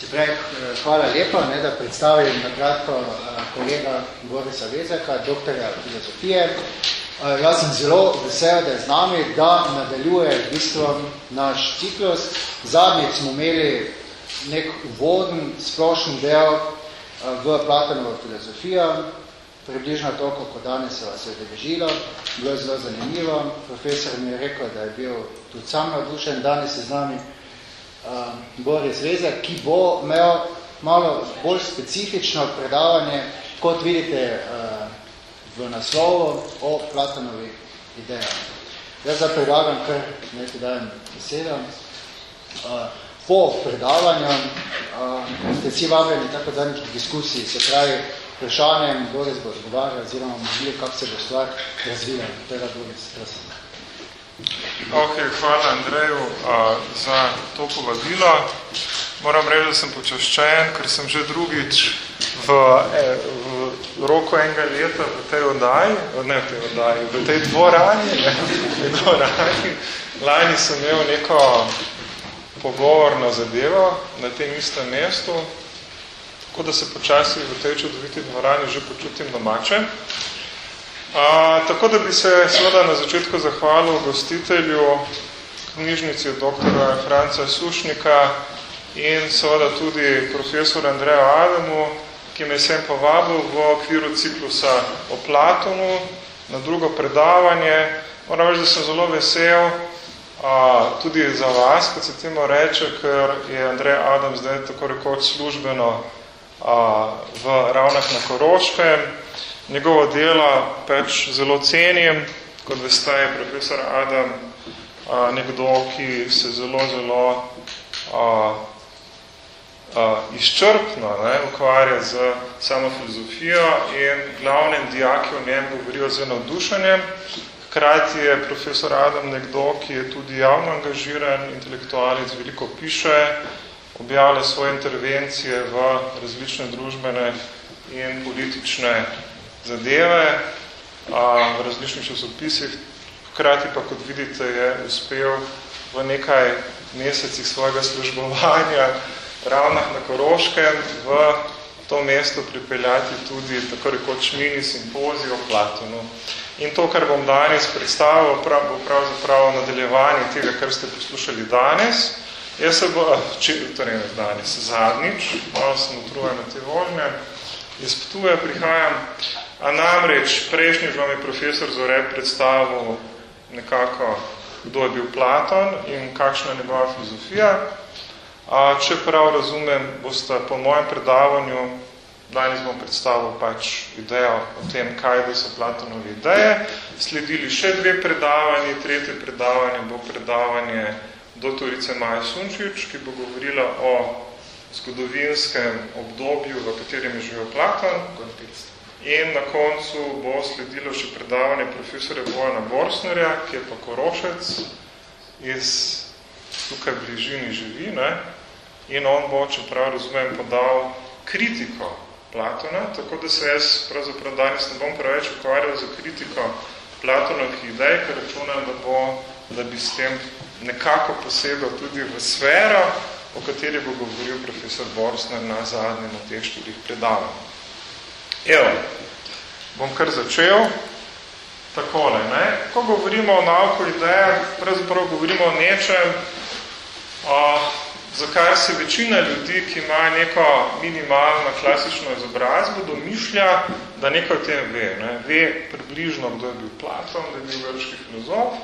Se pravi, hvala lepa, ne, da predstavim na kratko kolega Borisa Vezeka, doktorja filozofije. Jaz sem zelo vesel, da je z nami, da nadaljuje v bistvu naš ciklus. Zadnjič smo imeli nek uvoden, splošen del v Platanovo filozofijo, približno toliko, kot danes se vas je odeležilo. Bilo je zelo zanimivo. Profesor mi je rekel, da je bil tudi sam navdušen, danes je z nami Boris Zvezek, ki bo imel malo bolj specifično predavanje, kot vidite uh, v naslovu o Platonovi idejah. Jaz zdaj predlagam, kar nekaj dajem besedo. Uh, po predavanju uh, ste vsi vabljeni tako zadnjič diskusiji, se pravi vprašanjem, Boris bo odgovarjal, oziroma možili, kako se bo stvar razvila. Tega Boris, prosim. Ok, hvala Andreju a, za to povabilo. Moram reči, da sem počaščen, ker sem že drugič v, e, v roku enega leta v tej oddaji, ne v tej oddaji, v tej dvorani, ne, v tej dvorani. Lani sem imel neko pogovorno zadevo na tem istem mestu, tako da se počasi v tej čudoviti dvorani že počutim domače. A, tako da bi se seveda na začetku zahvalil gostitelju knjižnici doktora Franca Sušnika in seveda tudi profesor Andreja Ademu, ki me sem povabil v okviru ciklusa o Platonu na drugo predavanje. Moram reči, da sem zelo vesel a, tudi za vas, kot se temu reče, ker je Andrej Adam zdaj tako rekoč službeno a, v ravnah na Koroškem njegovo delo pač zelo cenim, kot veste je profesor Adam a, nekdo, ki se zelo, zelo a, a, izčrpno ne, ukvarja z samo filozofijo in glavnem dijaki o njem govorijo z navdušanjem. Hkrati je profesor Adam nekdo, ki je tudi javno angažiran, intelektualec, veliko piše, objavlja svoje intervencije v različne družbene in politične zadeve a, v različnih časopisih. Hkrati pa, kot vidite, je uspel v nekaj mesecih svojega službovanja ravnah na Koroškem v to mesto pripeljati tudi tako rekoč mini simpozij o Platonu. In to, kar bom danes predstavil, prav, bo pravzaprav nadaljevanje tega, kar ste poslušali danes. Jaz se bo, če, torej danes, zadnjič, malo sem utrujen na te vožnje, iz Ptuja prihajam, A namreč, prejšnji vam je profesor Zore predstavil nekako, kdo je bil Platon in kakšna je njegova filozofija. A, če prav razumem, boste po mojem predavanju, danes bom predstavil pač idejo o tem, kaj da so Platonovi ideje, sledili še dve predavanji, tretje predavanje bo predavanje doktorice Maja Sunčič, ki bo govorila o zgodovinskem obdobju, v katerem je živel Platon, In na koncu bo sledilo še predavanje profesora Bojana Borsnerja, ki je pa korošec, iz tukaj bližini živi, ne? in on bo, če prav razumem, podal kritiko Platona, tako da se jaz pravzaprav danes ne bom preveč ukvarjal za kritiko Platonovih idej, ker računam, da, bo, da bi s tem nekako posebej tudi v sfero, o kateri bo govoril profesor Borsner na zadnjem od teh štirih predavanj. Evo, bom kar začel. Takole, ne? Ko govorimo o nauku idejah, pravzaprav govorimo o nečem, a, za kar se večina ljudi, ki ima neko minimalno klasično izobrazbo, domišlja, da nekaj o tem ve. Ne? Ve približno, kdo je bil Platon, da je bil grški filozof.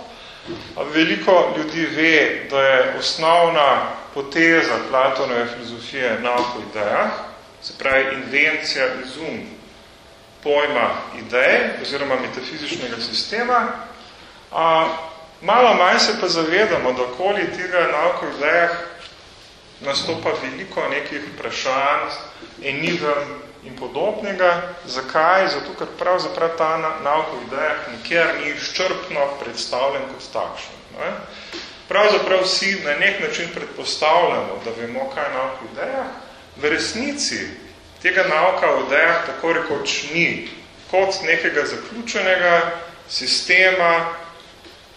A veliko ljudi ve, da je osnovna poteza Platonove filozofije nauko idejah, se pravi invencija izum pojma idej oziroma metafizičnega sistema. A, malo manj se pa zavedamo, da okoli tega nauka v idejah nastopa veliko nekih vprašanj, enigem in podobnega. Zakaj? Zato, ker pravzaprav ta nauka v idejah nikjer ni izčrpno predstavljen kot takšen. Ne? Pravzaprav vsi na nek način predpostavljamo, da vemo, kaj je nauka v idejah. V resnici tega nauka v idejah tako rekoč ni kot nekega zaključenega sistema,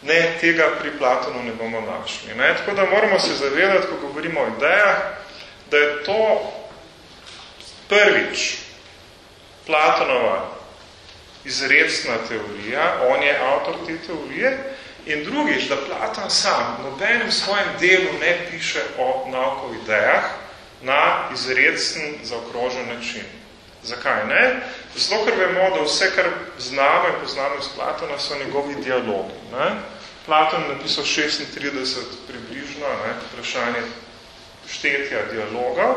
ne, tega pri Platonu ne bomo našli. Ne? Tako da moramo se zavedati, ko govorimo o idejah, da je to prvič Platonova izredna teorija, on je avtor te teorije, in drugič, da Platon sam nobenem svojem delu ne piše o naukov idejah na izredsen zaokrožen način. Zakaj ne? Zato, ker vemo, da vse, kar znamo in poznamo iz Platona, so njegovi dialogi. Ne? Platon napisal 36 približno ne, vprašanje štetja dialoga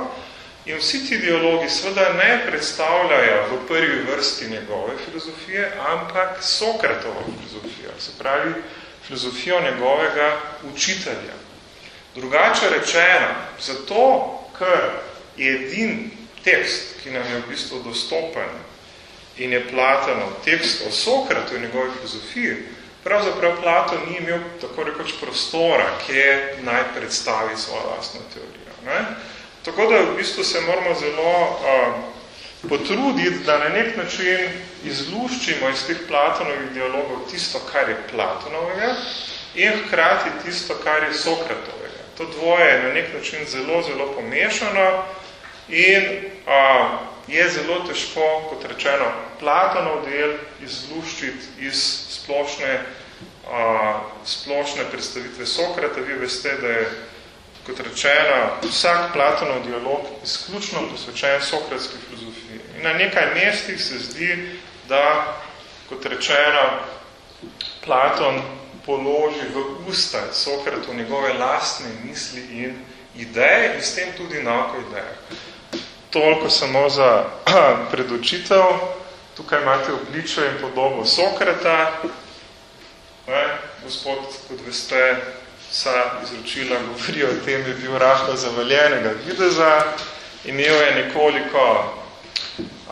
in vsi ti dialogi seveda ne predstavljajo v prvi vrsti njegove filozofije, ampak Sokratovo filozofijo, se pravi filozofijo njegovega učitelja. Drugače rečeno, zato, ker je edin tekst, ki nam je v bistvu dostopen in je Platonov tekst o Sokratu in njegovi filozofiji, pravzaprav Platon ni imel tako rekoč prostora, kje naj predstavi svojo lastno teorijo. Ne? Tako da v bistvu se moramo zelo uh, potruditi, da na nek način izluščimo iz teh Platonovih dialogov tisto, kar je Platonovega in hkrati tisto, kar je Sokratovega. To dvoje je na nek način zelo, zelo pomešano in uh, je zelo težko, kot rečeno, Platonov del izluščiti iz splošne, a, splošne predstavitve Sokrata. Vi veste, da je, kot rečeno, vsak Platonov dialog izključno posvečen sokratski filozofiji. In na nekaj mestih se zdi, da, kot rečeno, Platon položi v usta Sokratu njegove lastne misli in ideje in s tem tudi nauko ideje. Toliko samo za predočitev. Tukaj imate obličje in podobo Sokrata. Ne? Gospod, kot veste, vsa izročila govori o tem, je bil rahlo zavaljenega videza, imel je nekoliko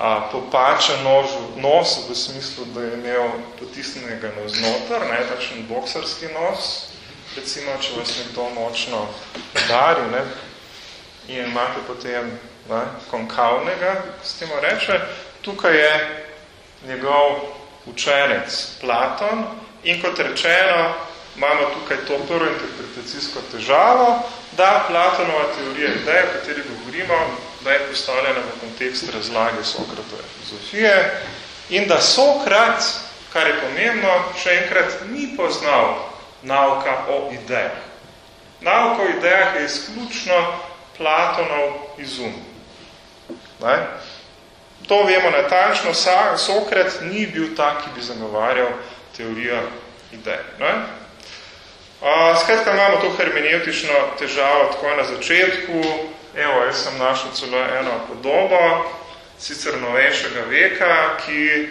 a, popačen nož, nos, v smislu, da je imel potisnenega navznotar, ne, takšen boksarski nos, recimo, če vas nekdo močno dari, ne, in imate potem ne, konkavnega, s temu reče, tukaj je njegov učenec Platon in kot rečeno, imamo tukaj to prvo interpretacijsko težavo, da Platonova teorija ideje, o kateri govorimo, da je postavljena v kontekst razlage Sokratove filozofije in da Sokrat, kar je pomembno, še enkrat ni poznal nauka o idejah. Nauka o idejah je izključno Platonov izum. Ne? To vemo natančno, Sokrat ni bil tak, ki bi zagovarjal teorijo idej. Ne? Skratka, imamo to hermeneutično težavo tako na začetku. Evo, jaz sem našel celo eno podobo, sicer novejšega veka, ki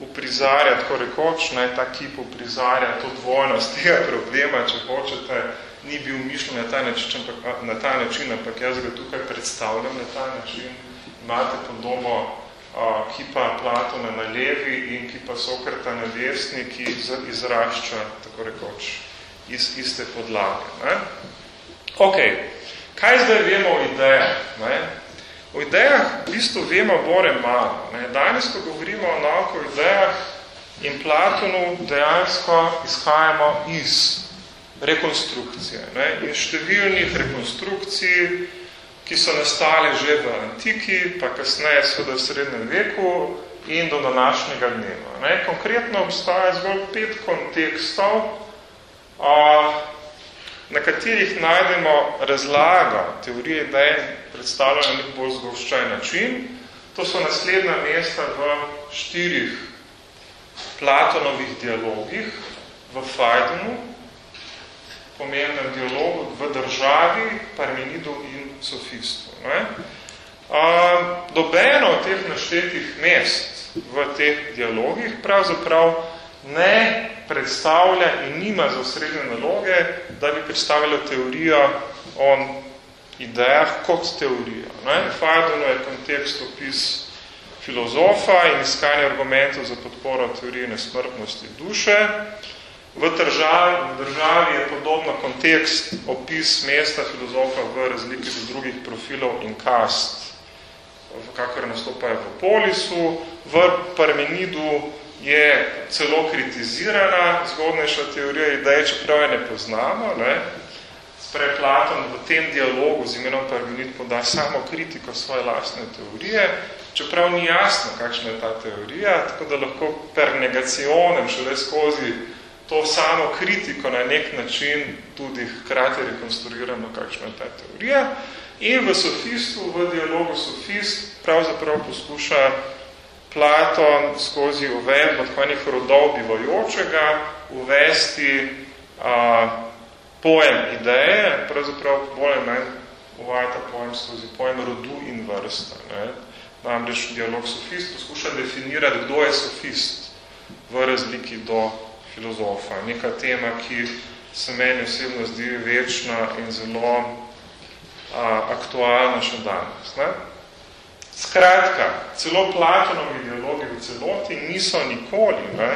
uprizarja, tako rekoč, ne, ta kip uprizarja to dvojnost tega problema, če hočete, ni bil mišljen na ta način, ampak, na ta način, ampak jaz ga tukaj predstavljam na ta način. Imate podobo kipa Platona na levi in kipa Sokrata na desni, ki izrašča, tako rekoč, iz iste podlage. Ne? Ok, kaj zdaj vemo o idejah? Ne? O idejah v bistvu vemo bore malo. Ne? Danes, ko govorimo o nauko idejah in Platonu, dejansko izhajamo iz rekonstrukcije. Ne? Iz številnih rekonstrukcij, ki so nastale že v antiki, pa kasneje seveda v srednjem veku in do današnjega dneva. Ne? Konkretno obstaja zgolj pet kontekstov, a, na katerih najdemo razlaga teorije idej predstavljena na nek bolj zgoščaj način. To so naslednja mesta v štirih Platonovih dialogih v Fajdenu, pomembnem dialogu v državi, Parmenidu in Sofistu. Ne? A, dobeno od teh naštetih mest v teh dialogih pravzaprav ne predstavlja in nima za srednje naloge, da bi predstavila teorijo o idejah kot teorijo. Ne? Fajdeno je kontekst opis filozofa in iskanje argumentov za podporo teorije nesmrtnosti duše, V državi, v državi je podobno kontekst, opis mesta filozofa v razliki do drugih profilov in kast, kakor nastopajo v polisu. V Parmenidu je celo kritizirana zgodnejša teorija idej, čeprav je ne poznamo. Ne? preplaton v tem dialogu z imenom Parmenid poda samo kritiko svoje lastne teorije, čeprav ni jasno, kakšna je ta teorija, tako da lahko per negacionem šele skozi to samo kritiko na nek način tudi hkrati rekonstruiramo, kakšna je ta teorija. In v sofistu, v dialogu sofist, pravzaprav poskuša Platon skozi uvedbo takvanih rodov bivajočega uvesti a, pojem ideje, pravzaprav bolj manj uvaja ta pojem skozi pojem rodu in vrsta. Ne? Namreč dialog sofist poskuša definirati, kdo je sofist v razliki do filozofa. Neka tema, ki se meni osebno zdi večna in zelo a, aktualna še danes. Ne? Skratka, celo Platonovi dialogi v celoti niso nikoli ne,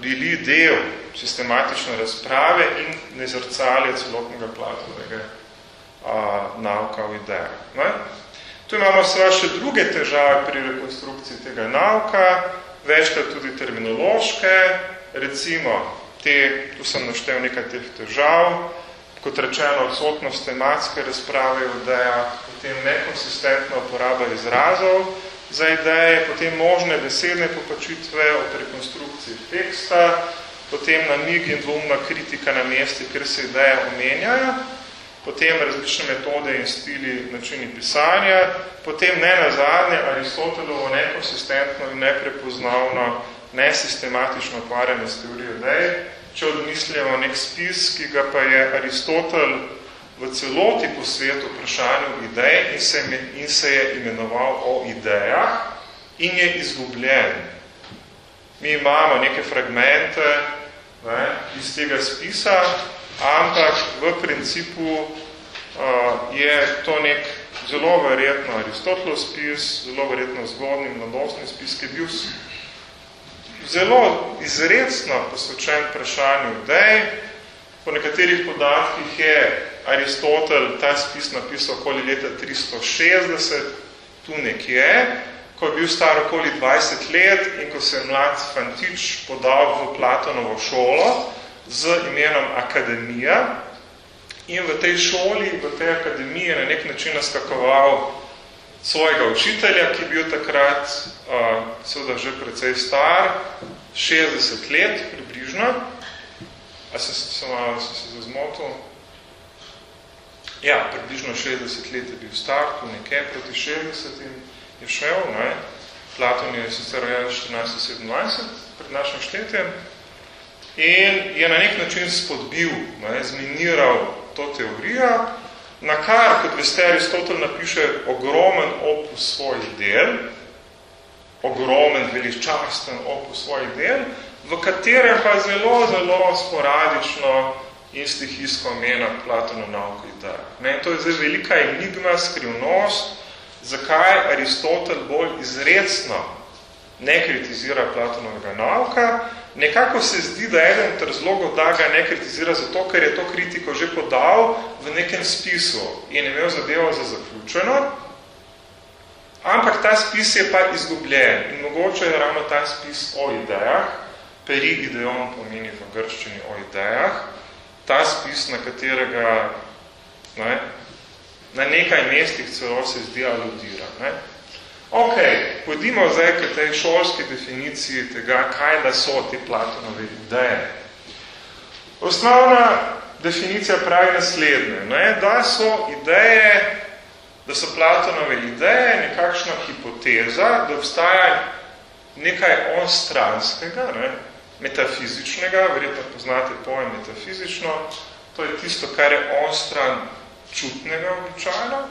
bili del sistematične razprave in ne zrcalje celotnega Platonovega nauka v idejah. Ne. Tu imamo seveda še druge težave pri rekonstrukciji tega nauka, večkrat tudi terminološke, recimo, te, tu sem naštel nekaj teh težav, kot rečeno, odsotnost tematske razprave v idejah, potem nekonsistentna uporaba izrazov, za ideje, potem možne besedne popačitve od rekonstrukcije teksta, potem namig in dvomna kritika na mesti, kjer se ideje omenjajo, potem različne metode in stili načini pisanja, potem ne nazadnje Aristotelovo nekonsistentno in neprepoznavno, nesistematično ukvarjanje s teorijo idej, če odmislimo nek spis, ki ga pa je Aristotel v celoti po svetu vprašanju idej in se, in se je imenoval o idejah in je izgubljen. Mi imamo neke fragmente ne, iz tega spisa, ampak v principu uh, je to nek zelo verjetno Aristotelov spis, zelo verjetno zgodni mladostni spis, ki je bil zelo izredno posvečen vprašanju idej. Po nekaterih podatkih je Aristotel ta spis napisal okoli leta 360, tu nekje, ko je bil star okoli 20 let in ko se je mlad fantič podal v Platonovo šolo z imenom Akademija in v tej šoli, v tej akademiji je na nek način naskakoval svojega učitelja, ki je bil takrat uh, seveda že precej star, 60 let približno. A sem, sem, sem se zazmotil? Ja, približno 60 let je bil star, tu nekaj proti 60 in je šel, ne? Platon je sicer rojen 1427 pred našim štetjem in je na nek način spodbil, ne, zminiral to teorijo, na kar, kot veste, Aristotel napiše ogromen opus svojih del, ogromen, veličasten opus svojih del, v katerem pa zelo, zelo sporadično in stihijsko mena Platono nauko ideja. Ne, to je zdaj velika enigma, skrivnost, zakaj Aristotel bolj izredno ne kritizira Platonovega nauka. Nekako se zdi, da eden od razlogov, da ga ne kritizira zato, ker je to kritiko že podal v nekem spisu in imel zadevo za zaključeno, ampak ta spis je pa izgubljen in mogoče je ravno ta spis o idejah, peri ideon pomeni v grščini o idejah, ta spis, na katerega ne, na nekaj mestih celo se zdi aludira. Ne. Ok, pojdimo zdaj k tej šolski definiciji tega, kaj da so te Platonove ideje. Osnovna definicija pravi naslednje, ne, da so ideje, da so Platonove ideje nekakšna hipoteza, da obstaja nekaj onstranskega, ne, metafizičnega, verjetno poznate pojem metafizično, to je tisto, kar je onstran čutnega običajno,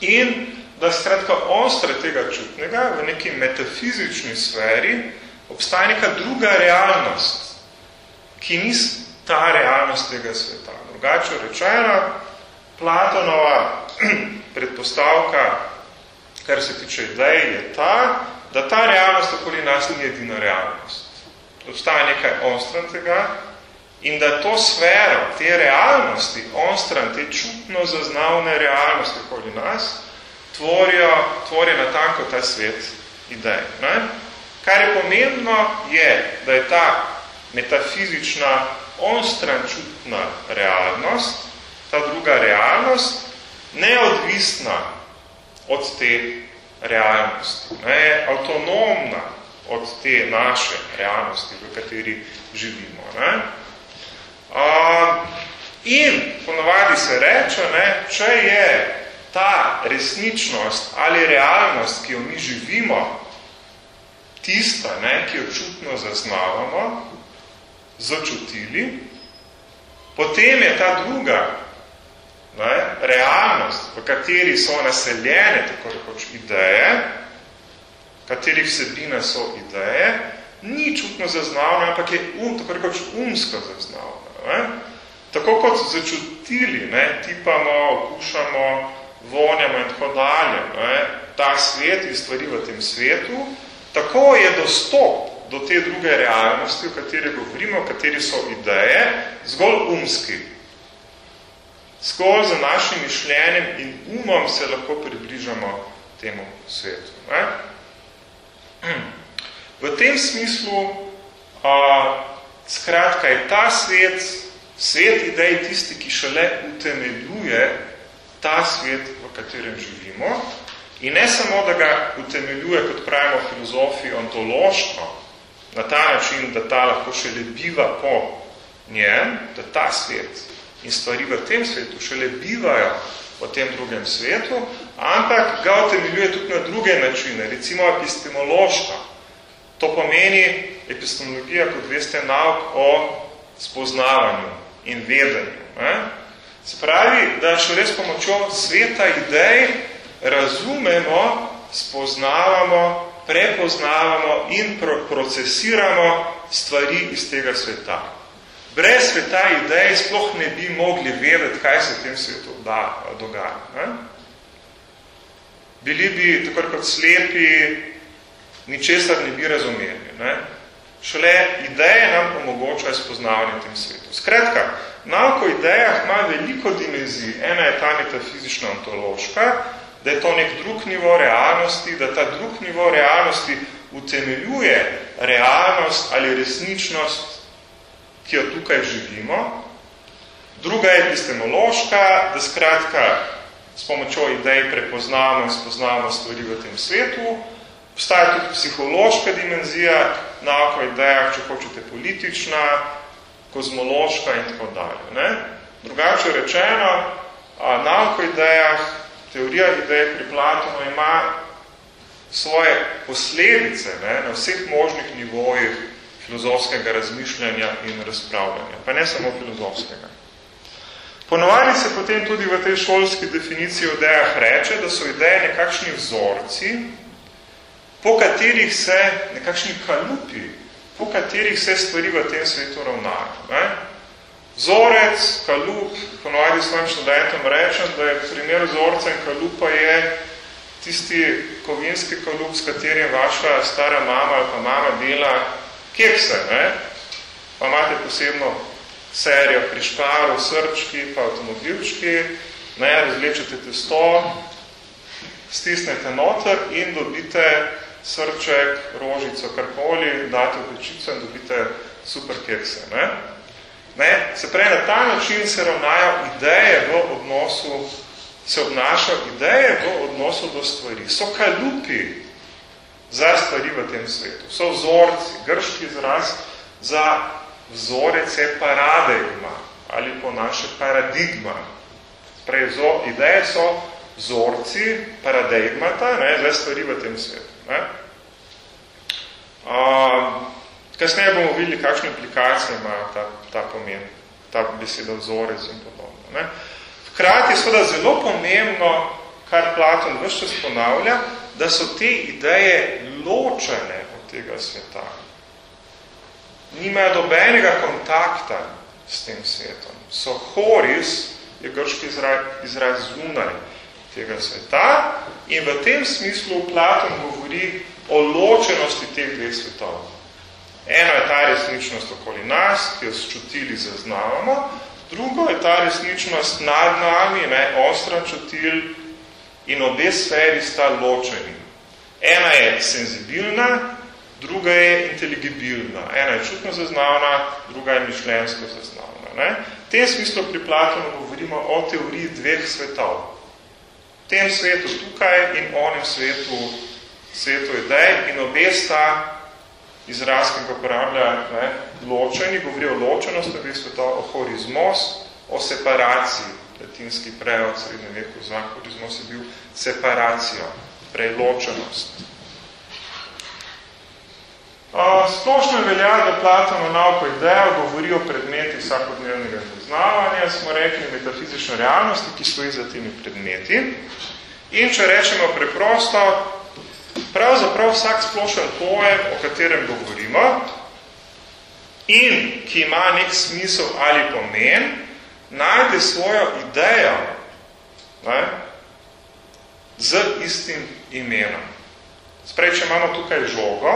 in da skratka onstre tega čutnega v neki metafizični sferi obstaja neka druga realnost, ki ni ta realnost tega sveta. Drugače rečeno, Platonova predpostavka, kar se tiče idej, je ta, da ta realnost okoli nas ni edina realnost obstaja nekaj onstran tega in da to sfero, te realnosti, onstran, te čutno zaznavne realnosti okoli nas, tvorijo, tvorijo natanko ta svet idej. Ne? Kar je pomembno je, da je ta metafizična onstrančutna realnost, ta druga realnost, neodvisna od te realnosti, ne, avtonomna od te naše realnosti, v kateri živimo. Ne. A, in ponovadi se reče, ne, če je ta resničnost ali realnost, ki jo mi živimo, tista, ne, ki jo čutno zaznavamo, začutili, potem je ta druga ne, realnost, v kateri so naseljene tako rekoč ideje, katerih vsebine so ideje, ni čutno zaznavna, ampak je um, tako rekoč umsko zaznavna. Ne. Tako kot začutili, ne, tipamo, okušamo, vonjamo in tako dalje, ne, ta svet in stvari v tem svetu, tako je dostop do te druge realnosti, o kateri govorimo, o kateri so ideje, zgolj umski. Zgolj za našim mišljenjem in umom se lahko približamo temu svetu. Ne? V tem smislu, a, skratka, je ta svet, svet idej tisti, ki šele utemeljuje ta svet, katerem živimo, in ne samo, da ga utemeljuje, kot pravimo filozofi, ontološko, na ta način, da ta lahko šele biva po njem, da ta svet in stvari v tem svetu šele bivajo v tem drugem svetu, ampak ga utemeljuje tudi na druge načine, recimo epistemološka. To pomeni epistemologija, kot veste, nauk o spoznavanju in vedenju. Ne? Se pravi, da šele s pomočjo sveta idej razumemo, spoznavamo prepoznavamo in pro procesiramo stvari iz tega sveta. Brez sveta idej sploh ne bi mogli vedeti, kaj se v tem svetu da, dogaja. Ne? Bili bi, tako kot slepi, ničesar ne bi razumeli. Ne? Šele ideje nam omogočajo spoznavanje v tem svetu. Skratka, nauko o idejah ima veliko dimenzij. Ena je ta metafizična ontološka, da je to nek drug nivo realnosti, da ta drug nivo realnosti utemeljuje realnost ali resničnost, ki jo tukaj živimo. Druga je epistemološka, da skratka s pomočjo idej prepoznamo in spoznamo stvari v tem svetu. Obstaja tudi psihološka dimenzija, nauka o idejah, če hočete politična, kozmološka in tako dalje. Ne? Drugače rečeno, nauka o idejah teorija ideje pri Platonu ima svoje posledice ne, na vseh možnih nivojih filozofskega razmišljanja in razpravljanja, pa ne samo filozofskega. Ponovadi se potem tudi v tej šolski definiciji o idejah reče, da so ideje nekakšni vzorci, po katerih se, nekakšni kalupi, po katerih se stvari v tem svetu ravnajo. Ne? Vzorec, kalup, ponovadi svojim študentom rečem, da je primer vzorca in kalupa je tisti kovinski kalup, s katerim vaša stara mama ali pa mama dela kekse, ne? pa imate posebno serijo pri šparu, srčki, pa avtomobilčki, ne, razlečete testo, stisnete noter in dobite srček, rožico, karkoli, date v pečico in dobite super kekse. Ne? Ne? Se pravi, na ta način se ravnajo ideje v odnosu, se obnašajo ideje v odnosu do stvari. So kalupi za stvari v tem svetu. So vzorci, grški izraz za vzorec je paradigma ali po naše paradigma. Prej, ideje so vzorci paradigmata ne, za stvari v tem svetu. Ne? Um, kasneje bomo videli, kakšne implikacije ima ta ta pomen, ta beseda vzorec in podobno. Ne. Hkrati je seveda zelo pomembno, kar Platon vse čas ponavlja, da so te ideje ločene od tega sveta. Nimajo dobenega kontakta s tem svetom. So horis, je grški izraz, izraz zunaj tega sveta in v tem smislu Platon govori o ločenosti teh dveh svetov. Eno je ta resničnost okoli nas, ki jo čutili zaznavamo, drugo je ta resničnost nad nami, ne, ostran čutil in obe sferi sta ločeni. Ena je senzibilna, druga je inteligibilna. Ena je čutno zaznavna, druga je mišljensko zaznavna. Ne? V tem smislu pri Platonu govorimo o teoriji dveh svetov. V tem svetu tukaj in onem svetu, svetu idej in obe sta izraz, ki ga uporablja ne, ločeni, govori o ločenosti obeh svetov, o horizmos, o separaciji. Latinski prejod v srednjem veku za horizmos je bil separacijo, preločenost. Splošno velja, da Platon nauko idejo govori o predmeti vsakodnevnega zaznavanja, smo rekli metafizično realnosti, ki stoji za temi predmeti. In če rečemo preprosto, pravzaprav vsak splošen pojem, o katerem govorimo, in ki ima nek smisel ali pomen, najde svojo idejo ne, z istim imenom. Sprej, če imamo tukaj žogo,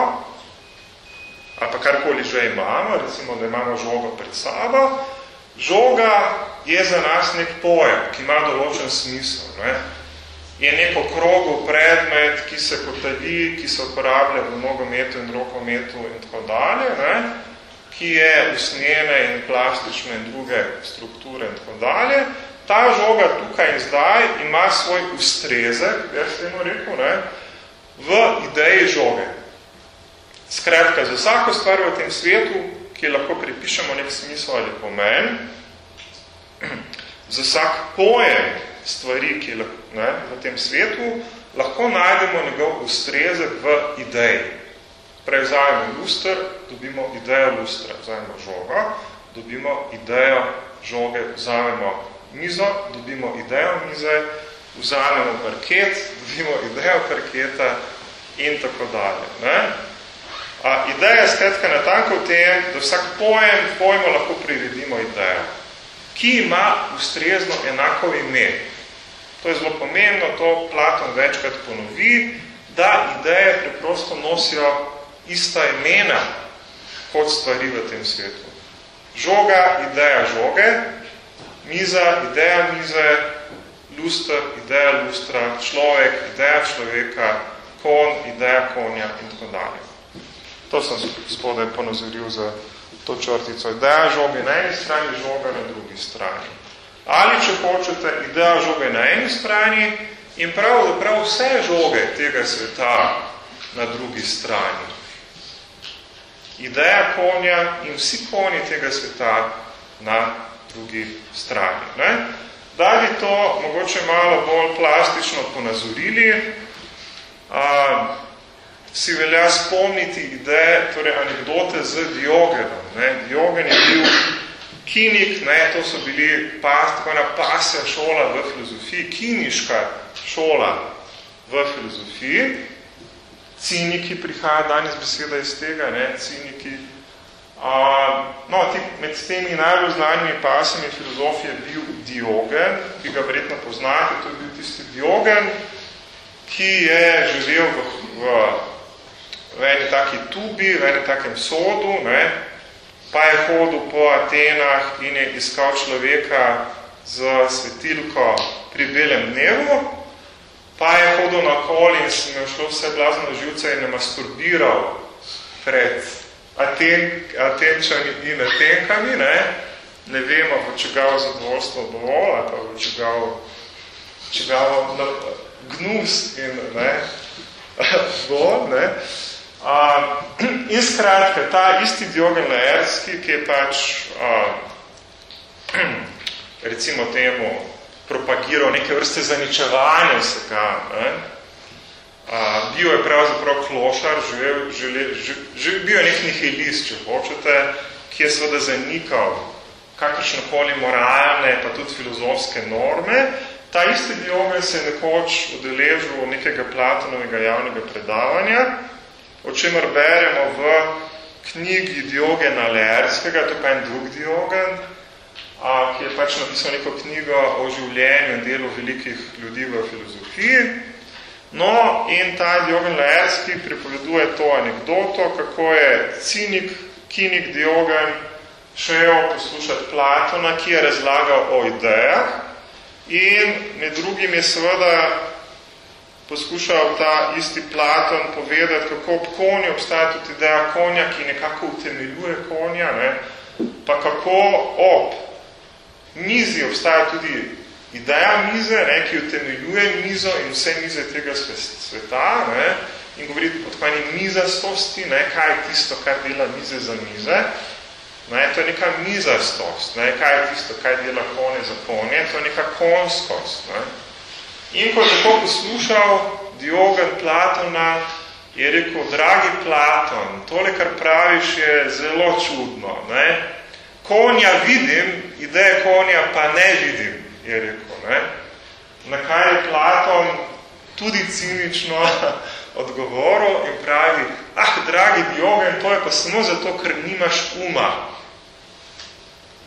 ali pa karkoli že imamo, recimo, da imamo žogo pred sabo, žoga je za nas nek pojem, ki ima določen smisel. Ne? Je neko krogo predmet, ki se kotavi, ki se uporablja v nogometu in rokometu in tako dalje, ne? ki je usnjene in plastične in druge strukture in tako dalje. Ta žoga tukaj in zdaj ima svoj ustrezek, jaz temu rekel, ne? v ideji žoge. Skratka, za vsako stvar v tem svetu, ki lahko pripišemo nek smisel ali pomen, za vsak pojem stvari, ki je ne, v tem svetu, lahko najdemo njegov ustrezek v ideji. Prej vzajemo luster, dobimo idejo lustra, vzajemo žogo, dobimo idejo žoge, vzajemo mizo, dobimo idejo mize, vzajemo parket, dobimo idejo parketa in tako dalje. Ne? A, ideja skratka natanko v tem, da vsak pojem, pojmo lahko priredimo idejo, ki ima ustrezno enako ime. To je zelo pomembno, to Platon večkrat ponovi, da ideje preprosto nosijo ista imena kot stvari v tem svetu. Žoga, ideja žoge, miza, ideja mize, luster, ideja lustra, človek, ideja človeka, kon, ideja konja in tako dalje. To sem spodaj ponazoril za to črtico. Ideja žoge na eni strani, žoga na drugi strani. Ali, če hočete, ideja žoge na eni strani in prav, prav vse žoge tega sveta na drugi strani. Ideja konja in vsi konji tega sveta na drugi strani. Ne? Da bi to mogoče malo bolj plastično ponazorili, a, si velja spomniti ideje, torej anekdote z Diogenom. Ne. Diogen je bil kinik, ne, to so bili pas, tako ena pasja šola v filozofiji, kiniška šola v filozofiji. Ciniki prihaja danes beseda iz tega, ne, ciniki. A, no, ti, med temi najbolj znanimi pasami filozofije je bil Diogen, ki ga verjetno poznate, to je bil tisti Diogen, ki je živel v, v v eni taki tubi, v enem takem sodu, ne, pa je hodil po Atenah in je iskal človeka z svetilko pri belem dnevu, pa je hodil na kol in se mi šlo vse blazno živce in je masturbiral pred Aten, Atenčani in Atenkami, ne, ne vemo, v čegav zadovoljstvo dovolj, ali pa v čegav, čegav no, gnus in ne, bo, ne, Uh, in skratka, ta isti Diogen Laerski, ki je pač uh, recimo temu propagiral neke vrste zaničevanja vsega, ne? Uh, bil je pravzaprav klošar, živel, žele, živ, bil je nek nihilist, če hočete, ki je seveda zanikal kakršnokoli moralne, pa tudi filozofske norme. Ta isti Diogen se je nekoč udeležil nekega Platonovega javnega predavanja, o čemer beremo v knjigi Diogena Leerskega, to pa je drug Diogen, a, ki je pač napisal neko knjigo o življenju in delu velikih ljudi v filozofiji. No, in ta Diogen Leerski pripoveduje to anekdoto, kako je cinik, kinik Diogen šel poslušati Platona, ki je razlagal o idejah in med drugim je seveda poskušal ta isti Platon povedati, kako ob konju obstaja tudi ideja konja, ki nekako utemeljuje konja, ne? pa kako ob mizi obstaja tudi ideja mize, ne? ki utemeljuje mizo in vse mize tega sveta ne? in govori o tako mizastosti, ne? kaj je tisto, kar dela mize za mize. Ne? To je neka mizastost, ne? kaj je tisto, kaj dela konje za konje, to je neka konskost. Ne? In ko je tako poslušal Diogen Platona, je rekel, dragi Platon, tole, kar praviš, je zelo čudno. Ne? Konja vidim, ideje konja pa ne vidim, je rekel. Ne? Na kaj je Platon tudi cinično odgovoril in pravi, ah, dragi Diogen, to je pa samo zato, ker nimaš uma.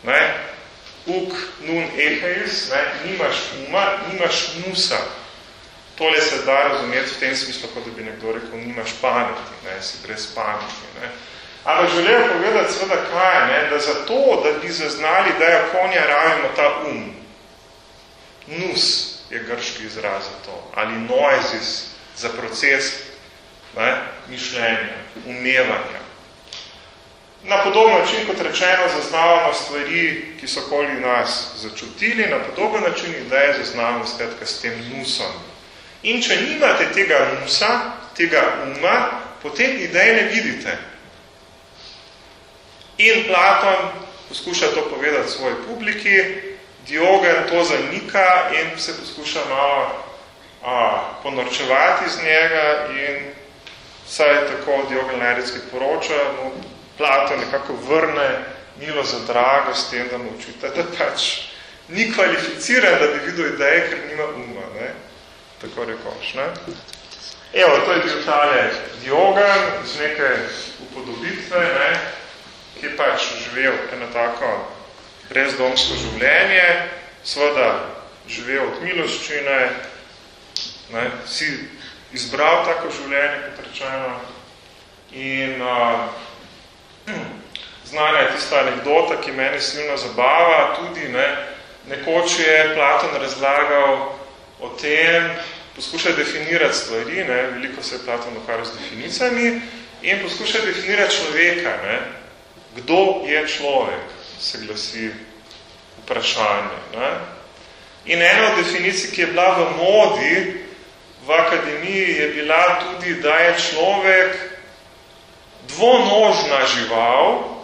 Ne? Uk nun eheis, ne, nimaš uma, nimaš musa. Tole se da razumeti v tem smislu, kot da bi nekdo rekel, nimaš pameti, ne, si brez pameti. Ne. Ampak želel povedati seveda kaj, ne, da zato, da bi zaznali, da je konja ravimo ta um. Nus je grški izraz za to, ali noizis za proces ne, mišljenja, umevanja. Na podoben način, kot rečeno, zaznavamo stvari, ki so koli nas začutili, na podoben način ideje zaznavamo skratka s tem nusom. In če nimate tega nusa, tega uma, potem ideje ne vidite. In Platon poskuša to povedati svoji publiki, Diogen to zanika in se poskuša malo a, ponorčevati z njega in saj tako Diogen Lerecki poroča, no, Plato nekako vrne milo za drago s tem, da mu učita, da pač ni kvalificiran, da bi videl ideje, ker nima uma, ne? Tako rekoš, ne? Evo, to je bil tale Diogan z neke upodobitve, ne? ki je pač živel eno tako brezdomsko življenje, seveda živel od miloščine, ne? si izbral tako življenje, kot rečeno, in uh, Znana je tista anekdota, ki meni silno zabava, tudi ne, nekoč je Platon razlagal o tem, poskušaj definirati stvari, ne, veliko se je Platon ukvarjal z definicijami, in poskušaj definirati človeka, ne, kdo je človek, se glasi vprašanje. Ne. In ena od definicij, ki je bila v modi v akademiji, je bila tudi, da je človek dvonožna žival,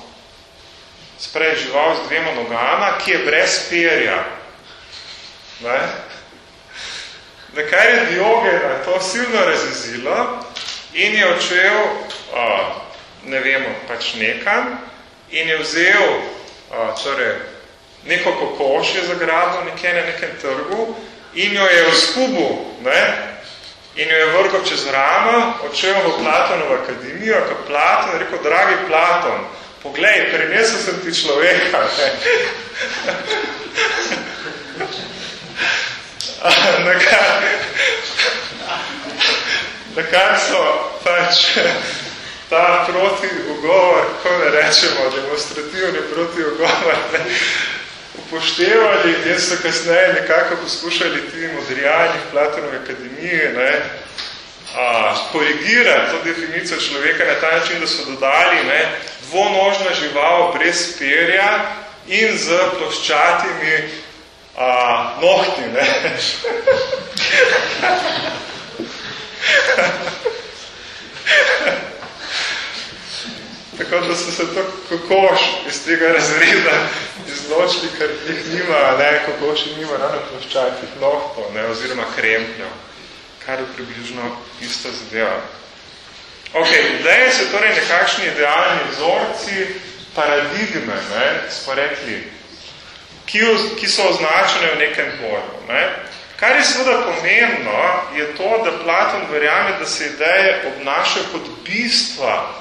sprej žival z dvema nogama, ki je brez perja. Ne? Nekaj je Diogena to silno razizilo in je odšel, a, ne vemo, pač nekam, in je vzel a, torej, neko kokošje zagrado nekje na nekem trgu in jo je v skubu, ne, In jo je vrgo čez ramo, odšel v Platonovo akademijo, kot Platon, rekel, dragi Platon, poglej, prinesel sem ti človeka. Ne? na, kar, na kar so pač ta proti ugovor, kako ne rečemo, demonstrativni proti ugovor, ne? Upoštevali in so kasneje nekako poskušali ti modrijani v Platonovi akademiji ne, a, korigirati to definicijo človeka na ta način, da so dodali ne, dvonožna žival brez perja in z ploščatimi a, nohti. Ne. Tako da so se to kokoš iz tega razreda izločili, ker jih nima, ne, kokoši nima rano ploščatih nohtov, ne, oziroma krempljev, kar je približno ista zadeva. Ok, ideje so torej nekakšni idealni vzorci, paradigme, ne, smo rekli, ki, ki so označene v nekem pojmu. Ne. Kar je seveda pomembno, je to, da Platon verjame, da se ideje obnašajo kot bistva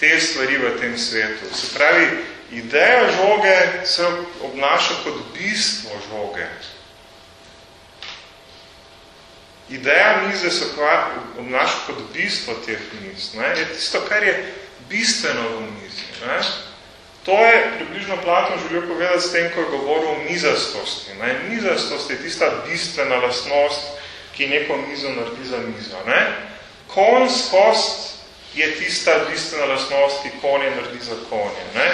te stvari v tem svetu. Se pravi, ideja žoge se obnaša kot bistvo žoge. Ideja mize se obnaša kot bistvo teh miz. Ne? Je tisto, kar je bistveno v mizi. Ne? To je približno Platon želel povedati s tem, ko je govoril o mizastosti. Ne? Mizastost je tista bistvena lastnost, ki neko mizo naredi za mizo. Ne? Konskost je tista bistvena lastnost, ki konje naredi za konje. Ne?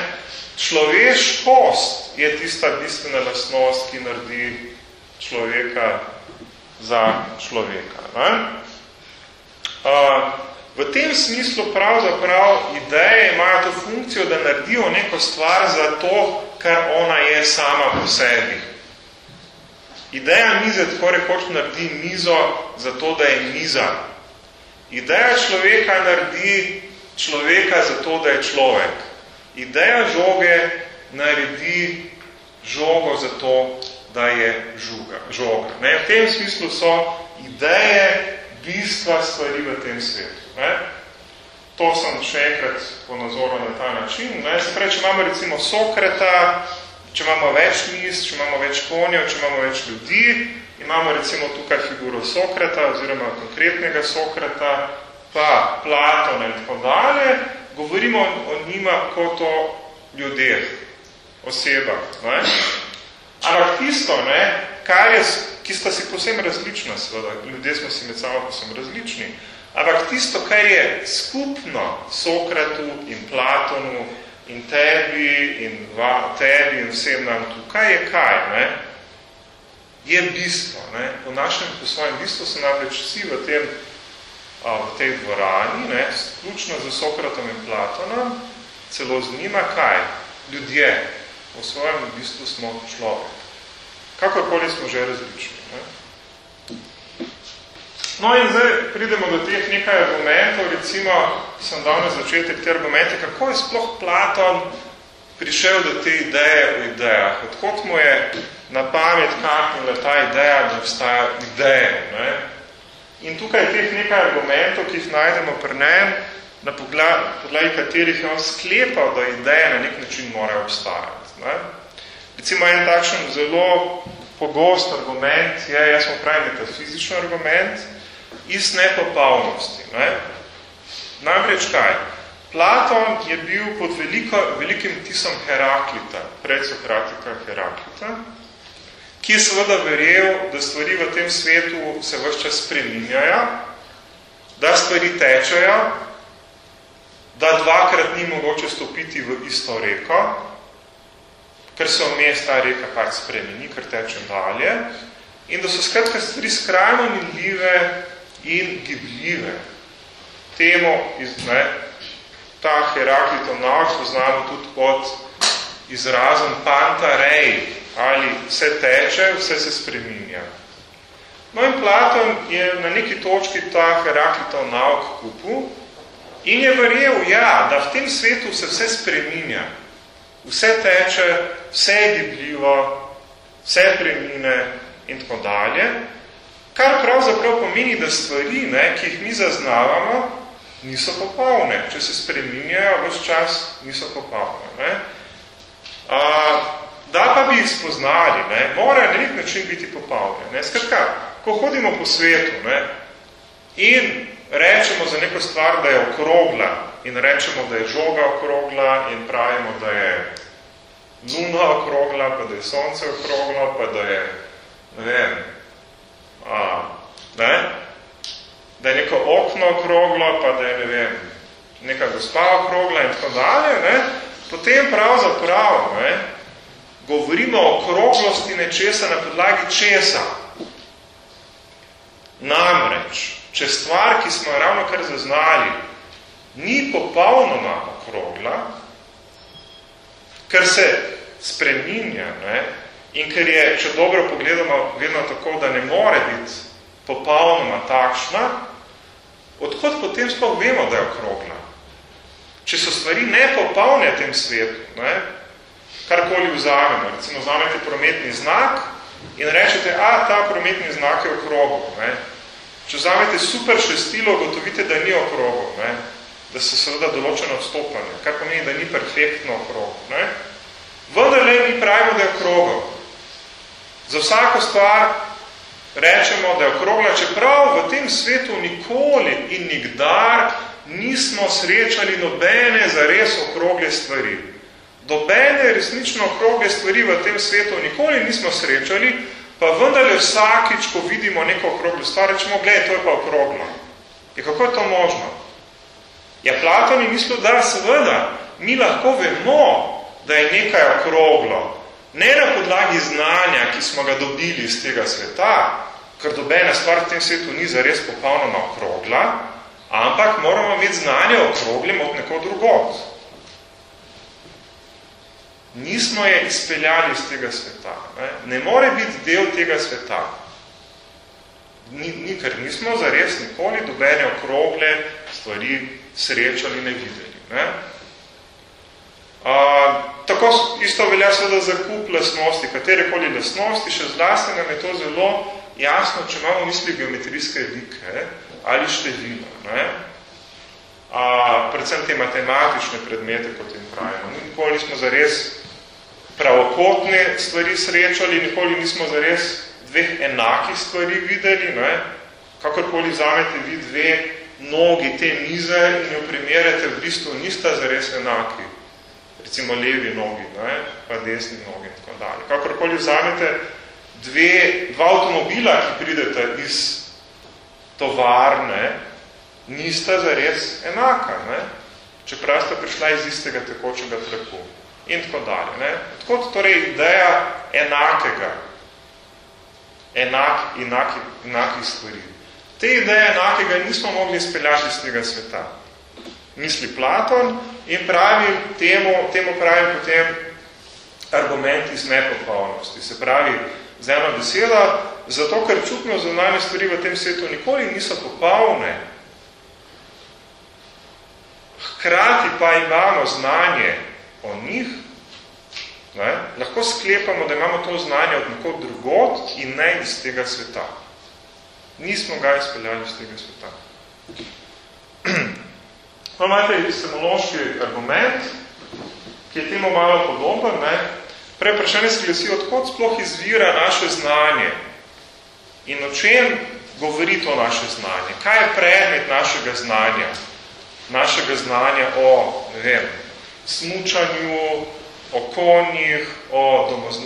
Človeškost je tista bistvena lastnost, ki naredi človeka za človeka. Ne? Uh, v tem smislu pravzaprav ideje imajo to funkcijo, da naredijo neko stvar za to, kar ona je sama po sebi. Ideja mize tako rekoč naredi mizo za to, da je miza. Ideja človeka naredi človeka za to, da je človek. Ideja žoge naredi žogo za to, da je žuga, žoga. Ne? V tem smislu so ideje bistva stvari v tem svetu. Ne? To sem še enkrat ponazoril na ta način. Ne? Pravi, če imamo recimo Sokrata, če imamo več mis, če imamo več konjev, če imamo več ljudi, imamo recimo tukaj figuro Sokrata oziroma konkretnega Sokrata, pa Platona in tako dalje, govorimo o njima kot o ljudeh, osebah. Ne? Ampak tisto, ne, kar je, ki sta si posebno različna, seveda, ljudje smo si med sabo posebno različni, ampak tisto, kar je skupno Sokratu in Platonu in tebi in va, tebi in vsem nam tukaj, je kaj, ne? je bistvo. Ne? Po našem, po svojem bistvu so namreč vsi v, tem, v tej dvorani, ne? ključno za Sokratom in Platonom, celo z njima kaj? Ljudje, v svojem bistvu smo človek. Kakorkoli smo že različni. Ne? No in zdaj pridemo do teh nekaj argumentov, recimo sem dal na začetek te argumente, kako je sploh Platon prišel do te ideje o idejah, odkot mu je na pamet kaknila ta ideja, da obstaja ideje. Ne? In tukaj teh nekaj argumentov, ki jih najdemo pri njem, na podlagi katerih je on sklepal, da ideje na nek način morajo obstajati. Ne? Recimo en takšen zelo pogost argument je, jaz smo pravi metafizičen argument, iz nepopolnosti. Ne? Namreč kaj? Platon je bil pod veliko, velikim tisom Heraklita, predsokratika Heraklita, ki je seveda verjel, da stvari v tem svetu se vse čas spreminjajo, da stvari tečejo, da dvakrat ni mogoče stopiti v isto reko, ker se vmes ta reka pač spremeni, ker teče dalje, in da so skratka stvari skrajno minljive in gibljive. Temo, iz, ne, ta Heraklitov nauč poznamo tudi pod izrazom panta rej, ali vse teče, vse se spreminja. No in Platon je na neki točki ta Heraklitov nauk kupil in je verjel, ja, da v tem svetu se vse spreminja. Vse teče, vse je gibljivo, vse premine in tako dalje. Kar pravzaprav pomeni, da stvari, ne, ki jih mi zaznavamo, niso popolne. Če se spreminjajo, vse čas niso popolne. Ne. A, da pa bi jih spoznali, ne, mora na nek način biti popolne. Ne. Skratka, ko hodimo po svetu ne, in rečemo za neko stvar, da je okrogla in rečemo, da je žoga okrogla in pravimo, da je luna okrogla, pa da je sonce okroglo, pa da je, ne vem, a, ne? da je neko okno okroglo, pa da je, ne vem, neka gospa okrogla in tako dalje, ne? potem pravzaprav ne, govorimo o okroglosti nečesa na podlagi česa. Namreč, če stvar, ki smo ravno kar zaznali, ni popolnoma okrogla, ker se spreminja, ne, In ker je, če dobro pogledamo, vedno tako, da ne more biti popolnoma takšna, odkot potem sploh vemo, da je okrogla? Če so stvari nepopolne v tem svetu, ne, karkoli vzamemo, recimo vzamete prometni znak in rečete, a, ta prometni znak je okrogel. Ne. Če vzamete super šestilo, gotovite, da ni okrogel, ne, da so seveda določeno odstopanje, kar pomeni, da ni perfektno okrogel. Vendar le mi pravimo, da je okrogel. Za vsako stvar rečemo, da je okrogla, čeprav v tem svetu nikoli in nikdar nismo srečali nobene zares okrogle stvari. Dobene resnično okrogle stvari v tem svetu nikoli nismo srečali, pa vendarle vsakič, ko vidimo neko okroglo stvar, rečemo, gledaj, to je pa okroglo. Je kako je to možno? Ja, Platon je mislil, da seveda, mi lahko vemo, da je nekaj okroglo, ne na podlagi znanja, ki smo ga dobili iz tega sveta, ker dobena stvar v tem svetu ni zares popolnoma okrogla, ampak moramo imeti znanje okroglim od neko drugot. Nismo je izpeljali iz tega sveta. Ne, ne more biti del tega sveta. Ni, ni, ker nismo zares nikoli dobene okrogle stvari srečali ne videli. Ne. A, tako isto velja seveda za kup lasnosti, katerekoli lasnosti, še zlasti nam je to zelo jasno, če imamo misli geometrijske like ali števila. Ne? A, predvsem te matematične predmete, kot jim pravimo. Nikoli nismo zares pravokotne stvari srečali, nikoli nismo zares dveh enakih stvari videli. Ne? Kakorkoli zamete vi dve nogi te mize in jo primerjate, v bistvu nista zares enaki. Recimo levi nogi, ne? pa desni nogi in tako dalje. Kakorkoli vzamete dve, dva avtomobila, ki pridete iz tovarne, nista zares enaka, ne? čeprav sta prišla iz istega tekočega traku in tako dalje. Ne? Tako torej ideja enakega, enak, enaki, enakih stvari. Te ideje enakega nismo mogli izpeljati iz tega sveta. Misli Platon in pravi temu, temu pravi potem argument iz nepopolnosti. Se pravi, z eno besedo, zato ker čutno zunanje stvari v tem svetu nikoli niso popolne. Hkrati pa imamo znanje o njih, ne, lahko sklepamo, da imamo to znanje od nekod drugot in ne iz tega sveta. Nismo ga izpeljali iz tega sveta. No, imate semološki argument, ki je temu malo podoben, ne, Prej vprašanje se glasi, odkot sploh izvira naše znanje in o čem govori to naše znanje? Kaj je predmet našega znanja? Našega znanja o, ne vem, smučanju, o konjih, o domoz,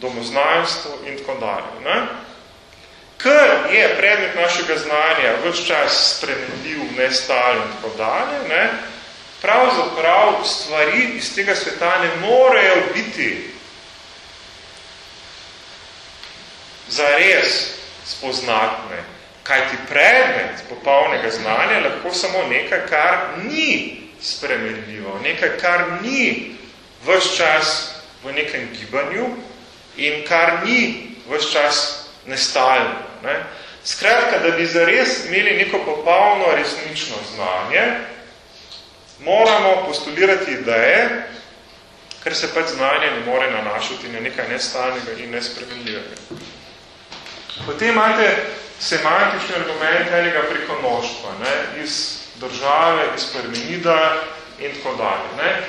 domoznanstvu in tako dalje. Ne? Ker je predmet našega znanja vse čas spremenljiv, nestalen in tako dalje, ne? pravzaprav stvari iz tega sveta ne morejo biti zares spoznatne, kaj ti predmet popolnega znanja lahko samo nekaj, kar ni spremenljivo, nekaj, kar ni vse čas v nekem gibanju in kar ni vse čas nestalno. Ne? Skratka, da bi zares imeli neko popolno resnično znanje, moramo postulirati ideje, ker se pač znanje ne more nanašati na nekaj nestalnega in nespremenljivega. Potem imate semantični argument enega prekonoštva, ne, iz države, iz Parmenida in tako dalje. Ne.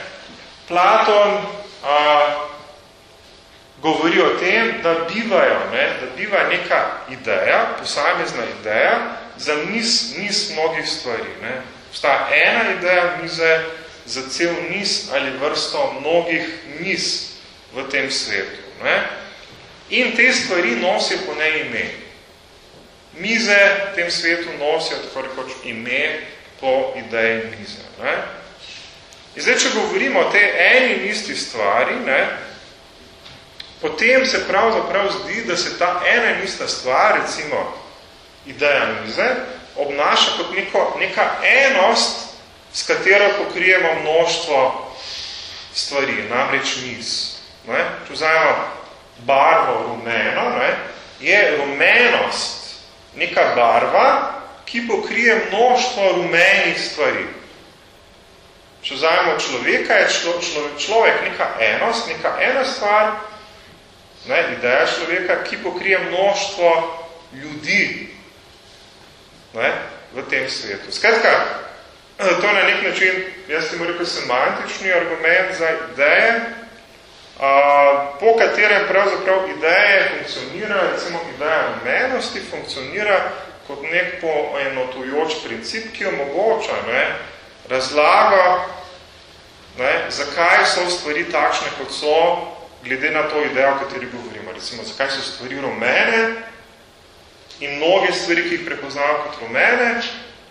Platon a, govori o tem, da bivajo, ne, da biva neka ideja, posamezna ideja, za niz, niz mnogih stvari. Ne. Vsta ena ideja mize za cel niz ali vrsto mnogih niz v tem svetu. Ne. In te stvari nosijo po ne ime. Mize v tem svetu nosijo tako rekoč ime po ideji mize. Ne? In zdaj, če govorimo o te eni in isti stvari, ne, potem se pravzaprav zdi, da se ta ena in ista stvar, recimo ideja mize, obnaša kot neko, neka enost, s katero pokrijemo množstvo stvari, namreč miz. Ne? Če vzajemo barvo rumeno, ne, je rumenost neka barva, ki pokrije množstvo rumenih stvari. Če vzajemo človeka, je člo, člo, človek neka enost, neka ena stvar, ne, ideja človeka, ki pokrije množstvo ljudi ne, v tem svetu. Skratka, to je na nek način, jaz ti rekel, semantični argument za ideje, po katerem pravzaprav ideje funkcionira, recimo ideja menosti funkcionira kot nek poenotujoč princip, ki omogoča ne, razlaga, ne, zakaj so stvari takšne, kot so, glede na to idejo, o kateri govorimo. recimo, zakaj so stvari rumene in mnoge stvari, ki jih prepoznamo kot rumene,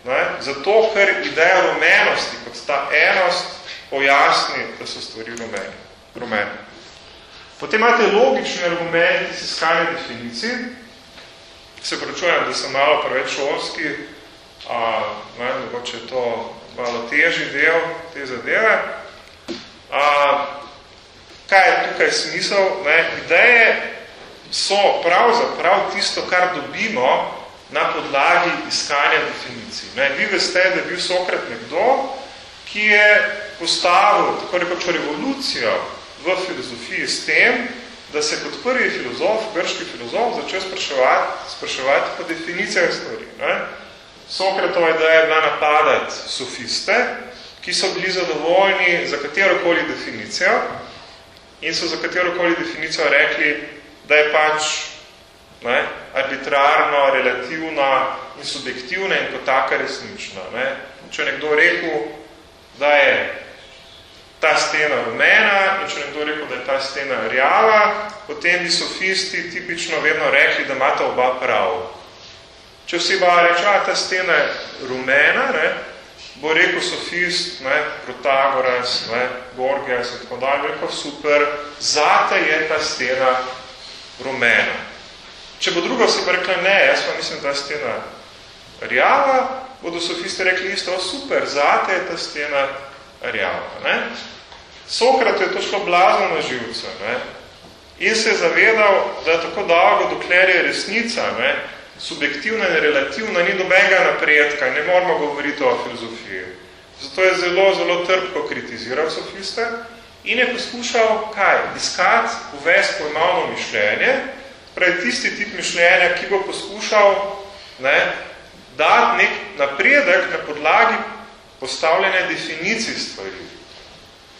ne, zato, ker ideja rumenosti, kot ta enost, pojasni, da so stvari rumene. rumene. Potem imate logični argument iz iskanja definicij, se pračujem, da sem malo preveč šolski, a, ne, mogoče je to malo težji del te zadeve. A, kaj je tukaj smisel? Ne? Ideje so pravzaprav tisto, kar dobimo na podlagi iskanja definicij. Ne? Vi veste, da je bil Sokrat nekdo, ki je postavil tako rekoč revolucijo v filozofiji s tem, da se kot prvi filozof, grški filozof, začel spraševati, spraševati po definicijah stvari. Ne? Sokratova ideja je bila napadati sofiste, ki so bili zadovoljni za katerokoli definicijo in so za katerokoli definicijo rekli, da je pač ne, arbitrarno, relativna in subjektivna in kot taka resnična. Ne. Če nekdo rekel, da je ta stena rumena in če nekdo rekel, da je ta stena rjava, potem bi sofisti tipično vedno rekli, da imata oba prav. Če vsi ba reče, a ta stena je rumena, ne, bo rekel sofist, ne, Protagoras, ne, Gorgias in tako dalje, rekel, super, zate je ta stena rumena. Če bo druga oseba rekla, ne, jaz pa mislim, da je stena rjava, bodo sofisti rekli isto, super, zate je ta stena rjava. Ne. Sokrat je to šlo blazno na živce ne, in se je zavedal, da je tako dolgo, dokler je resnica, ne, subjektivna in relativna, ni dobenega napredka ne moramo govoriti o filozofiji. Zato je zelo, zelo trpko kritiziral sofiste in je poskušal, kaj, iskati, uvesti pojmavno mišljenje, pravi tisti tip mišljenja, ki bo poskušal ne, dati nek napredek na podlagi postavljene definicij stvari.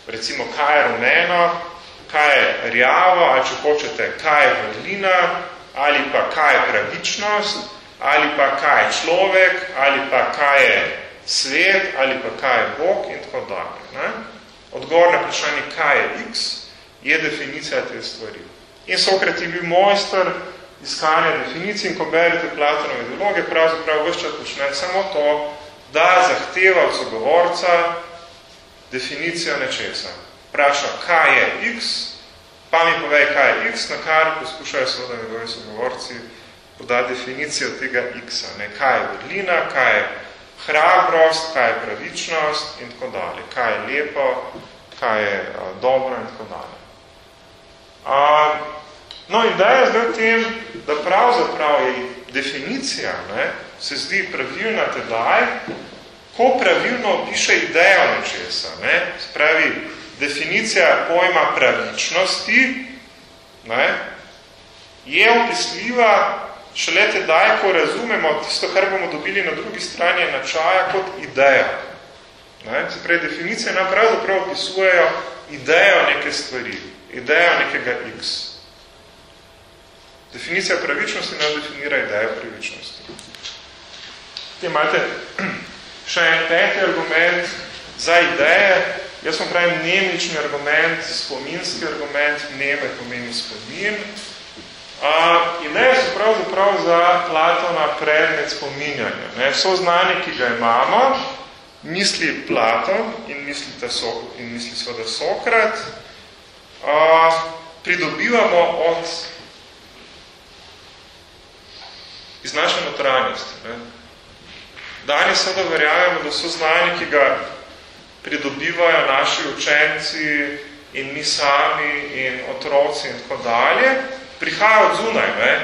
Recimo, kaj je rumeno, kaj je rjavo, ali če hočete, kaj je vrlina, ali pa kaj je pravičnost, ali pa kaj je človek, ali pa kaj je svet, ali pa kaj je Bog in tako dalje. Ne? Odgovor na vprašanje, kaj je X, je definicija te stvari. In Sokrat je bil mojster iskanja definicij in ko berete Platonove dialoge, pravzaprav vse čas počne samo to, da zahteva od sogovorca definicijo nečesa. Praša, kaj je X, pa mi povej, kaj je x, na kar poskušajo seveda njegovi sogovorci podati definicijo tega x-a. Kaj je vrlina, kaj je hrabrost, kaj je pravičnost in tako dalje. Kaj je lepo, kaj je a, dobro in tako dalje. A, no, ideja je zdaj tem, da pravzaprav je definicija, ne, se zdi pravilna tedaj, ko pravilno opiše idejo nečesa. Ne, spravi, definicija pojma pravičnosti ne, je opisljiva šele tedaj, ko razumemo tisto, kar bomo dobili na drugi strani načaja kot ideja. Ne, se pravi, definicije nam pravzaprav opisujejo idejo neke stvari, idejo nekega x. Definicija pravičnosti nam definira idejo pravičnosti. Te imate še en peti argument za ideje, Jaz vam pravim nemični argument, spominski argument, neme pomeni spomin. Uh, ideje so pravzaprav za Platona predmet spominjanja. Ne? So znanje, ki ga imamo, misli Platon in misli, so, in misli seveda Sokrat, uh, pridobivamo od iz naše notranjosti. Ne? Danes seveda verjamemo, da so znanje, ki ga pridobivajo naši učenci in mi sami in otroci in tako dalje, prihaja od zunaj. Ne?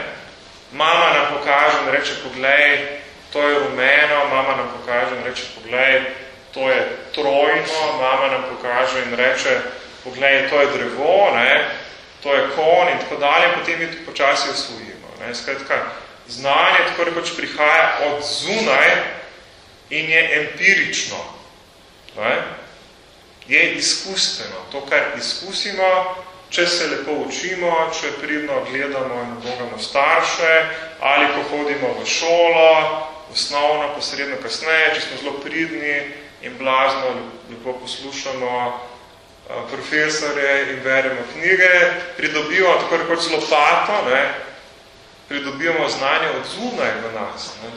Mama nam pokaže in reče, poglej, to je rumeno, mama nam pokaže in reče, poglej, to je trojno, mama nam pokaže in reče, poglej, to je drevo, ne? to je kon in tako dalje, potem mi počasi osvojimo. Ne? Skratka, znanje tako rekoč prihaja od zunaj in je empirično. Ne? Je izkustveno. To, kar izkusimo, če se lepo učimo, če pridno gledamo in bogamo starše, ali ko hodimo v šolo, osnovno, posredno kasneje, če smo zelo pridni in blazno lepo poslušamo profesore in beremo knjige, pridobimo tako rekoč z lopato, ne, pridobimo znanje od zunaj v nas. Ne.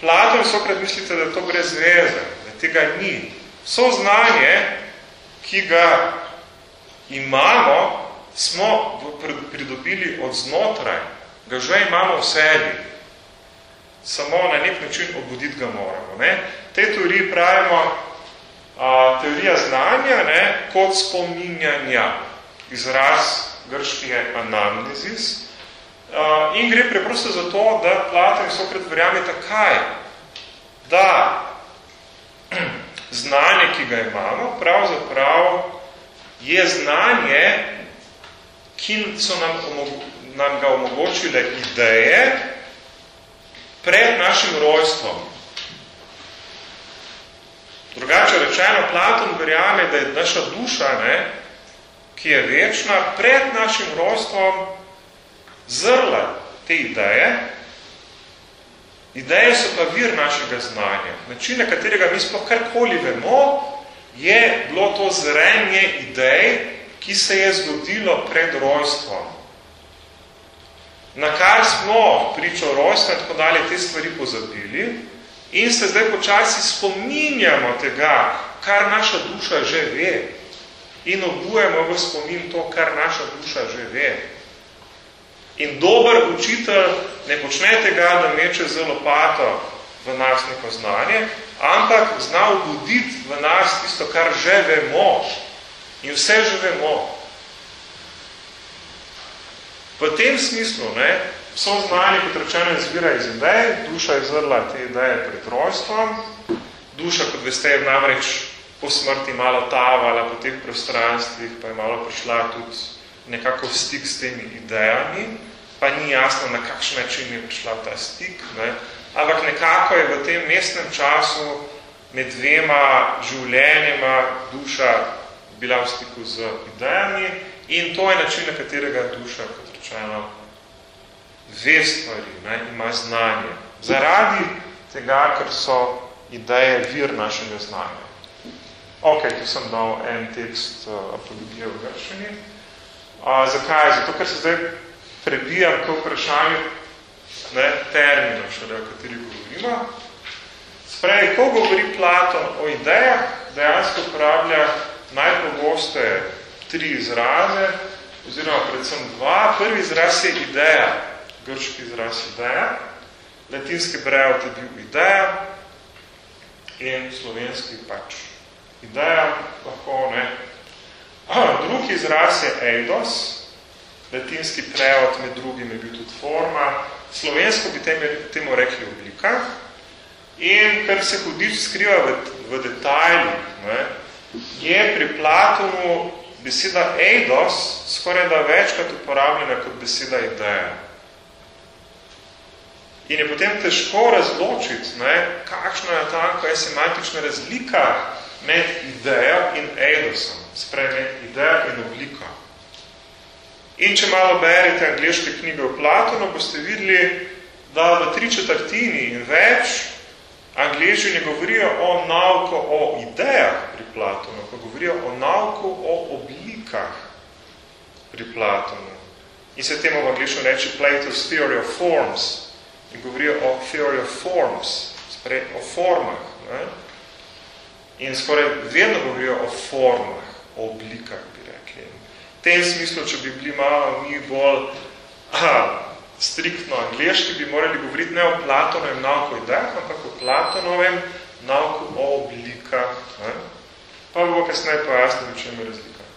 Platon sokrat mislite, da je to brez veze, da tega ni. Vso znanje, ki ga imamo, smo pridobili od znotraj, ga že imamo v sebi. Samo na nek način obuditi ga moramo. Ne. Te teoriji pravimo a, teorija znanja ne, kot spominjanja. Izraz grški je anamnezis. A, in gre preprosto za to, da Platon in Sokrat verjameta kaj? Da znanje, ki ga imamo, pravzaprav je znanje, ki so nam, nam ga omogočile ideje pred našim rojstvom. Drugače rečeno, Platon verjame, da je naša duša, ne, ki je večna, pred našim rojstvom zrla te ideje. Ideje so pa vir našega znanja. Način, na katerega mi sploh karkoli vemo, je bilo to zrenje idej, ki se je zgodilo pred rojstvom. Na kar smo pričo rojstva in tako dalje te stvari pozabili in se zdaj počasi spominjamo tega, kar naša duša že ve in obujemo v spomin to, kar naša duša že ve. In dober učitelj ne počne tega, da meče z lopato v nas neko znanje, ampak zna obuditi v nas tisto, kar že vemo. In vse že vemo. V tem smislu, ne, so znanje, kot rečeno, izvira iz idej, duša je zrla te ideje pred rojstvom, duša, kot veste, je namreč po smrti malo tavala po teh prostranstvih, pa je malo prišla tudi nekako v stik s temi idejami, pa ni jasno, na kakšen način je prišla ta stik, ne, ampak nekako je v tem mestnem času med dvema življenjima duša bila v stiku z idejami in to je način, na katerega duša, kot rečeno, ve stvari, ne, ima znanje. Zaradi tega, ker so ideje vir našega znanja. Ok, tu sem dal en tekst uh, apologije v grščini. Uh, zakaj? Zato, ker se zdaj prebijam k vprašanju ne, terminov, šele o kateri govorimo. Sprej, ko govori Platon o idejah, dejansko uporablja najpogoste tri izraze, oziroma predvsem dva. Prvi izraz je ideja, grški izraz ideja, latinski brevot je bil ideja in slovenski pač ideja, lahko ne. Drugi izraz je eidos, latinski prevod med drugim je bil tudi forma, slovensko bi temu, rekli oblika. In kar se hudič skriva v, v detaljih, ne, je pri Platonu beseda eidos skoraj da večkrat uporabljena kot beseda ideja. In je potem težko razločiti, ne, kakšna je tanko je semantična razlika med idejo in eidosom, sprej med idejo in oblika. In če malo berete angliške knjige o Platonu, boste videli, da v tri četrtini in več angliži ne govorijo o nauko o idejah pri Platonu, pa govorijo o nauku o oblikah pri Platonu. In se temu v angliško reči Plato's Theory of Forms. In govorijo o Theory of Forms, sprej o formah. Ne? In skoraj vedno govorijo o formah, oblikah tem smislu, če bi bili malo mi bolj aha, striktno angliški, bi morali govoriti ne o Platonovem nauku idejah, ampak o Platonovem nauku o oblikah. Ne? Pa bo kasneje pojasnil, v čem je razlika.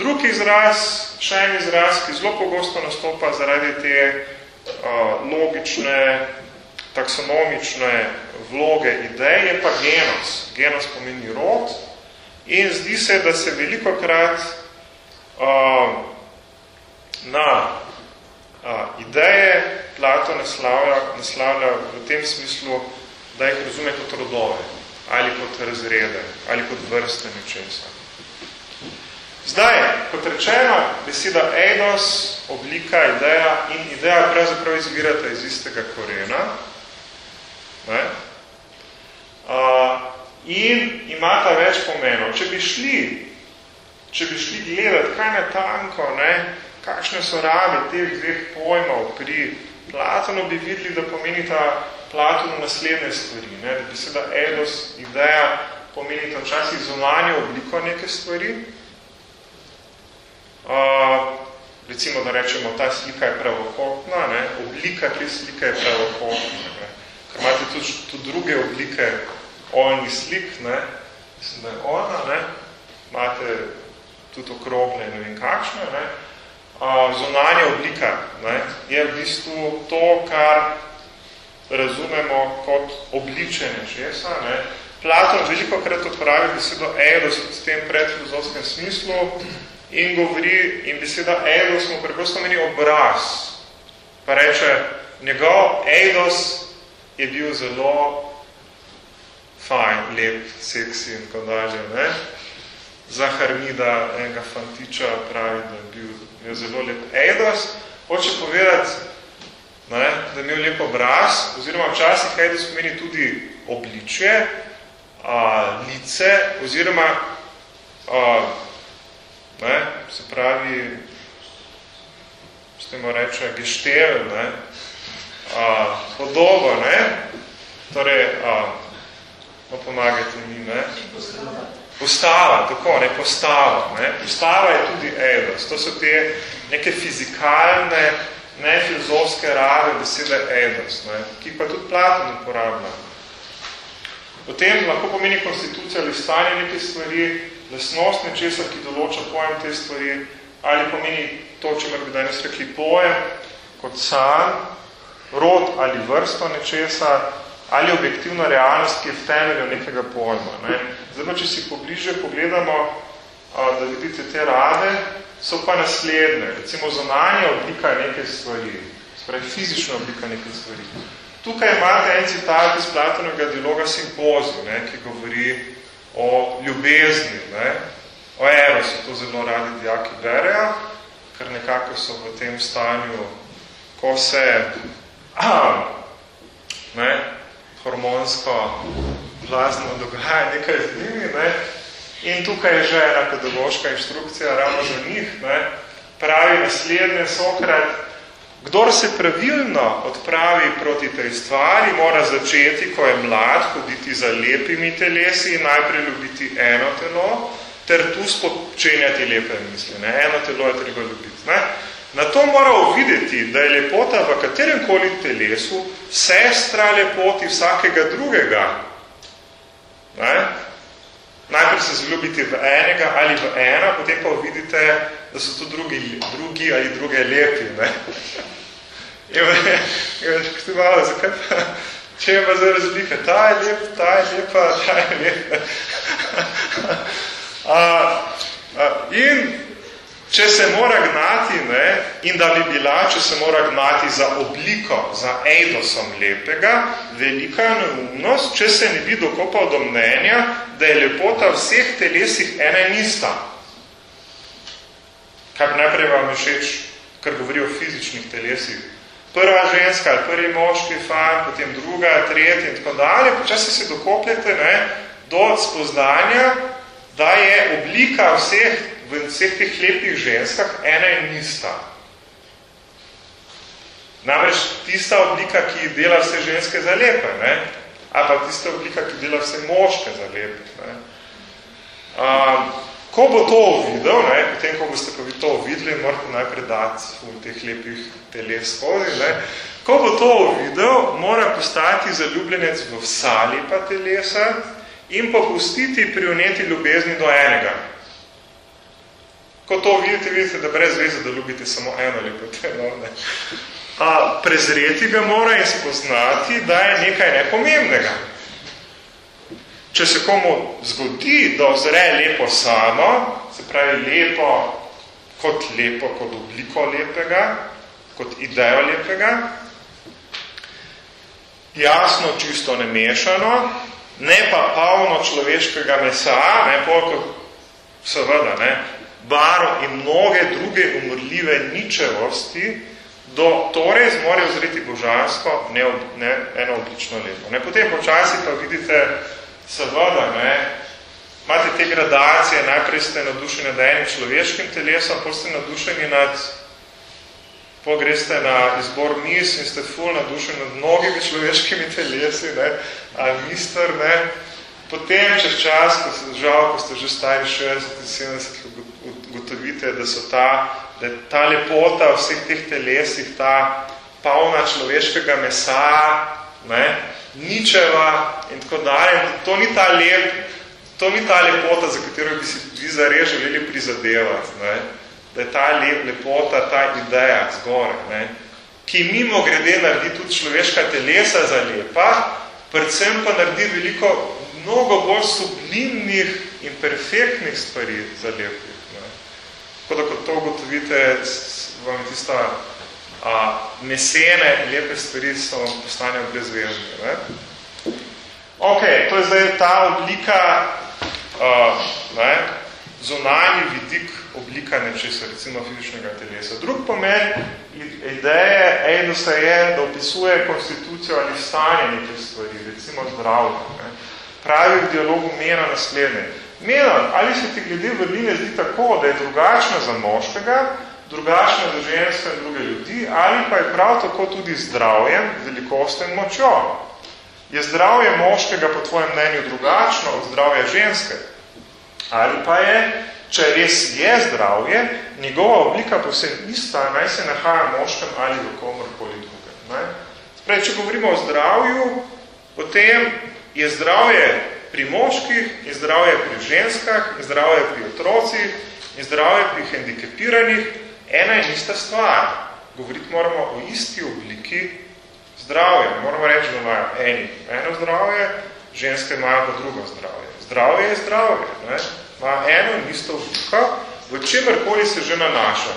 Drugi izraz, še en izraz, ki zelo pogosto nastopa zaradi te uh, logične, taksonomične vloge ideje, je pa genos. Genos pomeni rod in zdi se, da se veliko krat na a, ideje Plato naslavlja, naslavlja v tem smislu, da jih razume kot rodove, ali kot razrede, ali kot vrste nečesa. Zdaj, kot rečeno, beseda eidos, oblika, ideja in ideja pravzaprav izvirata iz istega korena. Ne? A, in imata več pomenov. Če bi šli če bi šli gledati, kaj na tanko, ne, kakšne so rabe teh dveh pojmov pri Platonu, bi videli, da pomeni ta Platonu naslednje stvari. Ne, da bi se da edos ideja pomeni ta včasih zunanje obliko neke stvari. Uh, recimo, da rečemo, ta slika je pravokotna, ne, oblika te slike je pravokotna. Ne. Ker imate tudi, tudi druge oblike oljnih slik, ne, mislim, da je ona, ne, imate tudi okrogle, ne vem kakšne, ne, a, zunanja oblika, ne, je v bistvu to, kar razumemo kot obličenje česa, ne. Platon veliko krat uporabi besedo edos v tem predfilozofskem smislu in govori, in beseda edos mu preprosto meni obraz. Pa reče, njegov eidos je bil zelo fajn, lep, seksi in tako dalje. Ne? Za Harmida, enega fantiča, pravi, da je bil je zelo lep. Eidos hoče povedati, ne, da je imel lep obraz, oziroma včasih Eidos pomeni tudi obličje, a, lice, oziroma a, ne, se pravi, s temo reče, geštel, ne, a, podobo, ne, torej, a, no pomagajte mi, ne, postava, tako, ne, postava, ne, postava je tudi eidos, to so te neke fizikalne, ne filozofske rave besede eidos, ne, ki pa tudi Platon uporablja. Potem lahko pomeni konstitucija ali stanje neke stvari, lesnost nečesa, ki določa pojem te stvari, ali pomeni to, če bi danes rekli pojem, kot san, rod ali vrsto nečesa, ali objektivna realnost, ki je v temelju nekega pojma. Ne. Zdaj če si pobliže pogledamo, a, da vidite te rade, so pa naslednje. Recimo zonanja oblika neke stvari, spravi fizična oblika neke stvari. Tukaj imate en citat iz Platonovega dialoga Simpozi, ne, ki govori o ljubezni, ne, o erosu, to zelo radi dijaki berejo, ker nekako so v tem stanju, ko se ah, ne, hormonsko vlazno dogaja nekaj z njimi, ne? in tukaj je že ena pedagoška inštrukcija ravno za njih, ne? pravi naslednje Sokrat, kdor se pravilno odpravi proti tej stvari, mora začeti, ko je mlad, hoditi za lepimi telesi in najprej ljubiti eno telo, ter tu spočenjati lepe misli. Ne? Eno telo je treba ljubiti. Ne? Na to mora uvideti, da je lepota v katerem koli telesu sestra lepoti vsakega drugega. Ne? Najprej se zaljubiti v enega ali v ena, potem pa uvidite, da so to drugi, drugi ali druge lepi. Ne? In veš, malo, zakaj pa, če je pa za razlike, ta je lep, ta je lepa, ta je lepa. A, a, in Če se mora gnati, ne, in da bi bila, če se mora gnati za obliko, za eidosom lepega, velika neumnost, če se ne bi dokopal do mnenja, da je lepota vseh telesih ena in ista. Kaj najprej vam je všeč, kar govori o fizičnih telesih. Prva ženska, prvi moški fan, potem druga, tretja in tako dalje, počasi se dokopljate ne, do spoznanja, da je oblika vseh v vseh teh lepih ženskah ena in ista. Namreč tista oblika, ki dela vse ženske za lepe, ne? ali pa tista oblika, ki dela vse moške za lepe. Ne? Um, ko bo to videl, ne? potem, ko boste pa vi to videli, morate najprej dati v teh lepih teles skozi, ne? ko bo to videl, mora postati zaljubljenec v vsa lepa telesa in popustiti prioneti ljubezni do enega. Ko to vidite, vidite, da brez veze, da ljubite samo eno lepo telo. Ne? A, prezreti ga mora in spoznati, da je nekaj nepomembnega. Če se komu zgodi, da ozre lepo samo, se pravi lepo kot lepo, kot obliko lepega, kot idejo lepega, jasno, čisto nemešano, ne pa polno človeškega mesa, ne, polko, seveda, ne, baro in mnoge druge umrljive ničevosti, do torej zmore ozreti božansko, ne, ne eno oblično lepo. Ne, potem počasi pa vidite, seveda, ne, imate te gradacije, najprej ste nadušeni nad enim človeškim telesom, potem ste nadušeni nad, po greste na izbor mis in ste ful nadušeni nad mnogimi človeškimi telesi, ne, ali mister, ne, potem čez čas, ko ste žal, ko ste že stari 60-70, ugotovite, da so ta, da ta lepota vseh teh telesih, ta polna človeškega mesa, ne, ničeva in tako dalje. To ni ta lep, to ni ta lepota, za katero bi si vi zarej želeli prizadevati, ne? da je ta lep, lepota, ta ideja zgore, ne? ki mimo grede naredi tudi človeška telesa za lepa, predvsem pa naredi veliko, mnogo bolj sublimnih in perfektnih stvari za lepih. Ne? Tako da, kot to ugotovite, vam je tista a, mesene lepe stvari so vam postanejo brezvežne. Ok, to je zdaj ta oblika uh, ne, zonalni vidik oblika nečesa, recimo fizičnega telesa. Drug pomen ideje Eidosa je, da opisuje konstitucijo ali stanje neke stvari, recimo zdravlje. Ne. Pravi v dialogu mena naslednje. Mena, ali se ti glede vrline zdi tako, da je drugačna za moškega, drugačna za ženske in druge ljudi, ali pa je prav tako tudi zdravjem, velikostem močjo? Je zdravje moškega po tvojem mnenju drugačno od zdravja ženske? Ali pa je, če res je zdravje, njegova oblika povsem ista, naj se nahaja moškem ali v komorkoli drugem. Ne? Sprej, če govorimo o zdravju, potem je zdravje pri moških, je zdravje pri ženskah, je zdravje pri otrocih, je zdravje pri hendikepiranih, ena in ista stvar. Govoriti moramo o isti obliki zdravja. Moramo reči, da imajo eni eno zdravje, ženske imajo pa drugo zdravje. Zdravje je zdravje. Ne? Ima eno in isto obliko, v čemerkoli se že nanaša.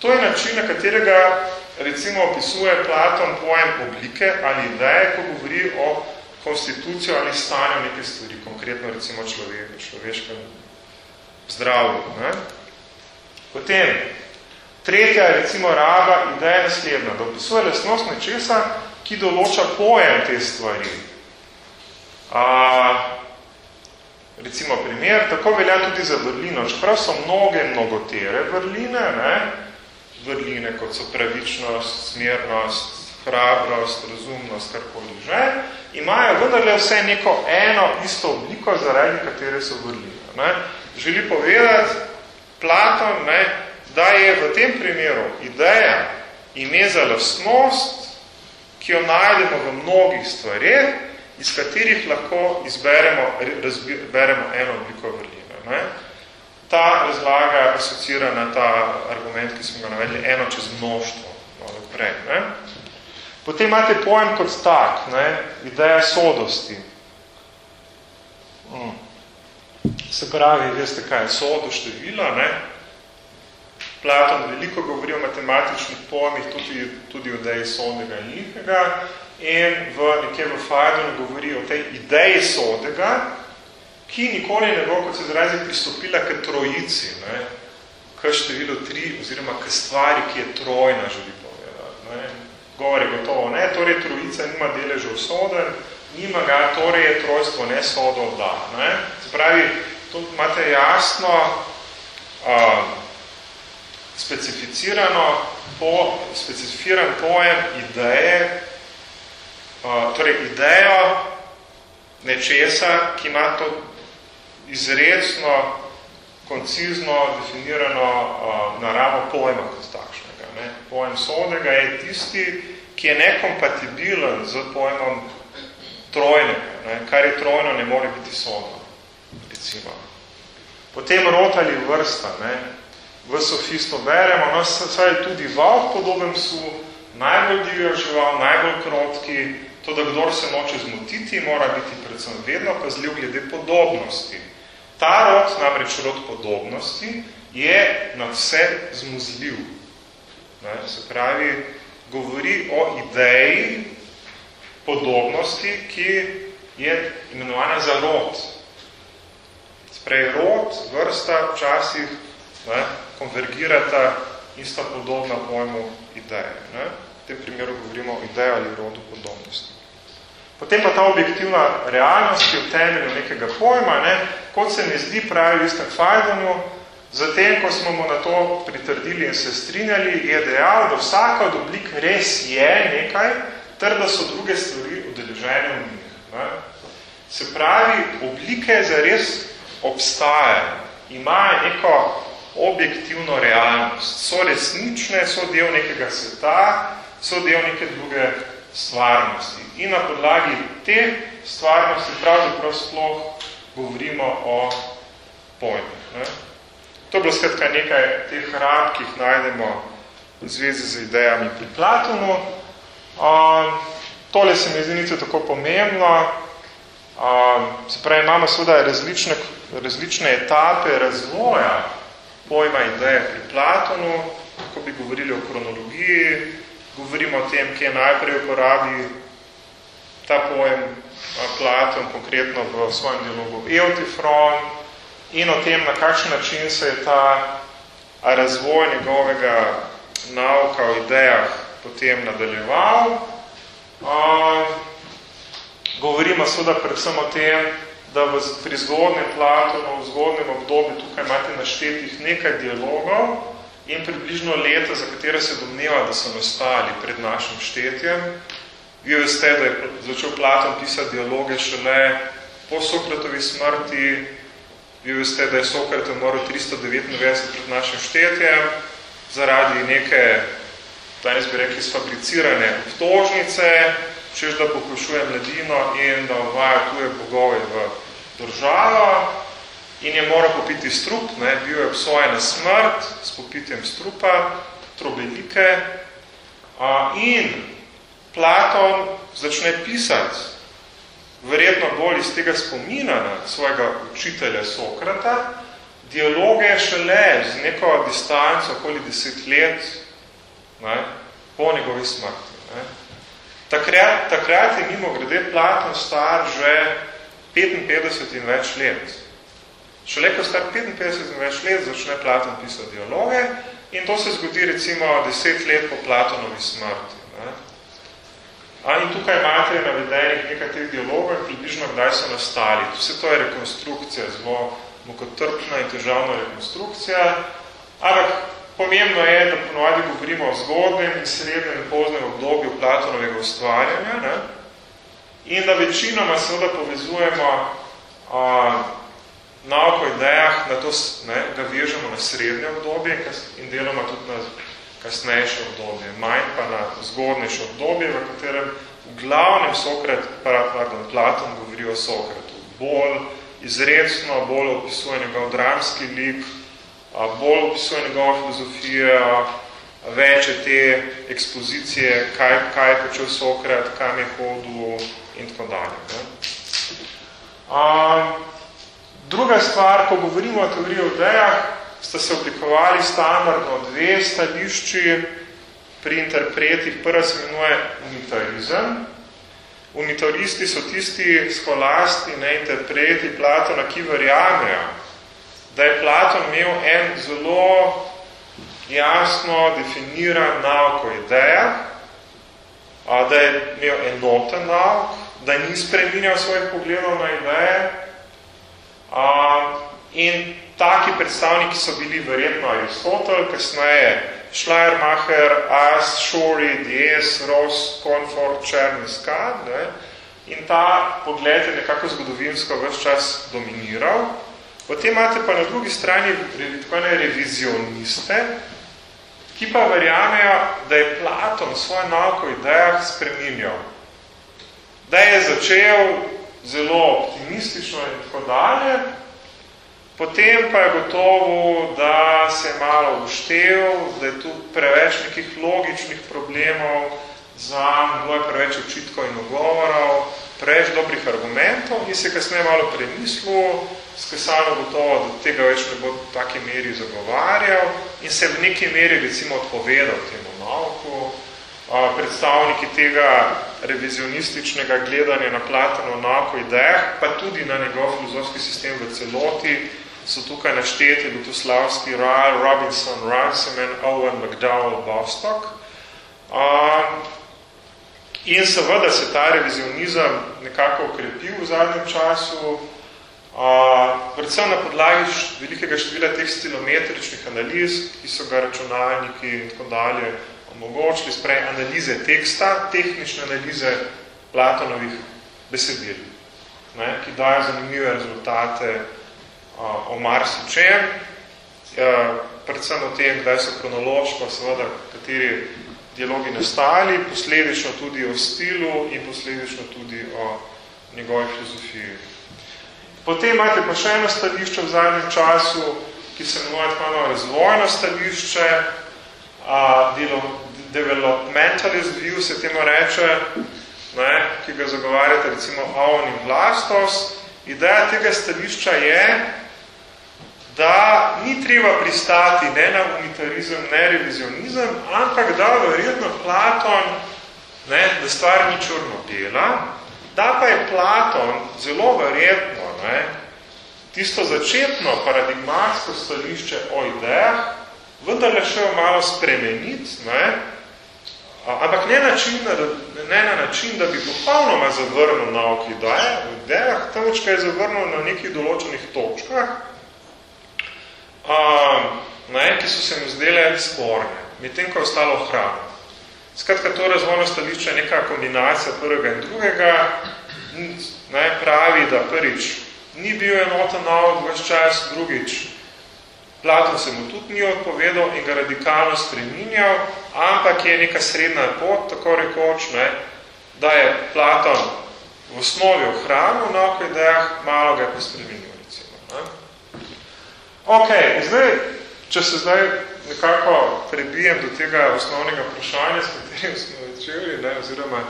To je način, na katerega recimo opisuje Platon pojem oblike ali ideje, ko govori o konstituciji ali stanju neke stvari, konkretno recimo človek, človeškem zdravju. Ne? Potem, tretja recimo raba ideja naslednja, da opisuje lesnost nečesa, ki določa pojem te stvari. A, recimo primer, tako velja tudi za vrlino. Čeprav so mnoge mnogotere vrline, ne, vrline kot so pravičnost, smernost, hrabrost, razumnost, karkoli že, imajo vendarle vse neko eno isto obliko, zaradi katere so vrline. Ne. Želi povedati Platon, ne, da je v tem primeru ideja ime za lastnost, ki jo najdemo v mnogih stvarih, iz katerih lahko izberemo razberemo eno obliko vrline. Ne? Ta razlaga asocira na ta argument, ki smo ga navedli, eno čez mnoštvo. Malo prej, ne? Potem imate pojem kot tak, ne? ideja sodosti. Hmm. Se pravi, veste kaj je sodo števila, ne? Platon veliko govori o matematičnih pojmih, tudi, tudi o ideji sodnega in njihega, in v nekje v Fajdonu govori o tej ideji sodega, ki nikoli ne bo, kot se zrazi, pristopila k trojici, ne, k številu tri, oziroma k stvari, ki je trojna, želi povedati. Ne. Govori gotovo, ne, torej trojica nima deležev soden, nima ga, torej je trojstvo ne sodo da. Ne. Se pravi, to imate jasno, um, specificirano, po, specificiran pojem ideje, uh, torej idejo nečesa, ki ima to izredno, koncizno definirano uh, naravo pojma kot takšnega. Ne? Pojem sodega je tisti, ki je nekompatibilen z pojmom trojnega. Ne? Kar je trojno, ne more biti sodno, recimo. Potem rot ali vrsta. Ne? v sofisto beremo, no, saj tudi val podobem su, najbolj divjo žival, najbolj krotki, to, da kdor se noče zmotiti, mora biti predvsem vedno pazljiv glede podobnosti. Ta rod, namreč rod podobnosti, je na vse zmuzljiv. Ne, se pravi, govori o ideji podobnosti, ki je imenovana za rod. Sprej, rod, vrsta, včasih ne, konvergirata in sta podobna pojmu ideje. Ne? V tem primeru govorimo o ideji ali rodu podobnosti. Potem pa ta objektivna realnost, ki je v temelju nekega pojma, ne, kot se mi zdi pravi v istem Fajdonu, zatem, ko smo mu na to pritrdili in se strinjali, je dejal, da vsaka od oblik res je nekaj, ter da so druge stvari udeležene v njih. Ne. Se pravi, oblike zares obstajajo, imajo neko objektivno realnost, so resnične, so del nekega sveta, so del neke druge stvarnosti. In na podlagi te stvarnosti pravzaprav sploh govorimo o pojmih. To je bilo skratka nekaj teh rad, ki jih najdemo v zvezi z idejami pri Platonu. Um, tole se mi zdi tako pomembno. Um, se pravi, imamo seveda različne, različne etape razvoja pojma ideje pri Platonu, ko bi govorili o kronologiji, govorimo o tem, kje najprej uporabi ta pojem Platon, konkretno v svojem dialogu Eutifron, in o tem, na kakšen način se je ta razvoj njegovega nauka o idejah potem nadaljeval. Govorimo seveda predvsem o tem, da v, pri zgodnem Platonu, v zgodnem obdobju, tukaj imate naštetih nekaj dialogov, in približno leta, za katere se domneva, da so nastali pred našim štetjem. Vi veste, da je začel Platon pisati dialoge šele po Sokratovi smrti. Vi veste, da je Sokrat umrl 399 pred našim štetjem zaradi neke, danes bi rekli, sfabricirane obtožnice, češ da pokošuje mladino in da uvaja tuje bogove v državo in je moral popiti strup, ne, bil je obsojen na smrt s popitjem strupa, trobelike, a, in Platon začne pisati, verjetno bolj iz tega spomina na svojega učitelja Sokrata, dialoge šele z neko distanco okoli deset let ne, po njegovi smrti. Ne. Takrat, takrat je mimo grede Platon star že 55 in več let. Šele ko star 55 in več let začne Platon pisati dialoge in to se zgodi recimo 10 let po Platonovi smrti. A in tukaj imate navedenih nekaj teh dialogov približno kdaj so nastali. Vse to je rekonstrukcija, zelo mukotrpna in težavna rekonstrukcija, ampak pomembno je, da ponovadi govorimo o zgodnem in srednjem in poznem obdobju Platonovega ustvarjanja ne? in da večinoma seveda povezujemo a, nauko idejah, na to ne, ga vežemo na srednje obdobje in deloma tudi na kasnejše obdobje, manj pa na zgodnejše obdobje, v katerem v glavnem Sokrat, pardon, Platon govori o Sokratu. Bolj izredno, bolj opisuje njegov dramski lik, bolj opisuje njegov filozofijo, več te ekspozicije, kaj, kaj je počel Sokrat, kam je hodil in tako dalje. Ne. Um, Druga stvar, ko govorimo o teoriji o idejah, sta se oblikovali standardno dve stališči pri interpretih. Prva se imenuje unitarizem. Unitaristi so tisti skolasti, ne interpreti Platona, ki verjamejo, da je Platon imel en zelo jasno definiran nauk o idejah, da je imel enoten nauk, da ni spreminjal svojih pogledov na ideje, in taki predstavniki so bili verjetno Aristotel, kasneje Schleiermacher, As, Shori, Dies, Ross, Comfort, Černiska. Ne? In ta pogled je nekako zgodovinsko več čas dominiral. Potem imate pa na drugi strani tako ne revizioniste, ki pa verjamejo, da je Platon svoje nauko idejah spreminjal. Da je začel zelo optimistično in tako dalje, Potem pa je gotovo, da se je malo uštev, da je tu preveč nekih logičnih problemov, za bilo je preveč očitkov in ogovorov, preveč dobrih argumentov in se kasneje malo premislil, skesano gotovo, da tega več ne bo v taki meri zagovarjal in se v neki meri recimo odpovedal temu nauku. Predstavniki tega revizionističnega gledanja na Platono nauko idejah, pa tudi na njegov filozofski sistem v celoti, so tukaj našteti Lutoslavski Ryle, Robinson, Runciman, Owen, McDowell, Bostock. Um, In seveda se ta revizionizem nekako ukrepil v zadnjem času, a, predvsem na podlagi velikega števila teh stilometričnih analiz, ki so ga računalniki in tako dalje omogočili, sprej analize teksta, tehnične analize Platonovih besedil, ne, ki dajo zanimive rezultate o marsičem, predvsem o tem, kdaj so kronološko, seveda, kateri dialogi nastali, posledično tudi o stilu in posledično tudi o njegovi filozofiji. Potem imate pa še eno stališče v zadnjem času, ki se imenuje tako razvojno stališče, a, delo, developmentalist view se temu reče, ne, ki ga zagovarjate recimo Aon in Vlastos. Ideja tega stališča je, da ni treba pristati ne na unitarizem, ne revizionizem, ampak da verjetno Platon, ne, da stvar ni črno-bela, da pa je Platon zelo verjetno ne, tisto začetno paradigmatsko stališče o idejah, vendar le še malo spremeniti, ne, ampak ne, način, ne na način, da bi popolnoma zavrnil nauk ideje, v idejah, temveč kaj je zavrnil na nekih določenih točkah, um, ne, ki so se mi zdele sporne, medtem ko je ostalo hrano. Skratka, to razvojno stališče je neka kombinacija prvega in drugega, ne, pravi, da prvič ni bil enoten nauk vaš čas, drugič Platon se mu tudi ni odpovedal in ga radikalno spreminjal, ampak je neka srednja pot, tako rekoč, ne, da je Platon v osnovi ohranil nauko idejah, malo ga je pa spreminjal, recimo. Ne. Ok, zdaj, če se zdaj nekako prebijem do tega osnovnega vprašanja, s katerim smo začeli, ne, oziroma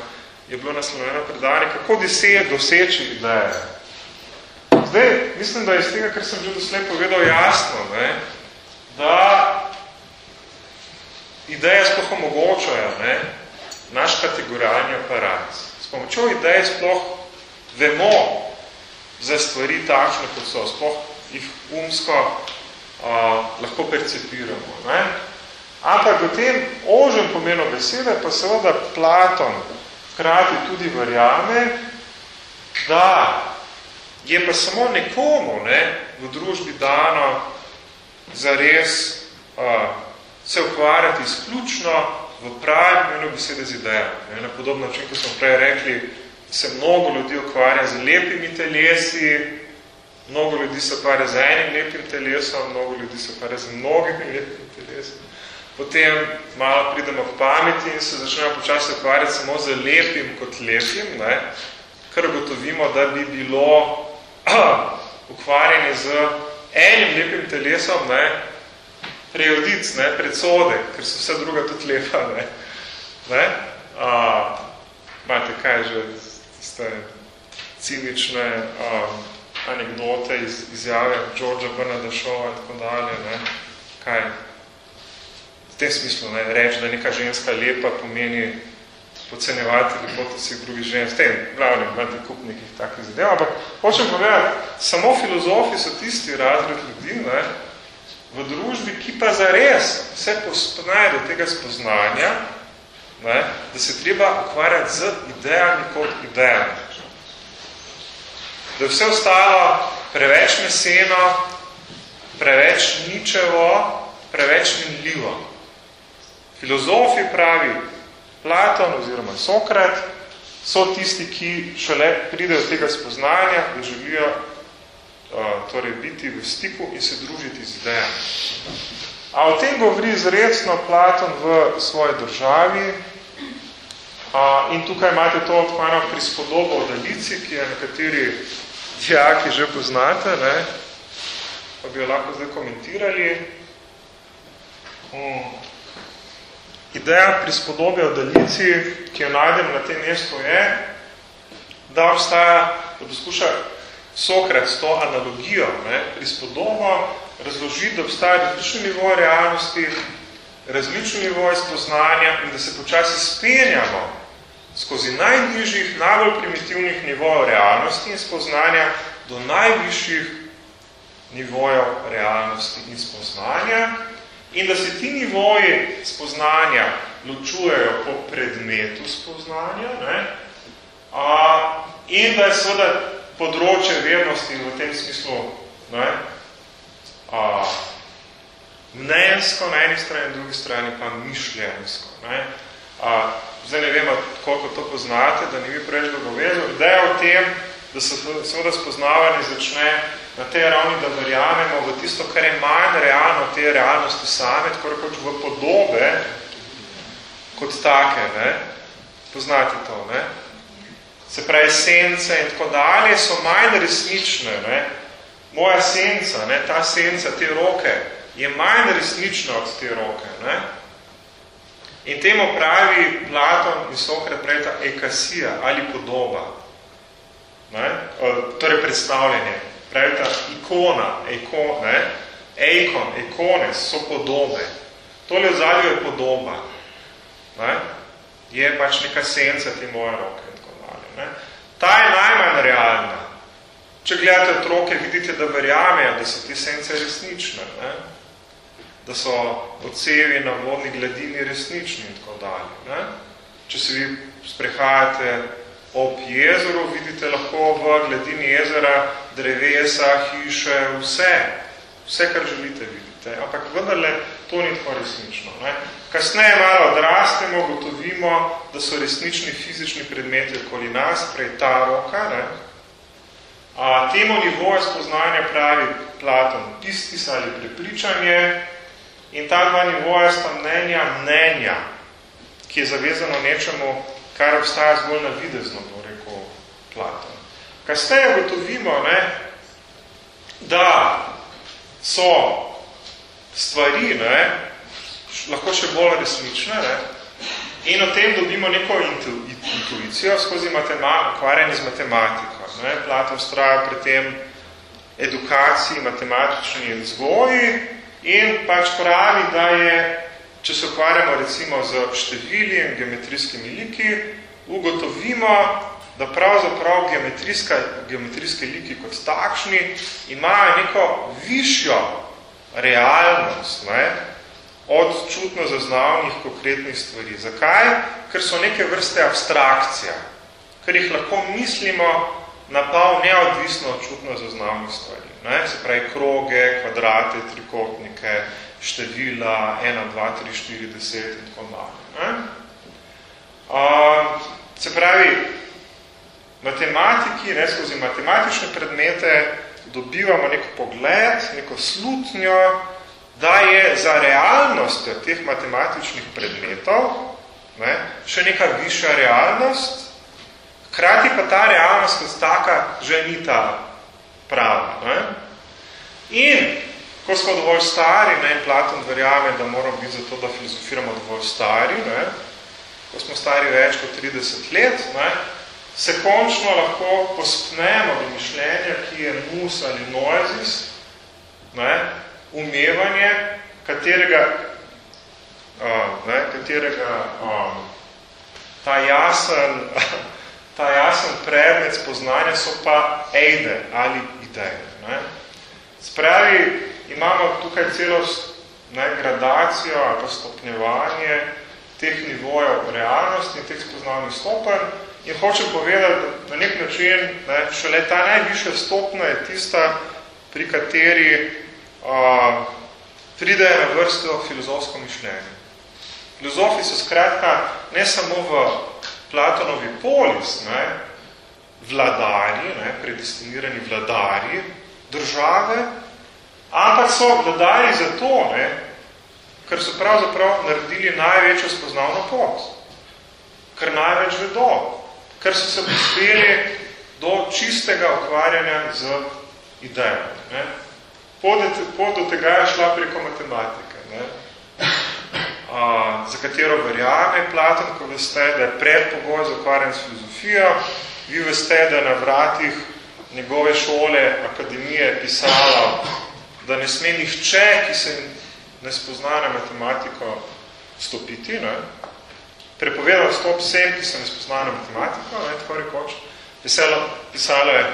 je bilo naslovljeno predanje, kako dosej doseči ideje. Zdaj, mislim, da je iz tega, kar sem že doslej povedal, jasno, ne, da ideje sploh omogočajo ne, naš kategorijalni aparat. S pomočjo ideje sploh vemo za stvari takšne, kot so, sploh jih umsko a, lahko percepiramo. Ne? Ampak v tem ožem pomenu besede pa seveda Platon hkrati tudi verjame, da je pa samo nekomu ne, v družbi dano zares a, se ukvarjati izključno v pravim pomenu besede z idejami. Na podobno način, kot smo prej rekli, se mnogo ljudi ukvarja z lepimi telesi, Mnogo ljudi se ukvarja z enim lepim telesom, mnogo ljudi se ukvarja z mnogimi lepimi telesom. Potem malo pridemo k pameti in se začnemo počasi ukvarjati samo z lepim kot lepim, ne? kar gotovimo, da bi bilo ukvarjanje z enim lepim telesom, ne? prejodic, ne? predsodek, ker so vse druga tudi lepa. Ne? Ne? A, imate kaj že, tiste cinične, a, anekdote iz izjave Georgea Bernarda Shaw in tako dalje, ne, kaj? V tem smislu, ne, reči, da neka ženska lepa pomeni podcenjevati lepoto vseh drugih žensk, v tem glavnem imate kup nekih takih zadev, ampak hočem povedati, samo filozofi so tisti razred ljudi, ne, v družbi, ki pa zares vse pospoznaje do tega spoznanja, ne, da se treba ukvarjati z idejami kot idejami da je vse ostalo preveč meseno, preveč ničevo, preveč minljivo. Filozofi pravi, Platon oziroma Sokrat, so tisti, ki šele pridejo tega spoznanja, da želijo uh, torej biti v stiku in se družiti z idejami. A o tem govori izredno Platon v svoji državi, Uh, in tukaj imate to odpano prispodobo o dalici, ki je nekateri dijaki že poznate, ne? pa bi jo lahko zdaj komentirali. Um, ideja prispodobe o daljici, ki jo najdem na tem mestu, je, da obstaja, da poskuša Sokrat s to analogijo, ne, prispodobo, razložiti, da obstaja različni nivo realnosti, različni nivo spoznanja in da se počasi spenjamo skozi najnižjih, najbolj primitivnih nivojev realnosti in spoznanja do najvišjih nivojev realnosti in spoznanja in da se ti nivoji spoznanja ločujejo po predmetu spoznanja ne, a, in da je seveda področje vernosti v tem smislu ne, a, mnenjsko na eni strani, na drugi strani pa mišljenjsko. Ne. A, zdaj ne vemo, koliko to poznate, da ne bi preveč dolgovezal. Ideja o tem, da se seveda spoznavanje začne na tej ravni, da verjamemo v tisto, kar je manj realno v tej realnosti same, tako rekoč v podobe, kot take, ne? poznate to, ne? se pravi sence in tako dalje, so manj resnične. Ne? Moja senca, ne? ta senca, te roke, je manj resnična od te roke. Ne? In temu pravi Platon in Sokrat pravi ta ekasija ali podoba. Ne? Torej predstavljanje pravi ta ikona, ikon, ne, eikon, ikone so podobe. Tole vzadju je podoba. Ne? Je pač neka senca te moje roke in tako dalje. Ne? Ta je najmanj realna. Če gledate otroke, vidite, da verjamejo, da so te sence resnične. Ne? Da so odsevi na vodni gladini resnični in tako dalje. Ne? Če se vi sprehajate ob jezeru, vidite lahko v gladini jezera drevesa, hiše, vse, vse, kar želite vidite. Ampak vendarle to ni tako resnično. Ne? Kasneje malo odrastemo, gotovimo, da so resnični fizični predmeti okoli nas, prej ta roka. Ne? A temu nivoju spoznanja pravi Platon pistis ali prepričanje in ta dva nivoja sta mnenja mnenja, ki je zavezano nečemu, kar obstaja zgolj na videzno, bo rekel Platon. Kasneje gotovimo, ne, da so stvari ne, lahko še bolj resnične ne, in o tem dobimo neko intu, intuicijo skozi ukvarjanje z matematiko. Ne. Platon straja pri tem edukaciji, matematični vzgoji in pač pravi, da je Če se ukvarjamo recimo z števili in geometrijskimi liki, ugotovimo, da pravzaprav geometrijske liki kot takšni imajo neko višjo realnost ne, od čutno zaznavnih konkretnih stvari. Zakaj? Ker so neke vrste abstrakcija, ker jih lahko mislimo na pol neodvisno od čutno zaznavnih stvari. Ne? Se pravi kroge, kvadrate, trikotnike, števila 1, 2, 3, 4, 10 in tako dalje. Uh, se pravi, matematiki, ne, skozi matematične predmete dobivamo neko pogled, neko slutnjo, da je za realnost teh matematičnih predmetov ne, še neka višja realnost, hkrati pa ta realnost kot taka že ni ta prava. Ne. In Ko smo dovolj stari, ne, in Platon verjame, da moramo biti zato, da filozofiramo dovolj stari, ne, ko smo stari več kot 30 let, ne, se končno lahko pospnemo do mišljenja, ki je mus ali noezis, ne, umevanje, katerega, uh, ne, katerega um, ta jasen, ta jasen predmet spoznanja so pa ejde ali ideje. Ne. Spravi, imamo tukaj celost ne, gradacijo ali pa stopnjevanje teh nivojev realnosti in teh spoznavnih stopenj in hočem povedati, da na nek način ne, šele ta najvišja stopna je tista, pri kateri a, pride na vrsto filozofsko mišljenje. Filozofi so skratka ne samo v Platonovi polis, ne, vladari, ne, predestinirani vladari države, Ampak so vladali zato, ne, ker so pravzaprav naredili največjo spoznavno pot, ker največ vedo, ker so se pospeli do čistega ukvarjanja z idejami. Ne. Pot do tega je šla preko matematike, ne. Za katero verjame Platon, ko veste, da je predpogoj za ukvarjanje s filozofijo, vi veste, da je na vratih njegove šole, akademije pisala da ne sme nihče, ki se ne spozna na matematiko, stopiti. Ne? Prepovedal stop vsem, ki se ne spozna na matematiko, ne, tako rekoč. Pisalo, pisalo je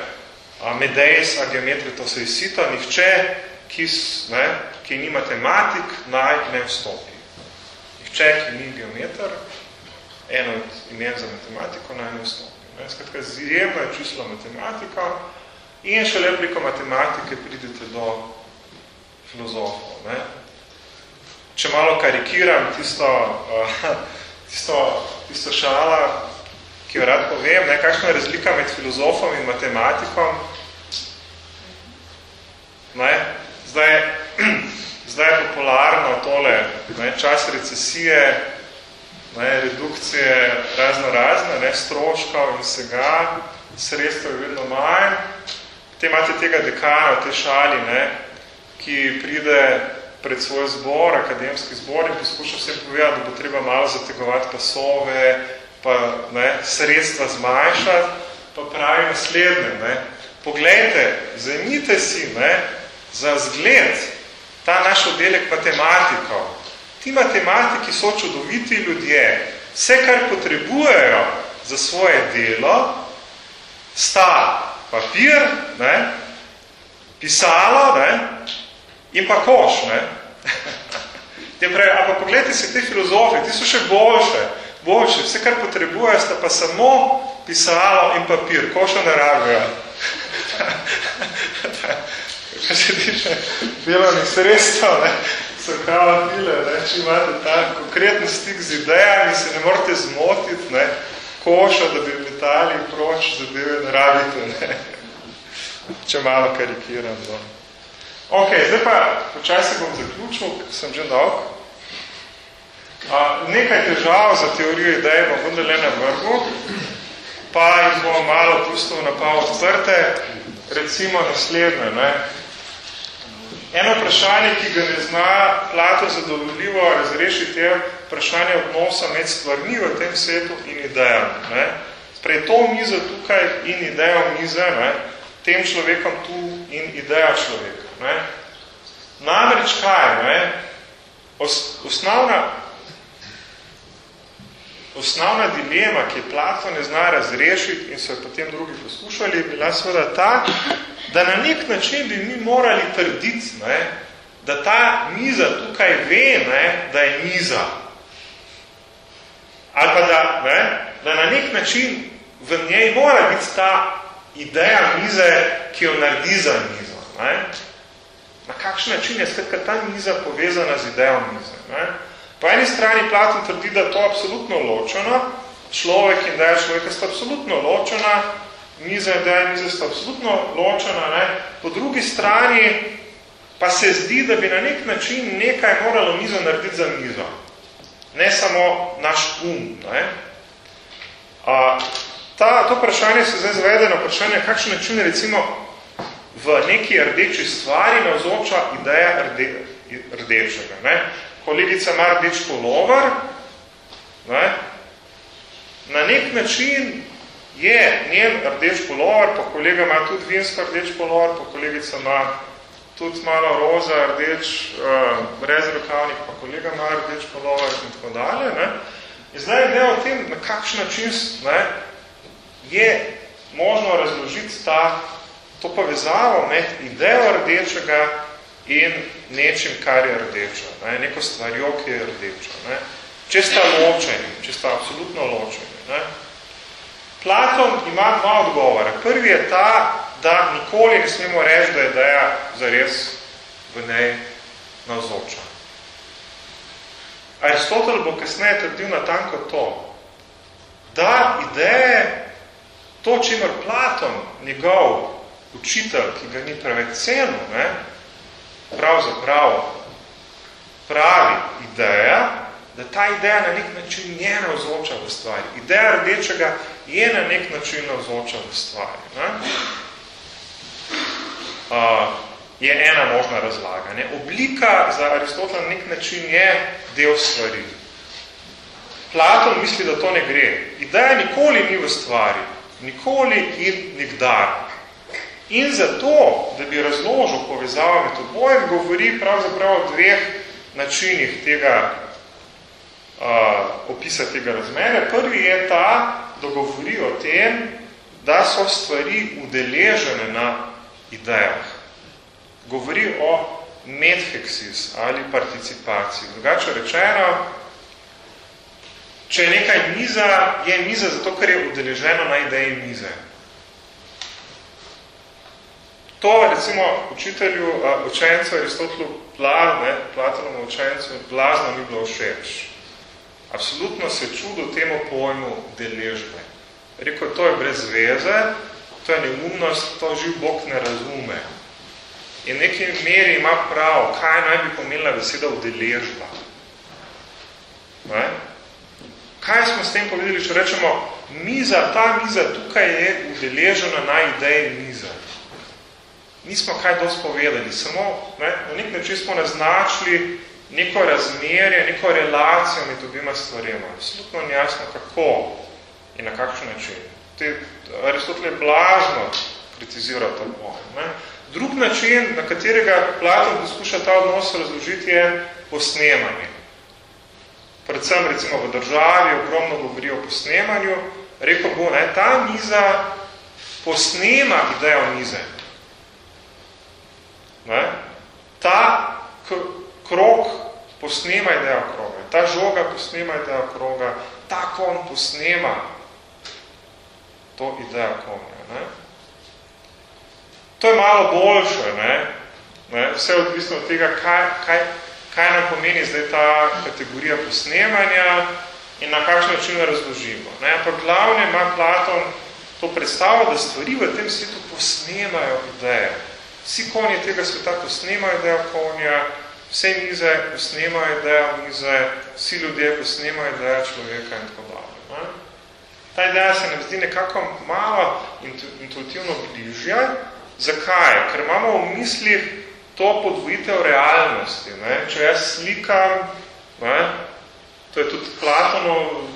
Medeis, a geometri, to se izsita, nihče, ki, ne, ki ni matematik, naj ne vstopi. Nihče, ki ni geometer, eno od imen za matematiko na eni osnovi. Skratka, izjemno je čislo matematika in šele preko matematike pridete do filozofov. Ne? Če malo karikiram tisto, uh, tisto, tisto šala, ki jo rad povem, ne, kakšna je razlika med filozofom in matematikom. Ne, zdaj, zdaj je popularno tole, ne, čas recesije, ne, redukcije razno razne, ne, stroškov in vsega, sredstvo je vedno manj. Te imate tega dekana v tej šali, ne, ki pride pred svoj zbor, akademski zbor in poskuša vsem povedati, da bo treba malo zategovati pasove, pa ne, sredstva zmanjšati, pa pravi naslednje. Ne. Poglejte, zanimite si ne, za zgled ta naš oddelek matematikov. Ti matematiki so čudoviti ljudje. Vse, kar potrebujejo za svoje delo, sta papir, ne, pisalo ne, in pa koš. Ne. Pravi, ampak pogledajte si te filozofe, ti so še boljše boljše. Vse, kar potrebuje, sta pa samo pisalo in papir. Koša ne rabijo. Kaj se tiče delovnih sredstev, ne, so kao tile, ne, če imate ta konkretni stik z idejami, se ne morate zmotiti, ne, koša, da bi letali proč, zadeve ne rabite, ne. Če malo karikiram. No. Ok, zdaj pa počasi bom zaključil, sem že dolg. A, nekaj težav za teorijo idej bom vendarle na vrhu, pa jih bom malo pustil na pa odprte, recimo naslednje. Ne. Eno vprašanje, ki ga ne zna Plato zadovoljivo razrešiti, je vprašanje odnosa med stvarmi v tem svetu in idejami. Ne. Sprej to mizo tukaj in idejo mize, ne, tem človekom tu in ideja človeka. Ne. Namreč kaj? Ne, os, osnovna osnovna dilema, ki je Plato ne zna razrešiti in so jo potem drugi poskušali, je bila seveda ta, da na nek način bi mi morali trditi, ne, da ta miza tukaj ve, ne, da je miza. Ali pa da, ne, da na nek način v njej mora biti ta ideja mize, ki jo naredi za mizo. Ne. Na kakšen način je skratka ta miza povezana z idejo mize. Ne. Po eni strani Platon trdi, da to absolutno ločeno, človek in deja človeka sta absolutno ločena, miza in deja miza sta absolutno ločena, ne? po drugi strani pa se zdi, da bi na nek način nekaj moralo mizo narediti za mizo. Ne samo naš um. Ne? A, ta, to vprašanje se zdaj zvedeno vprašanje, kakšen način recimo v neki rdeči stvari navzoča ideja rde, rdečega. Ne? Kolegica ima rdeč polovar, ne, na nek način je njen rdeč polovar, pa kolega ima tudi vinsko rdeč polovar, pa kolegica ima tudi malo roza, rdeč, uh, brez rokavnik, pa kolega ima rdeč polovar in tako dalje. Ne. In zdaj je o tem, na kakšen način ne, je možno razložiti ta, to povezavo med idejo rdečega in nečim, kar je rdečo, ne? neko stvarjo, ki je rdečo. Ne? Če sta ločeni, če sta absolutno ločeni. Ne? Platon ima dva odgovora. Prvi je ta, da nikoli ne smemo reči, da je ideja zares v njej navzoča. Aristotel bo kasneje trdil na tanko to, da ideje, to, čimer Platon, njegov učitelj, ki ga ni preveč cenil, ne, pravzaprav pravi ideja, da ta ideja na nek način je navzoča v stvari. Ideja rdečega je na nek način navzoča v stvari. Ne? Uh, je ena možna razlaga. Ne? Oblika za Aristotel na nek način je del stvari. Platon misli, da to ne gre. Ideja nikoli ni v stvari. Nikoli in nikdar. In zato, da bi razložil povezavo med obojem, govori pravzaprav o dveh načinih tega uh, opisa tega razmere. Prvi je ta, da govori o tem, da so stvari udeležene na idejah. Govori o medheksis ali participaciji. Drugače rečeno, Če je nekaj miza, je miza zato, ker je udeleženo na ideji mize. To, recimo, učitelju, učencu Aristotelu Plane, Platonovo učencu, blazno ni bilo všeč. Absolutno se čudo temu pojmu deležbe. Rekel, to je brez veze, to je neumnost, to živ Bog ne razume. In nekaj meri ima prav, kaj naj bi pomenila beseda udeležba. Ne? Kaj smo s tem povedali, če rečemo, miza, ta miza tukaj je udeležena na ideji miza. Nismo kaj dosti povedali, samo ne, na nek način smo naznačili neko razmerje, neko relacijo med obima stvarima. Absolutno ni jasno, kako in na kakšen način. Te, Aristotel je blažno kritiziral ta pojem. Drug način, na katerega Platon poskuša ta odnos razložiti, je posnemanje. Predvsem recimo v državi ogromno govori o posnemanju. Rekel bo, ne, ta miza posnema idejo mize. Ne? Ta krog posnema idejo kroga. Ta žoga posnema idejo kroga. Ta kon posnema to idejo konja. Ne? To je malo boljše, ne? Ne? vse odvisno od tega, kaj, kaj, kaj nam pomeni zdaj ta kategorija posnemanja in na kakšen način razložimo. Ne? Ampak glavne ima Platon to predstavo, da stvari v tem svetu posnemajo ideje. Vsi konji tega sveta posnemajo idejo konja, vse mize posnemajo idejo mize, vsi ljudje posnemajo idejo človeka in tako dalje. Ta ideja se nam zdi nekako malo intuitivno bližja, Zakaj? Ker imamo v mislih to podvojitev realnosti. Ne? Če jaz slikam, ne? to je tudi Platonov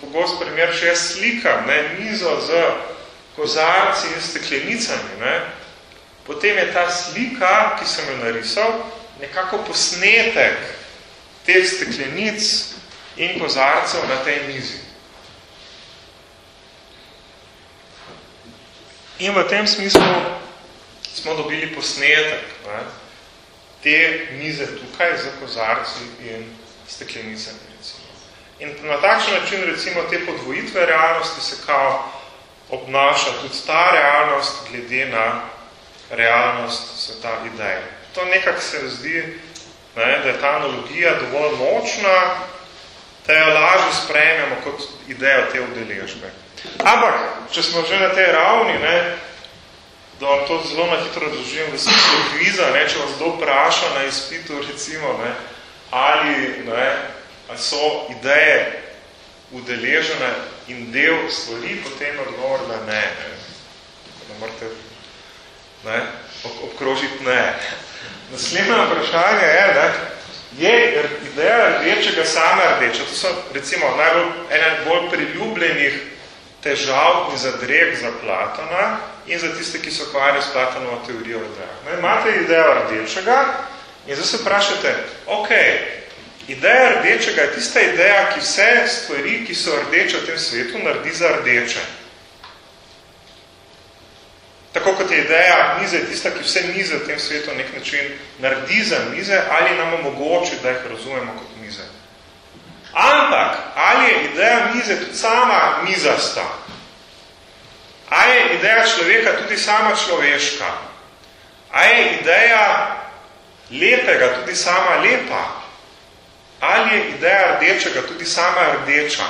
pogost primer, če jaz slikam ne? mizo z kozarci in steklenicami, ne? Potem je ta slika, ki sem jo narisal, nekako posnetek teh steklenic in kozarcev na tej mizi. In v tem smislu smo dobili posnetek ne, te mize tukaj za kozarci in steklenicami. Recimo. In na takšen način recimo te podvojitve realnosti se kao obnaša tudi ta realnost glede na realnost sveta idej. To nekako se zdi, ne, da je ta analogija dovolj močna, da jo lažje sprejmemo kot idejo te udeležbe. Ampak, če smo že na tej ravni, ne, da vam to zelo na hitro razložim v smislu kviza, ne, če vas kdo vpraša na izpitu, recimo, ne, ali, ne, ali so ideje udeležene in del stvari, potem odgovor, da ne. Ne, ne morate ne, obkrožiti ne. Naslednje vprašanje je, ne, je ideja rdečega sama rdeča. To so recimo najbolj, ene bolj priljubljenih težav in zadreg za Platona in za tiste, ki so kvarjali s Platonovo teorijo ideja. Imate idejo rdečega in zdaj se vprašate, ok, ideja rdečega je tista ideja, ki vse stvari, ki so rdeče v tem svetu, naredi za rdeče. Tako kot je ideja mize tista, ki vse mize v tem svetu nek način naredi za mize ali nam omogoči, da jih razumemo kot mize. Ampak, ali je ideja mize tudi sama mizasta? Ali je ideja človeka tudi sama človeška? Ali je ideja lepega tudi sama lepa? Ali je ideja rdečega tudi sama rdeča?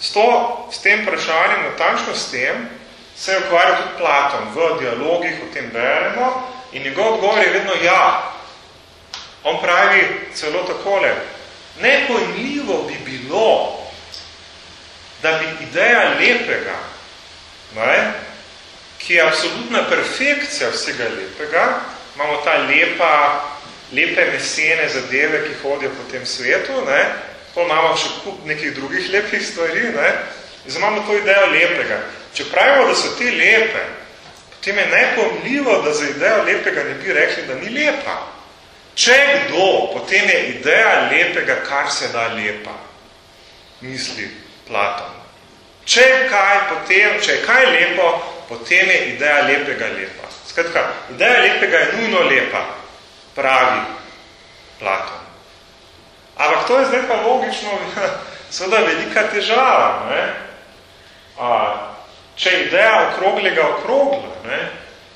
S, to, s tem vprašanjem, natančno s tem, se je ukvarjal tudi Platon v dialogih, o tem beremo, in njegov odgovor je vedno ja. On pravi celo takole, nepojmljivo bi bilo, da bi ideja lepega, ne, ki je absolutna perfekcija vsega lepega, imamo ta lepa, lepe mesene zadeve, ki hodijo po tem svetu, ne, to imamo še kup nekih drugih lepih stvari, ne, in imamo to idejo lepega. Če pravimo, da so te lepe, potem je nepomljivo, da za idejo lepega ne bi rekli, da ni lepa. Če kdo, potem je ideja lepega, kar se da lepa, misli Platon. Če kaj, potem, če je kaj lepo, potem je ideja lepega lepa. Skratka, ideja lepega je nujno lepa, pravi Platon. Ampak to je zdaj pa logično seveda velika težava. Ne? A, če je ideja okroglega okrogla, ne?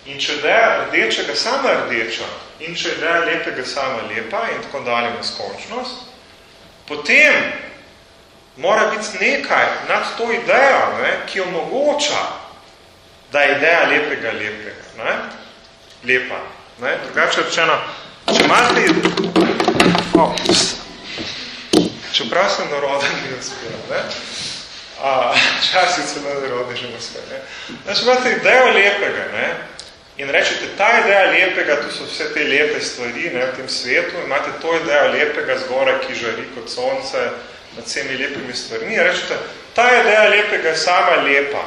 in če je ideja rdečega sama rdeča, in če je ideja lepega sama lepa, in tako dalje na skončnost, potem mora biti nekaj nad to idejo, ne? ki omogoča, da je ideja lepega lepega. Ne? Lepa. Ne? Drugače rečeno, če imate... Oh, čeprav sem naroden, ni uspel, ne? A, časi celo narodni že uspel, ne? Znači, imate idejo lepega, ne? In rečete, ta ideja lepega, tu so vse te lepe stvari ne, v tem svetu, imate to idejo lepega zgore, ki žari kot sonce nad vsemi lepimi stvarmi. Rečete, ta ideja lepega je sama lepa.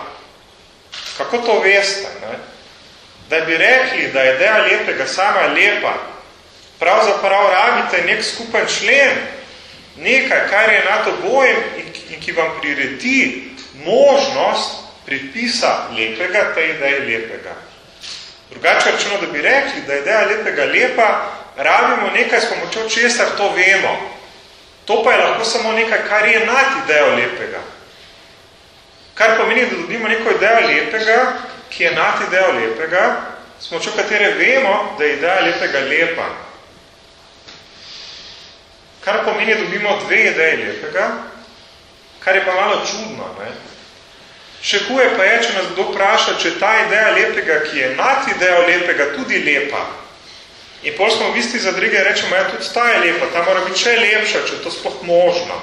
Kako to veste? Ne? Da bi rekli, da je ideja lepega sama lepa, pravzaprav rabite nek skupen člen, nekaj, kar je nad obojem in, in ki vam priredi možnost pripisa lepega, te ideje lepega. Drugače rečeno, da bi rekli, da je ideja lepega lepa, rabimo nekaj, s pomočjo česar to vemo. To pa je lahko samo nekaj, kar je nad idejo lepega. Kar pomeni, da dobimo neko idejo lepega, ki je nad idejo lepega, s pomočjo katere vemo, da je ideja lepega lepa. Kar pomeni, da dobimo dve ideje lepega, kar je pa malo čudno. Ne? Še huje pa je, če nas kdo vpraša, če ta ideja lepega, ki je nad idejo lepega, tudi lepa. In pol smo v isti zadrige rečemo, ja, tudi ta je lepa, ta mora biti še lepša, če je to sploh možno.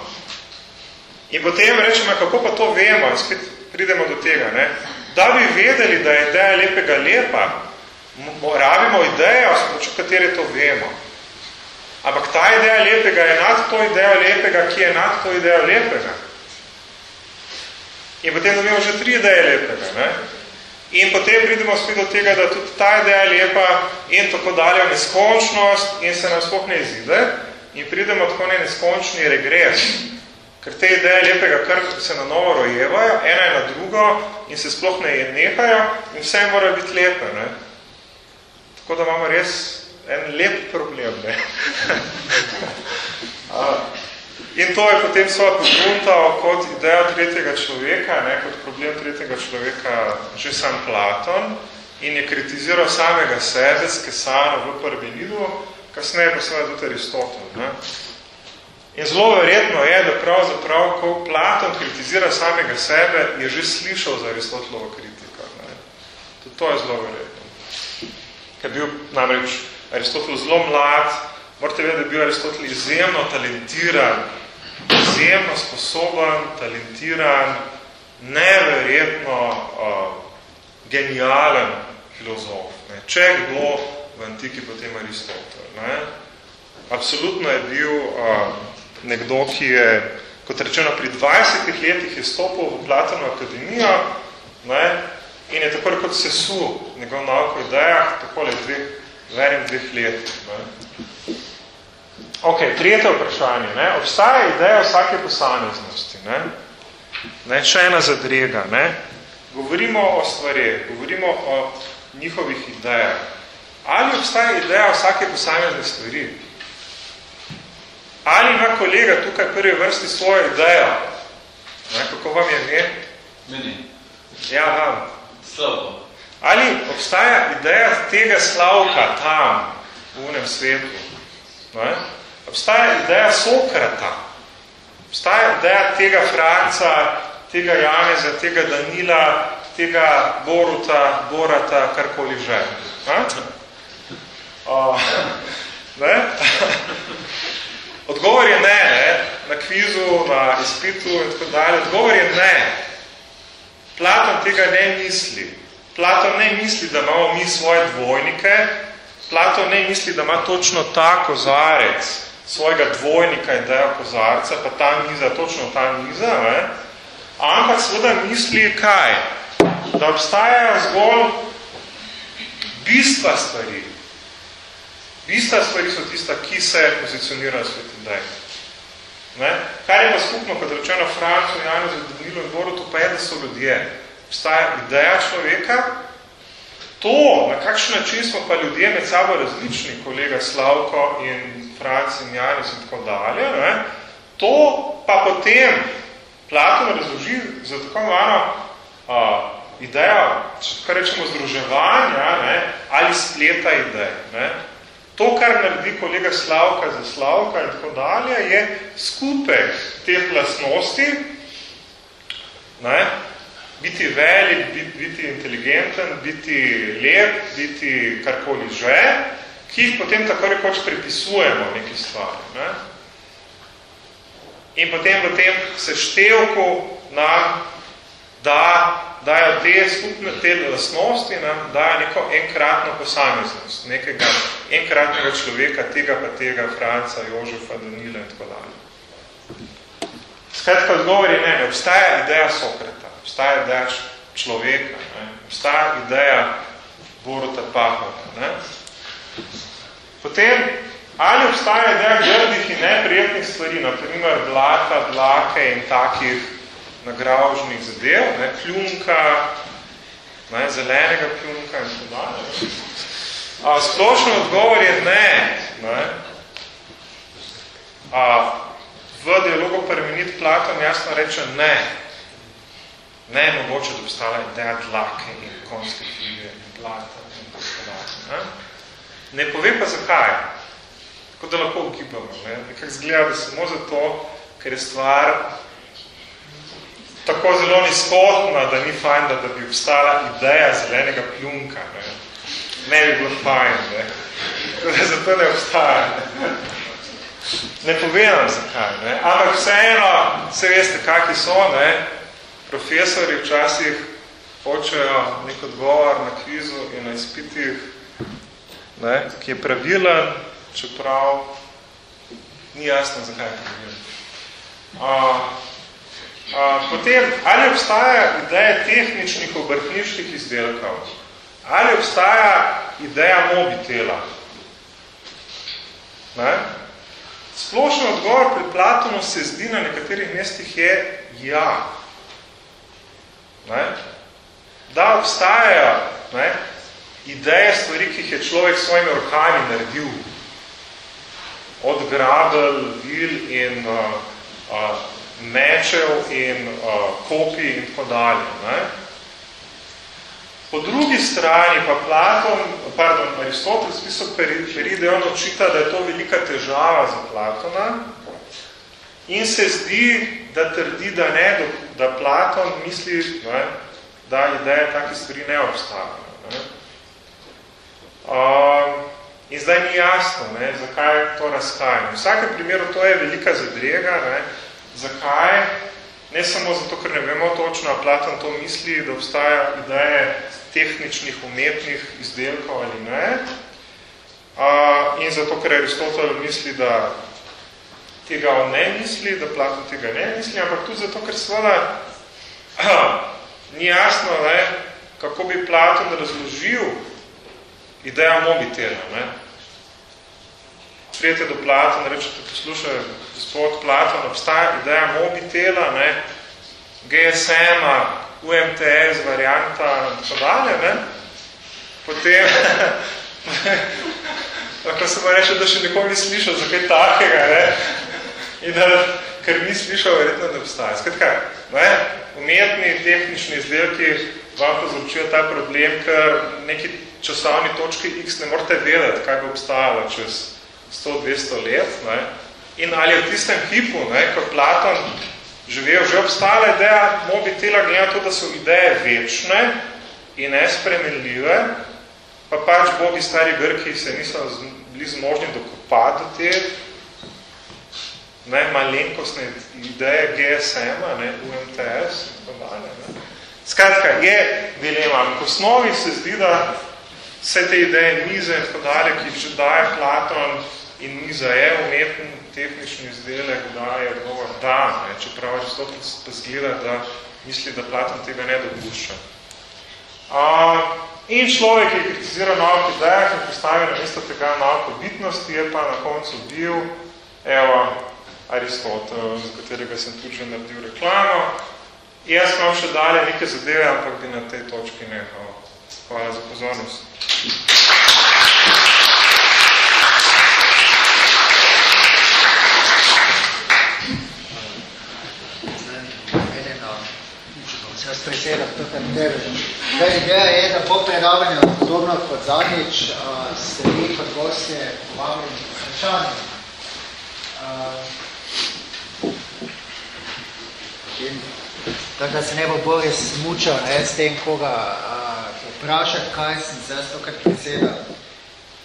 In potem rečemo, kako pa to vemo, in spet pridemo do tega. Ne? Da bi vedeli, da je ideja lepega lepa, rabimo idejo, s pomočjo katere to vemo. Ampak ta ideja lepega je nad to idejo lepega, ki je nad to idejo lepega. In potem dobimo že tri ideje lepega. Ne? In potem pridemo spet do tega, da tudi ta ideja lepa in tako dalje v neskončnost in se nam sploh ne izide. In pridemo tako na neskončni regres. Ker te ideje lepega kar se na novo rojevajo, ena je na drugo in se sploh ne nehajo in vse mora biti lepe. Ne? Tako da imamo res en lep problem. Ne? In to je potem svoja pogruntal kot ideja tretjega človeka, ne, kot problem tretjega človeka že sam Platon in je kritiziral samega sebe s Kesano v Parmenidu, kasneje pa seveda tudi Aristotel. Ne. In zelo verjetno je, da pravzaprav, ko Platon kritizira samega sebe, je že slišal za Aristotelovo kritika. Ne. To je zelo verjetno. Ker je bil namreč Aristotel zelo mlad, morate vedeti, da je bil Aristotel izjemno talentiran izjemno sposoben, talentiran, neverjetno uh, genijalen filozof. Ne. Če kdo v antiki potem Aristotel. Ne. Absolutno je bil uh, nekdo, ki je, kot rečeno, pri 20 letih je stopil v Platano akademijo ne, in je tako kot se su njegov nauko idejah, tako le dveh, verim dveh let. Ne. Ok, tretje vprašanje. Ne? Obstaja ideja vsake posameznosti. Ne? Ne, še ena zadrega. Ne? Govorimo o stvari, govorimo o njihovih idejah. Ali obstaja ideja vsake posamezne stvari? Ali ima kolega tukaj prvi vrsti svojo idejo? Ne, kako vam je ime? Meni. Ja, vam. Slavo. Ali obstaja ideja tega slavka tam, v unem svetu? Ne? Obstaja ideja Sokrata, obstaja ideja tega Franca, tega Janeza, tega Danila, tega Boruta, Borata, karkoli že. O, ne? Odgovor je ne, ne, na kvizu, na izpitu in tako dalje. Odgovor je ne. Platon tega ne misli. Platon ne misli, da imamo mi svoje dvojnike. Platon ne misli, da ima točno ta kozarec, svojega dvojnika in dajo kozarca, pa ta miza, točno ta miza, ne? ampak seveda misli kaj? Da obstajajo zgolj bistva stvari. Bistva stvari so tista, ki se pozicionirajo svet idej. Ne? Kar je pa skupno, kot rečeno Francu, Janezu, Danilu in Borutu, pa je, da so ljudje. Obstaja ideja človeka, to, na kakšen način smo pa ljudje med sabo različni, kolega Slavko in Franc in Janis in tako dalje, ne, to pa potem Platon razloži za tako malo uh, idejo, kar rečemo, združevanja ne, ali spleta idej. Ne. To, kar naredi kolega Slavka za Slavka in tako dalje, je skupek teh lasnosti, ne, biti velik, biti, biti inteligenten, biti lep, biti karkoli že, ki jih potem tako rekoč prepisujemo neki stvari. Ne. In potem v tem seštevku nam da dajo te skupne te lasnosti, nam dajo neko enkratno posameznost, nekega enkratnega človeka, tega pa tega, Franca, Jožefa, Danila in tako dalje. Skratka, odgovor je ne, ne, obstaja ideja Sokrata, obstaja ideja človeka, ne, obstaja ideja Boruta Pahota. Ne. Potem, ali obstaja ideja grdih in neprijetnih stvari, naprimer blata, dlake in takih nagravžnih zadev, ne, pljunka, ne, zelenega pljunka in dalje. A, splošno odgovor je ne. ne. A, v dialogu Parmenid Platon jasno reče ne. Ne je mogoče, da obstala ideja dlake in konjske fige in blata in dalje. Ne. pove pa zakaj. Tako da lahko ugibamo. Ne. Nekak zgleda, da samo zato, ker je stvar tako zelo nizkotna, da ni fajn, da, da bi obstala ideja zelenega pljunka. Ne, ne bi bilo fajn, ne. zato ne obstaja. Ne povedam zakaj, ne. ampak vseeno, vse veste, kaki so, ne. profesori včasih hočejo nek odgovor na kvizu in na izpitih, ne, ki je pravilen, čeprav ni jasno, zakaj je pravilen. Uh, potem, ali obstaja ideja tehničnih obrtniških izdelkov? Ali obstaja ideja mobitela? Ne? Splošen odgovor pri Platonu se zdi na nekaterih mestih je ja. Ne? Da obstajajo ne, ideje stvari, ki jih je človek s svojimi rokami naredil. Od grabel, vil in uh, uh, mečev in uh, kopij in tako dalje. Ne? Po drugi strani pa Platon, pardon, Aristotel spisal Peride, on očita, da je to velika težava za Platona in se zdi, da trdi, da ne, da Platon misli, ne, da ideje takih stvari ne obstajajo. Ne? Um, in zdaj ni jasno, ne, zakaj to razhajamo. V vsakem primeru to je velika zadrega, ne, Zakaj? Ne samo zato, ker ne vemo točno, a Platon to misli, da obstaja ideje tehničnih, umetnih izdelkov ali ne. A, in zato, ker Aristotel misli, da tega on ne misli, da Platon tega ne misli, ampak tudi zato, ker seveda ni jasno, ne, kako bi Platon razložil idejo mobitela. Ne. Prijete do Platona, rečete, poslušaj, gospod Platon, obstaja ideja mobitela, ne, GSM-a, UMTS, varianta, in tako dalje, ne, potem, lahko se mu reče, da še nekom ni slišal za kaj takega, ne, in da, ker ni slišal, verjetno ne obstaja. Skratka, ne, umetni tehnični izdelki vam povzročijo ta problem, ker neki časovni točki X ne morate vedeti, kaj bo obstajalo čez 100-200 let, ne, In ali je v tistem hipu, ne, ko Platon živel, že obstala ideja mobitela, gleda to, da so ideje večne in nespremenljive, pa pač bogi stari Grki se niso bili zmožni dokopati do te ne, malenkostne ideje GSM-a, UMTS in tako dalje. Skratka, je dilema. V osnovi se zdi, da vse te ideje nize in tako dalje, ki jih že daje Platon in niza je umeten tehnični izdelek, da je odgovor da, ne, čeprav Aristotel pa zgleda, da misli, da Platon tega ne dopušča. Uh, in človek je kritiziral nauk idejah in postavil na mesto tega nauko bitnosti, je pa na koncu bil, evo, Aristotel, za katerega sem tudi že naredil reklamo. Jaz imam še dalje neke zadeve, ampak bi na tej točki nehal. Hvala za pozornost. dr. Tevež. Zdaj, ideja je, da po predavanju podobno kot zadnjič ste vi kot gostje povabili vprašanje. Tako da se ne bo Boris mučal ne, s tem, koga vprašati, kaj sem zdaj stokrat presedal.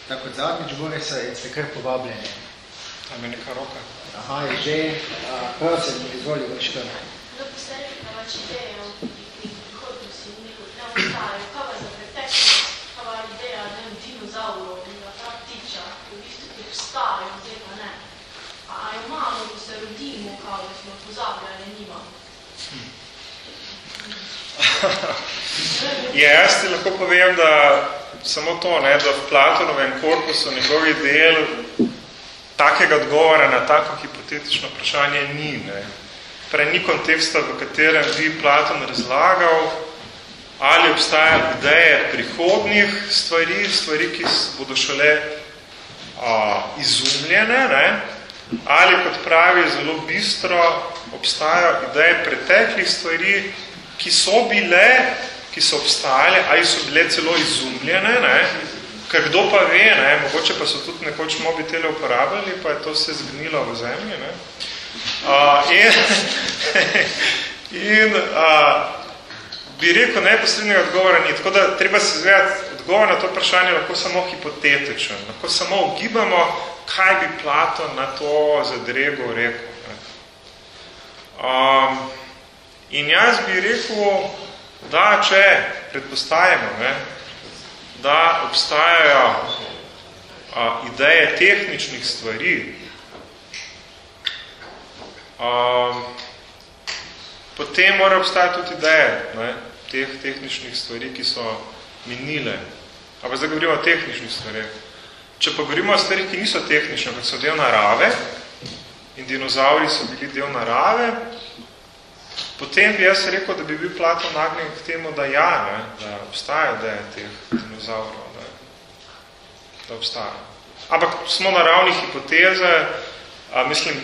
Tako kot zadnjič Borisa, ste kar povabljeni. Tam je neka roka. Aha, je že. Prosim, izvoli, več to. Da boste rekli, da vač ideje o prihodnosti ne obstajajo, kaj vas za preteklost, kaj vas ideja ne v dinozauru in da ta ptiča, v bistvu ki obstajajo, zdaj pa ne. A je malo, ko se rodimo, da smo pozabljali, nima. Ja, jaz ti lahko povem, da samo to, ne, da v Platonovem korpusu njegovi del takega odgovora na tako hipotetično vprašanje ni. Ne. Prej ni konteksta, v katerem bi Platon razlagal, ali obstaja ideje prihodnih stvari, stvari, ki bodo šele a, izumljene, ne, ali kot pravi zelo bistro, obstajajo ideje preteklih stvari, ki so bile, ki so obstajale, ali so bile celo izumljene, ne, ker kdo pa ve, ne, mogoče pa so tudi nekoč mobitele uporabljali, pa je to vse zgnilo v zemlji. Ne. Uh, in in uh, bi rekel, neposrednega odgovora ni. Tako da treba se zvedati, odgovor na to vprašanje lahko samo hipotetičen. Lahko samo ugibamo, kaj bi Platon na to zadrego rekel. Ne. Um, in jaz bi rekel, da če predpostavimo, ne, da obstajajo a, ideje tehničnih stvari, a, potem mora obstajati tudi ideje ne, teh tehničnih stvari, ki so minile. Ampak zdaj govorimo o tehničnih stvarih. Če pa govorimo o stvarih, ki niso tehnične, kot so del narave, in dinozauri so bili del narave, Potem bi jaz rekel, da bi bil Platon nagnjen k temu, da ja, ne, da obstaja ideja teh dinozaurov, da, da obstaja. Ampak smo na ravni hipoteze, a, mislim,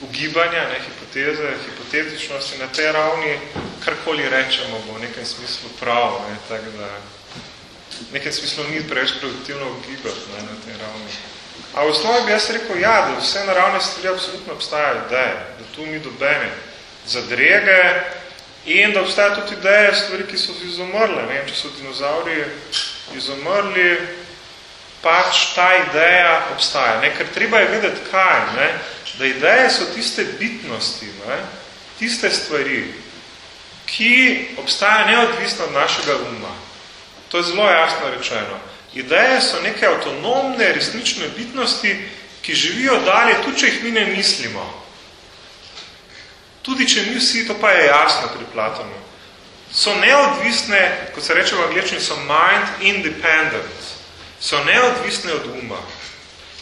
ugibanja, ne, hipoteze, hipotetičnosti, na tej ravni karkoli rečemo bo v nekem smislu prav, ne, tak da v nekem smislu ni preveč produktivno ugibati ne, na tej ravni. A v osnovi bi jaz rekel, ja, da vse naravne stvari absolutno obstajajo ideje, da tu ni dobene zadrege in da obstaja tudi ideje stvari, ki so izumrle. Ne? Če so dinozauri izumrli, pač ta ideja obstaja. Ne? Ker treba je vedeti kaj, ne? da ideje so tiste bitnosti, ne? tiste stvari, ki obstaja neodvisno od našega uma. To je zelo jasno rečeno. Ideje so neke avtonomne, resnične bitnosti, ki živijo dalje, tudi če jih mi ne mislimo. Tudi če ni vsi, to pa je jasno pri Platonu. So neodvisne, kot se reče v angličini, so mind independent. So neodvisne od uma.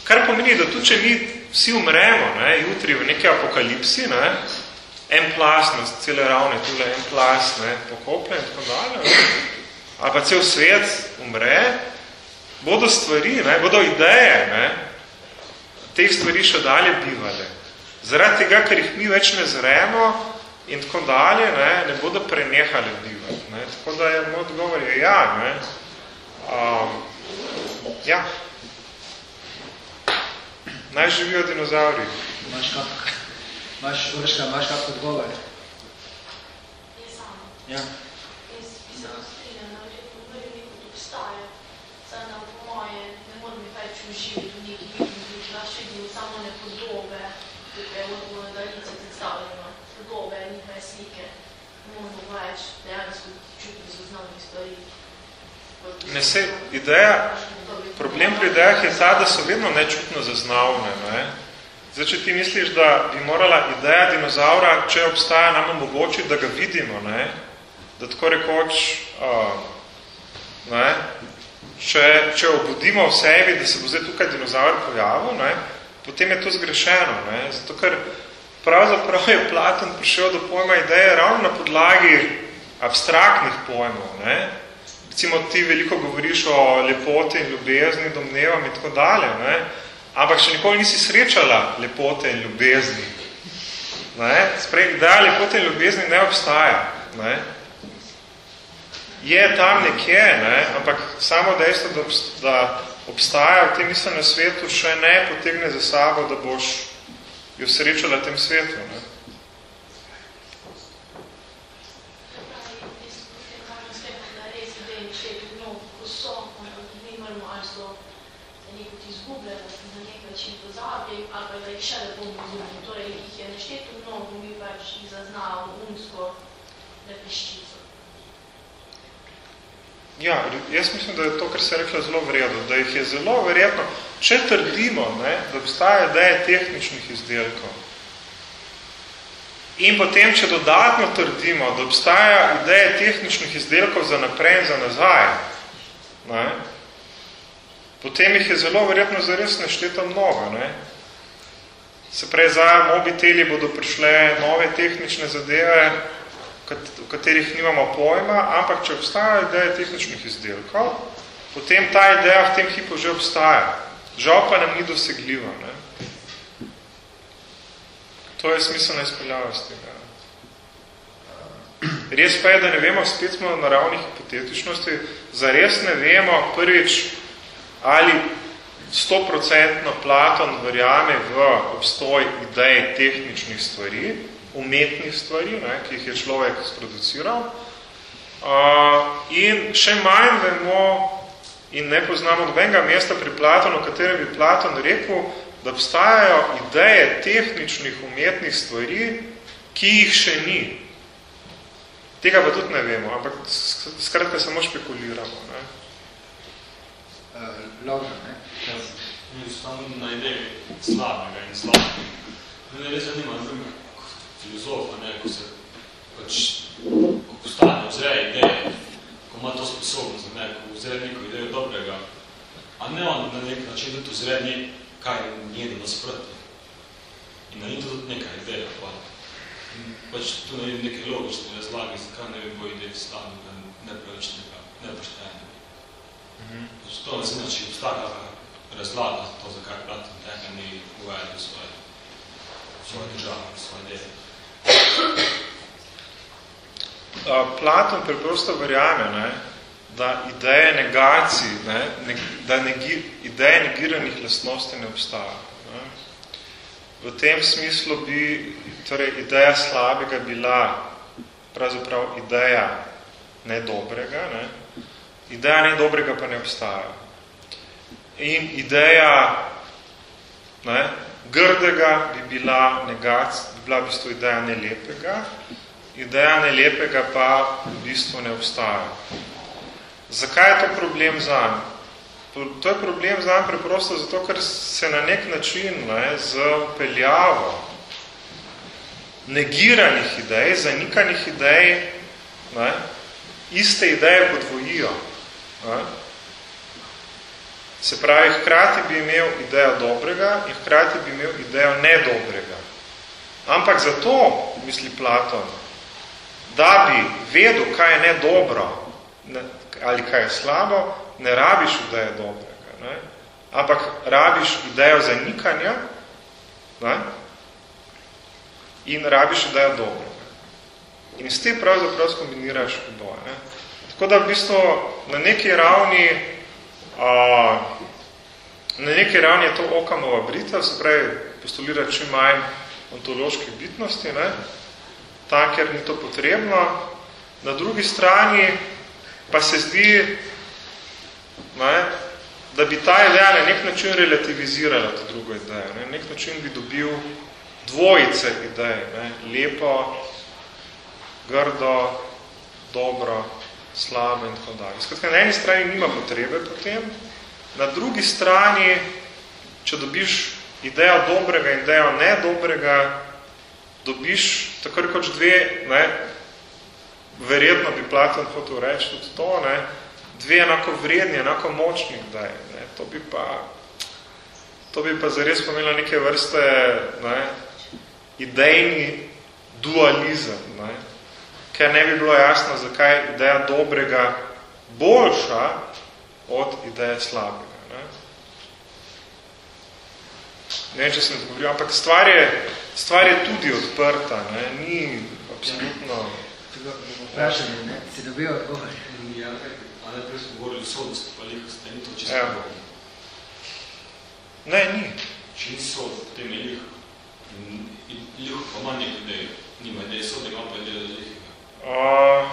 Kar pomeni, da tudi če mi vsi umremo, ne, jutri v neki apokalipsi, ne, en plas na cele ravne, tule en plas, ne, pokopljen in tako dalje, ne, ali pa cel svet umre, bodo stvari, ne, bodo ideje, ne, teh stvari še dalje bivale. Zaradi tega, ker jih mi več ne zremo in tako dalje, ne, ne bodo prenehali bivati. Ne. Tako da je moj odgovor je ja. Ne. Um, ja. Naj živijo dinozauri. Imaš kak, imaš, Urška, imaš kak odgovor? Je samo. Ja. Obstaja. Saj na po moje ne moram več uživati v neki vidim, da še bil samo ne podobe, tukaj v daljice predstavljeno, podobe, njihove slike. Moramo več dejansko čutiti zaznavnih stvari. Ne se, ideja, problem pri idejah je ta, da so vedno nečutno zaznavne. Ne? Zdaj, če ti misliš, da bi morala ideja dinozaura, če obstaja nam omogočiti, da ga vidimo, ne? da tako rekoč, uh, ne? Če, če obudimo v sebi, da se bo zdaj tukaj dinozaur pojavil, ne? potem je to zgrešeno. Ne? Zato, ker pravzaprav je Platon prišel do pojma ideje ravno na podlagi abstraktnih pojmov. Ne? Recimo, ti veliko govoriš o lepoti in ljubezni, domnevam in tako dalje, ne? ampak še nikoli nisi srečala lepote in ljubezni. Ne? Sprej, ideja lepote in ljubezni ne obstaja. Ne? je tam nekje, ne, ampak samo dejstvo, da, obstaja v tem miselnem svetu, še ne potegne za sabo, da boš jo srečala tem svetu. Ne. še ne bom razumel. Torej, jih je nešteto mnogo, mi pač jih zaznamo umsko na peščico. Ja, jaz mislim, da je to, kar se rekla, zelo vredno, da jih je zelo verjetno, če trdimo, ne, da obstaja ideje tehničnih izdelkov, in potem, če dodatno trdimo, da obstaja ideje tehničnih izdelkov za naprej in za nazaj, ne, potem jih je zelo verjetno zares nešteto mnogo. Ne. Se prej za mobiteli bodo prišle nove tehnične zadeve, v katerih nimamo pojma, ampak če obstaja ideja tehničnih izdelkov, potem ta ideja v tem hipu že obstaja. Žal pa nam ni dosegljiva. Ne? To je smiselna izpeljavost tega. Res pa je, da ne vemo, spet smo na ravni hipotetičnosti, zares ne vemo prvič, ali stoprocentno Platon verjame v obstoj idej tehničnih stvari, umetnih stvari, ne, ki jih je človek sproduciral. Uh, in še manj vemo in ne poznamo dobenega mesta pri Platonu, katerem bi Platon rekel, da obstajajo ideje tehničnih umetnih stvari, ki jih še ni. Tega pa tudi ne vemo, ampak skratka samo špekuliramo. Ne. Uh, Lovno, ne? Mi samo na ideji slabega in slabega. Mene res zanima, ne filozofa, ne, ko se pač, ko postane, vzre ideje, ko ima to sposobnost, ne, ko vzre neko idejo dobrega, a ne on na nek način tudi vzre nekaj njeno nasproti. In na njih tudi neka ideja, pa pač tu ne neke logične razlage, zakaj ne bi bo ideje slavnega, nepravičnega, nepoštenega. Mm -hmm. Pač to ne znači, obstaja razlaga to, zakaj Platon tega ni uvedel svoje, svoje države, svoje delo. Platon preprosto verjame, ne, da ideje negacij, ne, ne, da negi, ideje negiranih lastnosti ne obstaja. Ne. V tem smislu bi torej, ideja slabega bila pravzaprav ideja nedobrega, ne. ideja nedobrega pa ne obstaja in ideja ne, grdega bi bila negac, bila v bistvu ideja nelepega, ideja nelepega pa v bistvu ne obstaja. Zakaj je to problem zanj? To je problem zanj preprosto zato, ker se na nek način ne, z upeljavo negiranih idej, zanikanih idej, ne, iste ideje podvojijo. Ne. Se pravi, hkrati bi imel idejo dobrega in hkrati bi imel idejo nedobrega. Ampak zato, misli Platon, da bi vedel, kaj je nedobro ali kaj je slabo, ne rabiš ideje dobrega. Ne? Ampak rabiš idejo zanikanja ne? in rabiš idejo dobrega. In s tem pravzaprav skombiniraš oboje. Tako da v bistvu na neki ravni A, na neki ravni je to okamova brita, se pravi postulira čim manj ontoloških bitnosti, ne? tam, ker ni to potrebno. Na drugi strani pa se zdi, ne, da bi ta ideja na nek način relativizirala to drugo idejo. Ne? Na nek način bi dobil dvojice idej, ne? lepo, grdo, dobro, slabo in tako dalje. Skratka, na eni strani nima potrebe potem, na drugi strani, če dobiš idejo dobrega in idejo nedobrega, dobiš tako rekoč dve, ne, verjetno bi Platon hotel reči tudi to, ne, dve enako vredni, enako močni idej. Ne, to bi pa to bi pa zares pomenilo neke vrste ne, idejni dualizem, ne, ker ne bi bilo jasno, zakaj ideja dobrega boljša od ideje slabega. Ne, vem, če sem odgovoril, ampak stvar je, stvar je tudi odprta, ne, ni absolutno Vprašanje, ne? Si dobil odgovor? Ja, ali prej smo govorili sodost, pa lihkost, da ni to čisto Ja. Ne, ni. Če ni sod, potem je liho. In, liho pa ima nek idejo. Nima ideje sodega, ima pa idejo lihega. Uh,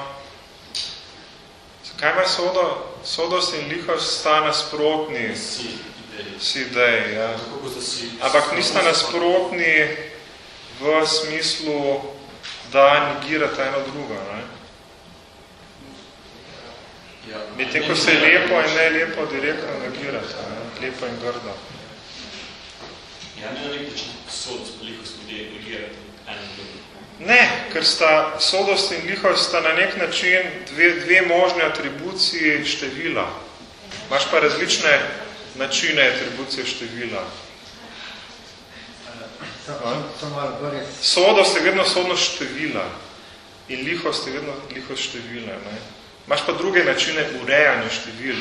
zakaj ima sodo? Sodost in lihost sta nasprotni Si ideje. Si ideji, ja. Ampak nista nasprotni v smislu, da negirata eno drugo. Ne? Medtem, ko se lepo in ne lepo direktno negirata, ne? lepo in grdo. Ja, ne nek način sodost, lihost ideje negirati eno drugo. Ne, ker sta sodost in lihost sta na nek način dve, dve možne atribuciji števila. Imaš pa različne načine atribucije števila. Sodost je vedno sodnost števila in lihost je vedno lihost števila. Ne? Imaš pa druge načine urejanja števil.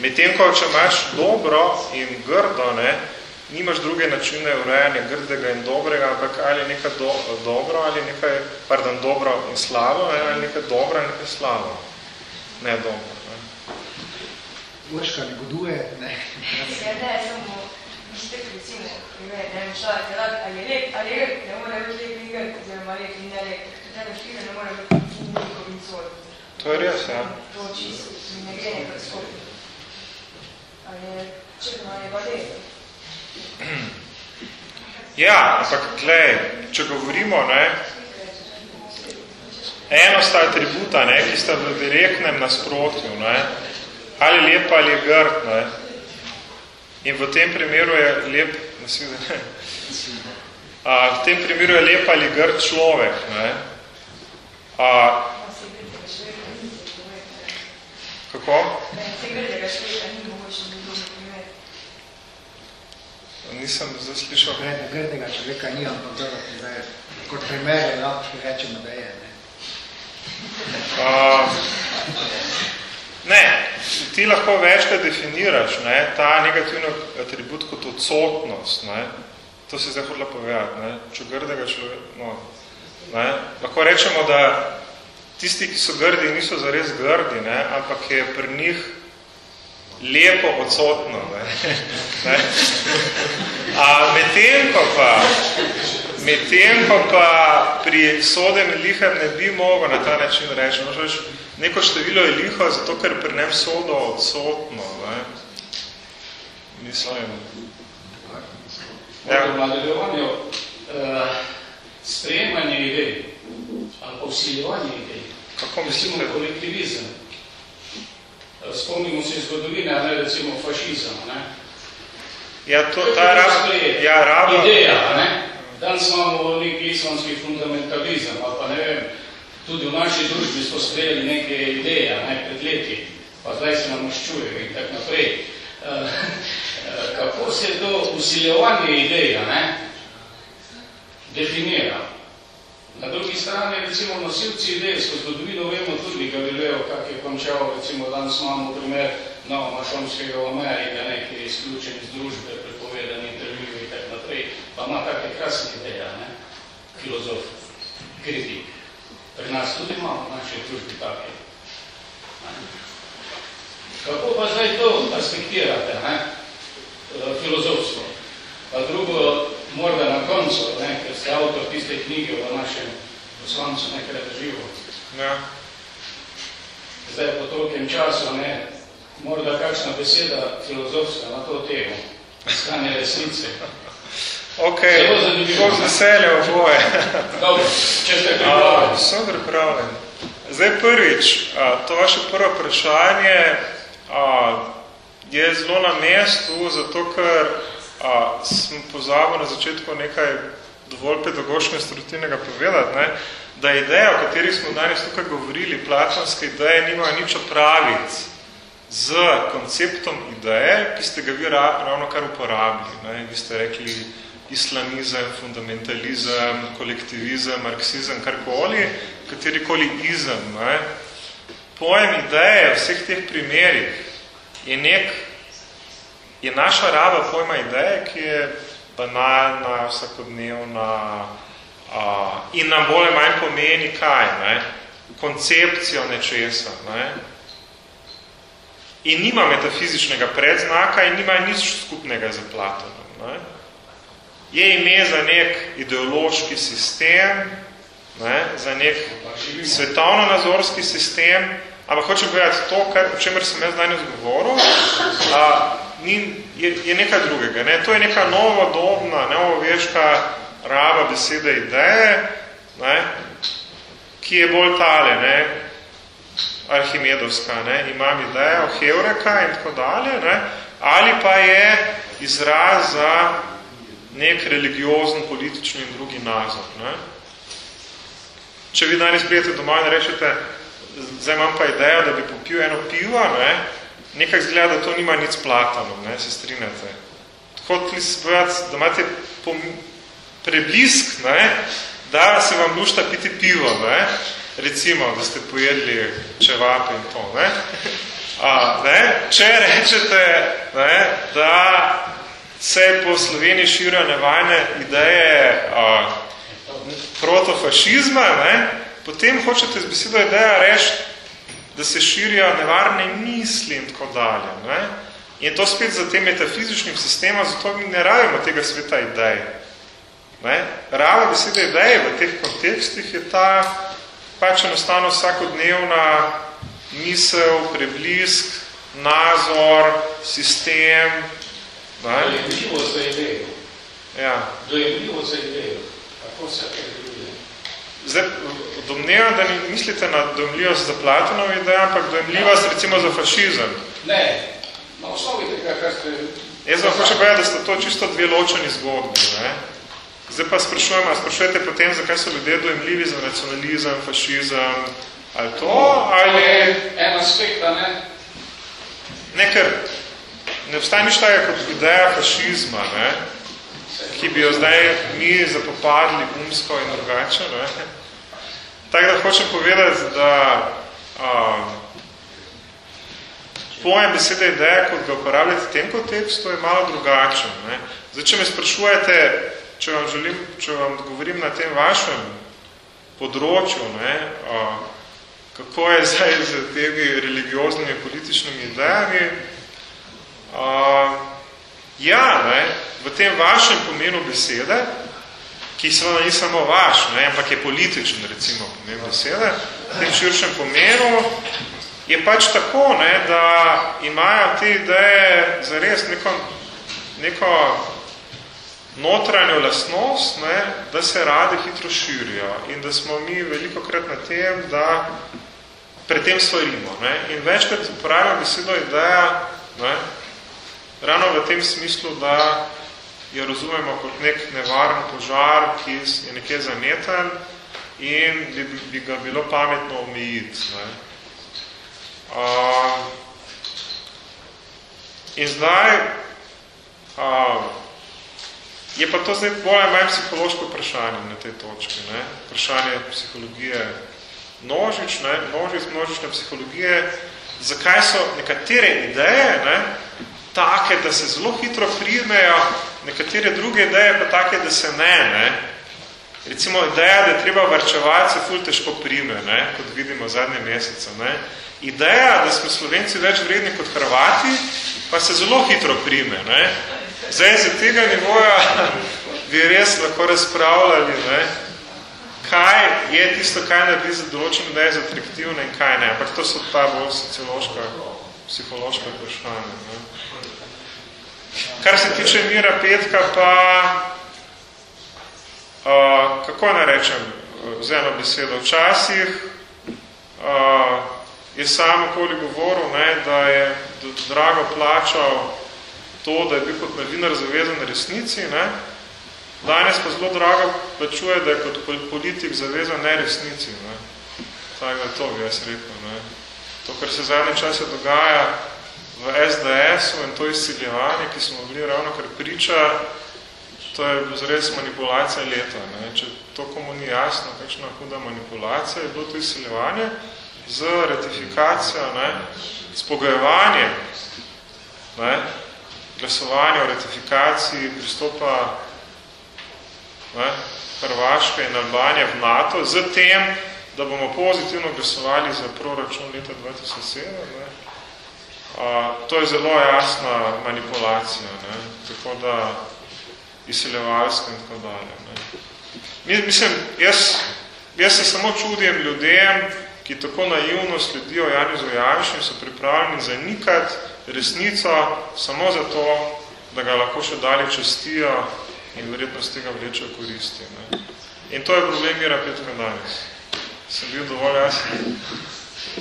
Medtem, ko če imaš dobro in grdo, ne, nimaš druge načine urejanja grdega in dobrega, ampak ali je nekaj do, dobro, ali nekaj, pardon, dobro in slabo, ne, ali nekaj dobro in nekaj slabo. Ne dobro. Ne. Urška negoduje, ne. Ja, ne, samo istek recimo, primer, ne vem, človek je rad, ali je lep, ali je lep, ne more biti lep in grd, oziroma lep in ne lep. Tudi ne štiri ne more biti nikov in svoj. To je res, ja. To čisto ne gre nekaj skupaj. Ali je črno, ali je pa lep. Ja, ampak glej, če govorimo, ne, eno sta atributa, ne, ki sta v direktnem nasprotju, ne, ali lep ali je grd, ne, in v tem primeru je lep, ne ne, a, v tem primeru je lep ali grd človek, ne, a, kako? Nisem zdaj slišal. Glede grdega človeka ni, ampak dobro, zdaj, kot primer lahko rečemo, da je, ne. Uh, ne, ti lahko večkrat definiraš ne, ta negativni atribut kot odsotnost. Ne. To si zdaj hodila povedati. Ne. Če grdega človeka, no, ne. Lahko rečemo, da tisti, ki so grdi, niso zares grdi, ne, ampak je pri njih lepo odsotno. Ne. Ne. A medtem pa pa, medtem pa pa pri sodem lihem ne bi mogel na ta način reči. No, neko število je liho, zato ker pri njem sodo odsotno. Ne. Mislim. Ja. V nadaljevanju uh, sprejemanje idej ali pa vsiljevanje idej, Kako recimo mislite? kolektivizem. Eh, Spomnimo se zgodovine, a ne recimo fašizem. Ne? Ja, to, ta rab, ja, raba, Ideja, ne? Danes imamo nek islamski fundamentalizem, ali pa ne vem, tudi v naši družbi so sprejeli neke ideje, ne, pred leti, pa zdaj se nam maščujejo in tako naprej. Eh, eh, Kako se to usiljevanje idej, a ne, definira? Na drugi strani, recimo, nosilci idej, so zgodovino vemo tudi Galileo, kak je končal, recimo, danes imamo primer novomašonskega v Ameriki, ne, ki je izključen iz družbe, prepovedan intervju in tako naprej, pa ima take krasne ideje, ne, filozof, kritik. Pri nas tudi imamo v naši družbi take. Ne. Kako pa zdaj to aspektirate, ne, eh, filozofsko? Pa drugo, morda na koncu, ne, ker ste avtor tiste knjige o našem poslancu nekaj živo. ja. Zdaj po tolkem času, ne, morda kakšna beseda filozofska na to temo, iskanje resnice. Ok, Zelo z veselje oboje. Dobro, če ste pripravljeni. sem pripravljen. Zdaj prvič, a, to vaše prvo vprašanje a, je zelo na mestu, zato ker a, sem pozabil na začetku nekaj dovolj pedagoško instruktivnega povedati, ne, da ideja, o kateri smo danes tukaj govorili, platonske ideje, nima nič opraviti z konceptom ideje, ki ste ga vi ra- ravno kar uporabili. Ne. Vi ste rekli islamizem, fundamentalizem, kolektivizem, marksizem, karkoli, katerikoli izem. Ne. Pojem ideje v vseh teh primerih je nek, je naša raba pojma ideje, ki je banalna, vsakodnevna a, in nam bolj manj pomeni kaj. Ne. koncepcijo nečesa. Ne? In nima metafizičnega predznaka in nima nič skupnega za Platonom. Ne? Je ime za nek ideološki sistem, ne? za nek svetovno-nazorski sistem, ampak hočem povedati to, kar, o čemer sem jaz danes govoril, a, ni, je, je nekaj drugega. Ne? To je neka novodobna, neoveška raba besede ideje, ne? ki je bolj tale, ne? arhimedovska, ne? imam idejo, heureka in tako dalje, ne? ali pa je izraz za nek religiozen, politični in drugi nazor. Ne? Če vi danes prijete domov in rečete, zdaj imam pa idejo, da bi popil eno pivo, ne? nekaj izgleda, da to nima nič platanom, ne? se strinjate. Hoteli povedati, da imate preblisk, ne? da se vam lušta piti pivo, ne? recimo, da ste pojedli čevape in to. Ne? A, ne? Če rečete, ne? da se po Sloveniji širijo nevajne ideje a, protofašizma, ne? potem hočete z besedo ideja reči, da se širijo nevarne misli in tako dalje. Ne? In to spet za tem metafizičnim sistemom, zato mi ne rabimo tega sveta idej. Ne? Rava beseda ideje v teh kontekstih je ta pač enostavno vsakodnevna misel, preblisk, nazor, sistem. Dojemljivo za idejo. Ja. Dojemljivo za idejo. Kako se? Zdaj, domnevam, da ne mislite na dojemljivost za Platonov idejo, ampak dojemljivost recimo za fašizem. Ne, na osnovi tega, kar ste... Jaz vam hočem povedati, da sta to čisto dve ločeni zgodbi. Ne? Zdaj pa sprašujem, a sprašujete potem, zakaj so ljudje dojemljivi za nacionalizem, fašizem, ali to, ali... En aspekt, ne? Ne, ker ne obstaja nič tako kot ideja fašizma, ne? ki bi jo zdaj mi zapopadli umsko in drugače. Ne? Tako da hočem povedati, da um, pojem besede ideja, kot ga uporabljate v tem kontekstu, je malo drugačen. Ne? Zdaj, če me sprašujete, če vam, želim, če vam govorim na tem vašem področju, ne, uh, kako je zdaj z temi religioznimi političnimi idejami, uh, ja, ne, v tem vašem pomenu besede, ki seveda ni samo vaš, ne, ampak je političen, recimo, pomen besede, v tem širšem pomenu, je pač tako, ne, da imajo te ideje zares neko, neko notranjo lastnost, ne, da se rade hitro širijo in da smo mi veliko krat na tem, da pred tem stvarimo. Ne, in večkrat uporabljamo besedo ideja, ne, ravno v tem smislu, da jo razumemo kot nek nevaren požar, ki je nekje zaneten in bi, bi ga bilo pametno omejiti. Ne. Uh, in zdaj uh, je pa to zdaj bolj manj psihološko vprašanje na tej točki. Ne. Vprašanje psihologije množič, ne, množic, množične psihologije, zakaj so nekatere ideje ne, take, da se zelo hitro primejo, nekatere druge ideje pa take, da se ne. ne. Recimo ideja, da je treba varčevati, se ful težko prime, ne, kot vidimo zadnje mesece. Ne. Ideja, da smo Slovenci več vredni kot Hrvati, pa se zelo hitro prime. Ne. Zdaj, za tega nivoja bi res lahko razpravljali, ne, kaj je tisto, kaj naredi za določen ideje za atraktivne in kaj ne. Ampak to so pa bolj sociološka, psihološka vprašanja. Ne. Kar se tiče Mira Petka, pa uh, kako naj rečem z eno besedo, včasih uh, je sam okoli govoril, ne, da je drago plačal to, da je bil kot novinar zavezan resnici, ne, danes pa zelo drago plačuje, da je kot politik zavezan ne resnici. Ne. Tako da to bi jaz rekel. Ne. To, kar se zadnje čase dogaja, v SDS-u in to izsiljevanje, ki smo bili ravno kar priča, to je zares manipulacija leta. Ne. Če to komu ni jasno, kakšna huda manipulacija, je bilo to izsiljevanje z ratifikacijo, ne, s pogojevanjem, ne, glasovanje o ratifikaciji pristopa ne, Hrvaške in Albanije v NATO, z tem, da bomo pozitivno glasovali za proračun leta 2007, ne, a, to je zelo jasna manipulacija, ne, tako da izseljevalska in tako dalje. Ne. Mislim, jaz, jaz se samo čudim ljudem, ki tako naivno sledijo Janizu Janši in so pripravljeni zanikati resnico samo zato, da ga lahko še dalje čestijo in verjetno z tega vlečejo koristi. Ne. In to je problem Mira Petka danes. Sem bil dovolj jasen.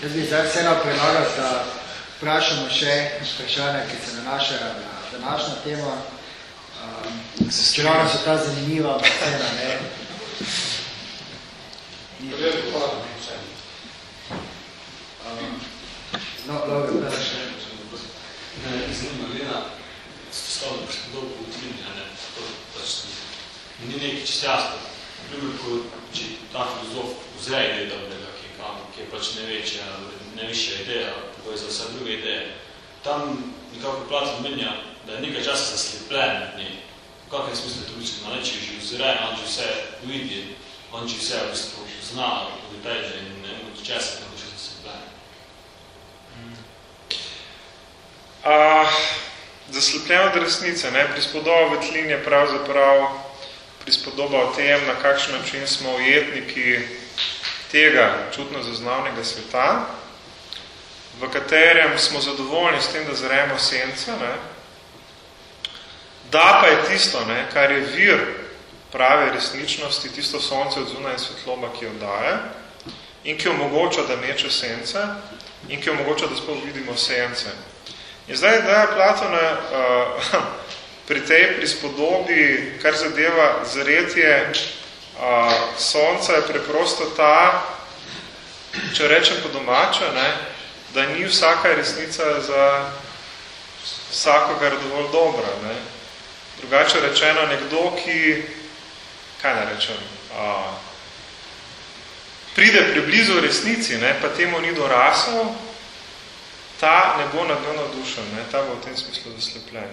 Jaz bi zdaj vseeno predlagal, da vprašamo še vprašanja, ki se nanašajo na današnjo temo. Um, se strano so ta zanimiva scena, ne? Um, no, dobro, da še. Ne, izgleda, gleda, stavno prispodobo v tlini, ne, to pač ni nekaj čist jasno. Primer, ko če ta filozof vzrej dedovnega, ki je ki je pač nevečja, nevišja ideja, ko je za vse druge ideje, tam nekako Platon menja, da je nekaj časa zaslepljen nad njej. V kakvem smislu to mislim, ne, če že vzrej, on če vse vidi, on če vse v bistvu zna, podeteže in ne mogoče česa, ne mogoče zaslepljen. Uh, zaslepljen od resnice, ne, prispodoba Vetlin je pravzaprav prispodoba o tem, na kakšen način smo ujetniki tega čutno zaznavnega sveta, v katerem smo zadovoljni s tem, da zremo sence, ne, da pa je tisto, ne, kar je vir prave resničnosti, tisto sonce od zunaj in svetloba, ki jo daje in ki omogoča, da meče sence in ki omogoča, da sploh vidimo sence. In zdaj, da je Platona uh, pri tej prispodobi, kar zadeva zretje uh, sonca, je preprosto ta, če rečem po domače, ne, da ni vsaka resnica za vsakogar dovolj dobra. Ne. Drugače rečeno, nekdo, ki, kaj ne rečem, uh, pride priblizu resnici, ne, pa temu ni dorasel, ta ne bo nad njo navdušen, ne, ta bo v tem smislu zaslepljen.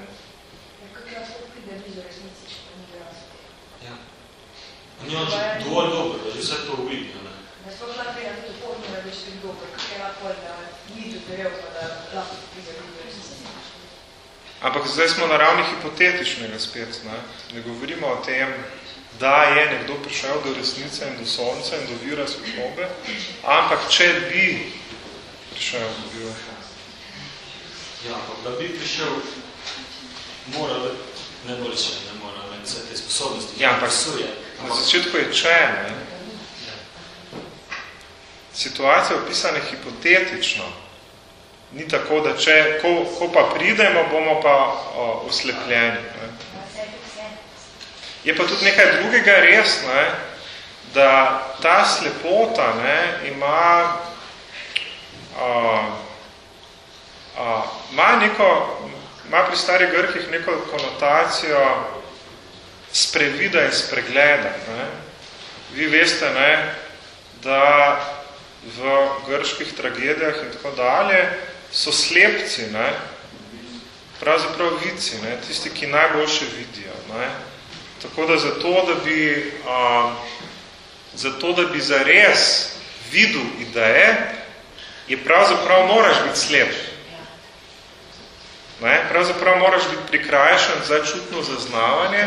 Ja. On je on dovolj dober, da že vse to vidi, ne. Da sploh lahko pride tudi potno, da bi še dober, kako je lahko, da ni doberel, pa da lahko pride. Ampak zdaj smo na ravni hipotetičnega spet, ne. ne govorimo o tem, da je nekdo prišel do resnice in do sonca in do vira svetlobe, ampak če bi prišel do vira Ja, ampak da bi prišel, mora, ne bo reči, ne mora vse te sposobnosti. Ja, ampak suje. Na začetku je če, ne. Situacija je opisana hipotetično. Ni tako, da če, ko, ko pa pridemo, bomo pa o, oslepljeni. Ne. Je pa tudi nekaj drugega res, ne, da ta slepota ne, ima, a, a, ima, neko, ima pri starih Grkih neko konotacijo sprevida in spregleda. Ne. Vi veste, ne, da v grških tragedijah in tako dalje so slepci, ne, pravzaprav vici, ne, tisti, ki najboljše vidijo. Ne. Tako da zato, da bi, a, zato, da bi zares videl ideje, je pravzaprav moraš biti slep. Ne? Pravzaprav moraš biti prikrajšan za čutno zaznavanje,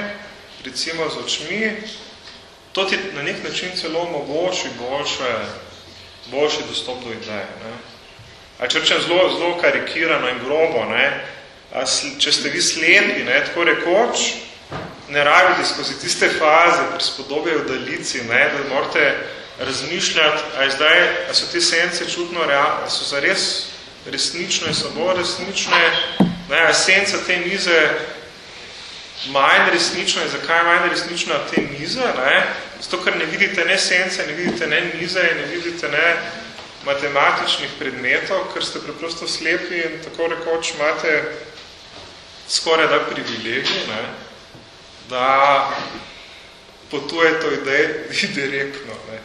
recimo z očmi, to ti na nek način celo omogoči boljše, boljši dostop do ideje. Ne? A če rečem zelo, zelo karikirano in grobo, ne? A, če ste vi slepi, ne? tako rekoč, ne rabite skozi tiste faze prispodobje v dalici, ne? da morate razmišljati, a, zdaj, a so te sence realne, a so zares resnične, bolj resnične, ne? a senca te mize manj resnična in zakaj je manj resnična te mize, ne? zato ker ne vidite ne sence, ne vidite ne mize, ne vidite ne matematičnih predmetov, ker ste preprosto slepi in tako rekoč imate skoraj da privilegij, ne? da potuje to ideje direktno. Ne?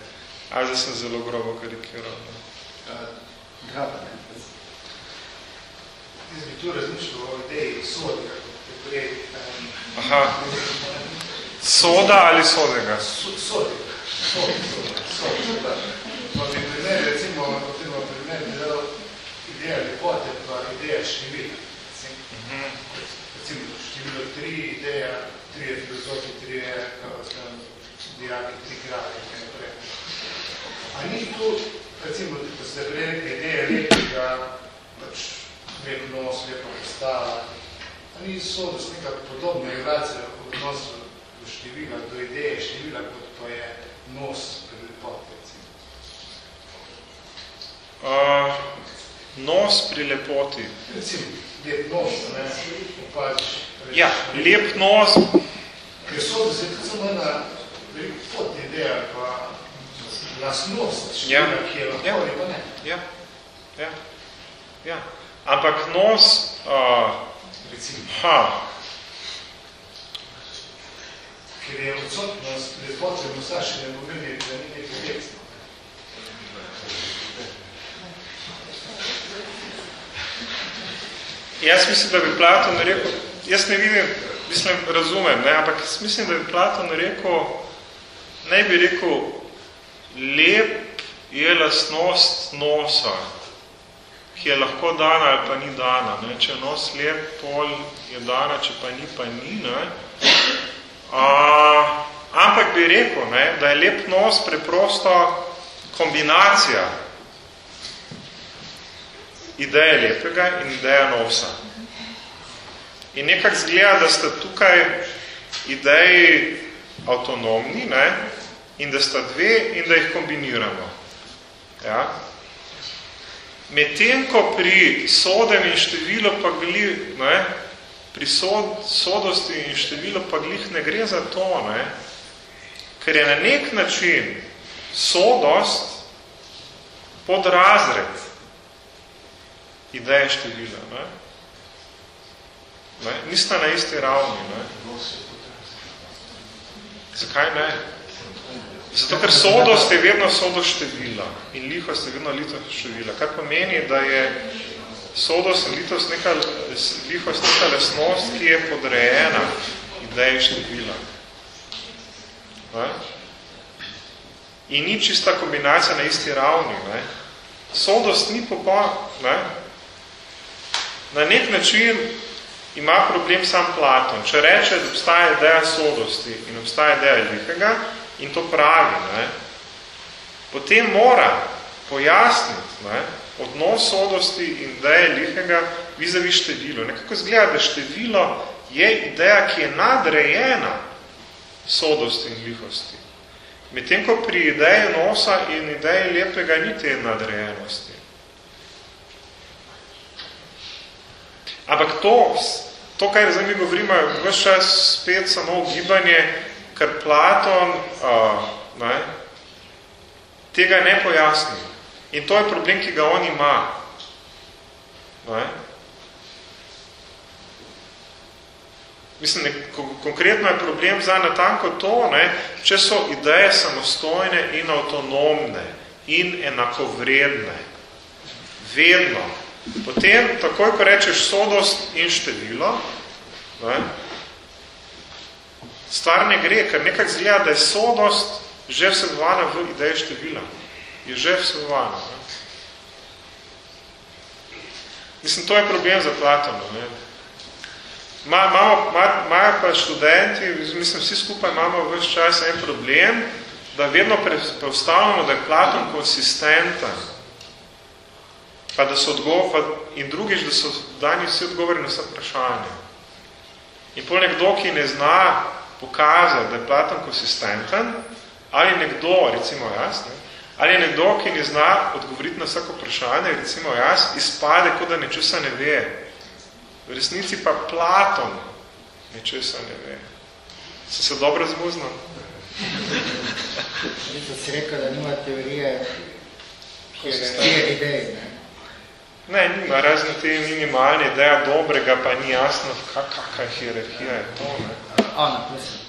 Ali zdaj sem zelo grobo karikiral. Ne? Ne? Jaz bi tu razmišljal o ideji sodega, kot je prej. Aha. Soda ali sodega? Sodega. Soda. Pa bi primer, recimo, recimo primer delal ideja lepote, pa ideja števila. Recimo število tri, ideja, tri je filozofi, tri je dijaki, tri kraje, in naprej. A ni tu, recimo, ko ste prej rekli, ideja lepega, pač lep nos, lepa postava, ni sodost neka podobna igracija v odnosu do števila, do ideje števila, kot pa je nos pred lepote, recimo. Uh, nos pri lepoti. Recimo, lep nos, ne, opaziš. Ja, lep nos. Ker sodost je tudi samo ena pot ideja, pa lasnost števila, Ja. ki je lahko Ja. ali pa ne. Ja, ja, ja. Ampak nos, uh, Recimo. ha, Ker je odsotnost lepote nosa še ne pomeni, da ni nekaj vecno. jaz mislim, da bi Platon rekel, jaz ne vidim, mislim, razumem, ne, ampak jaz mislim, da bi Platon rekel, ne bi rekel, lep je lastnost nosa, ki je lahko dana ali pa ni dana. Ne? Če je nos lep, pol je dana, če pa ni, pa ni. Ne? A, ampak bi rekel, ne, da je lep nos preprosto kombinacija ideje lepega in ideja nosa. In nekako zgleda, da sta tukaj ideji avtonomni ne? in da sta dve in da jih kombiniramo. Ja? Medtem, ko pri sodem in število pa gli, ne? pri sod, sodosti in število pa glih ne gre za to, ne? ker je na nek način sodost pod razred ideje števila. Ne? Ne? Nista na isti ravni. Ne? Zakaj ne? Zato, ker sodost je vedno sodost števila in lihost je vedno litost števila. Kar pomeni, da je sodost in litost neka, lihost neka lesnost, ki je podrejena ideje števila. Ne? In ni čista kombinacija na isti ravni. Ne? Sodost ni popoln, ne? Na nek način ima problem sam Platon. Če reče, da obstaja ideja sodosti in obstaja ideja lihega in to pravi, ne? potem mora pojasniti ne? odnos sodosti in ideje lihega vizavi število. Nekako zgleda, da število je ideja, ki je nadrejena sodosti in lihosti. Medtem ko pri ideji nosa in ideji lepega ni te nadrejenosti. Ampak to, to kar zdaj mi govorimo, je vse spet samo gibanje, ker Platon uh, ne, tega ne pojasni. In to je problem, ki ga on ima. Ne. Mislim, ne, konkretno je problem za natanko to, ne, če so ideje samostojne in avtonomne in enakovredne. Vedno. Potem, takoj, ko rečeš sodost in število, ne, stvar ne gre, ker nekak zgleda, da je sodost že vsebovana v ideji števila. Je že vsebovana. Ne. Mislim, to je problem za Platona. Ne. Imajo ma, pa študenti, mislim, vsi skupaj imamo vse čas en problem, da vedno predstavljamo, da je Platon konsistenten. Pa da so odgovor, pa in drugič, da so dani vsi odgovori na vse vprašanje. In pol nekdo, ki ne zna pokazati, da je Platon konsistenten, ali nekdo, recimo jaz, ne, ali nekdo, ki ne zna odgovoriti na vsako vprašanje, recimo jaz, izpade, kot da nečesa ne ve. V resnici pa Platon nečesa ne ve. Se se dobro zmuznal? Nisem si rekel, da nima teorije hierarhije idej, ne? Ne, nima, razen te minimalne ideja dobrega, pa ni jasno, kakva hierarhija je to, ne? Ana, prosim.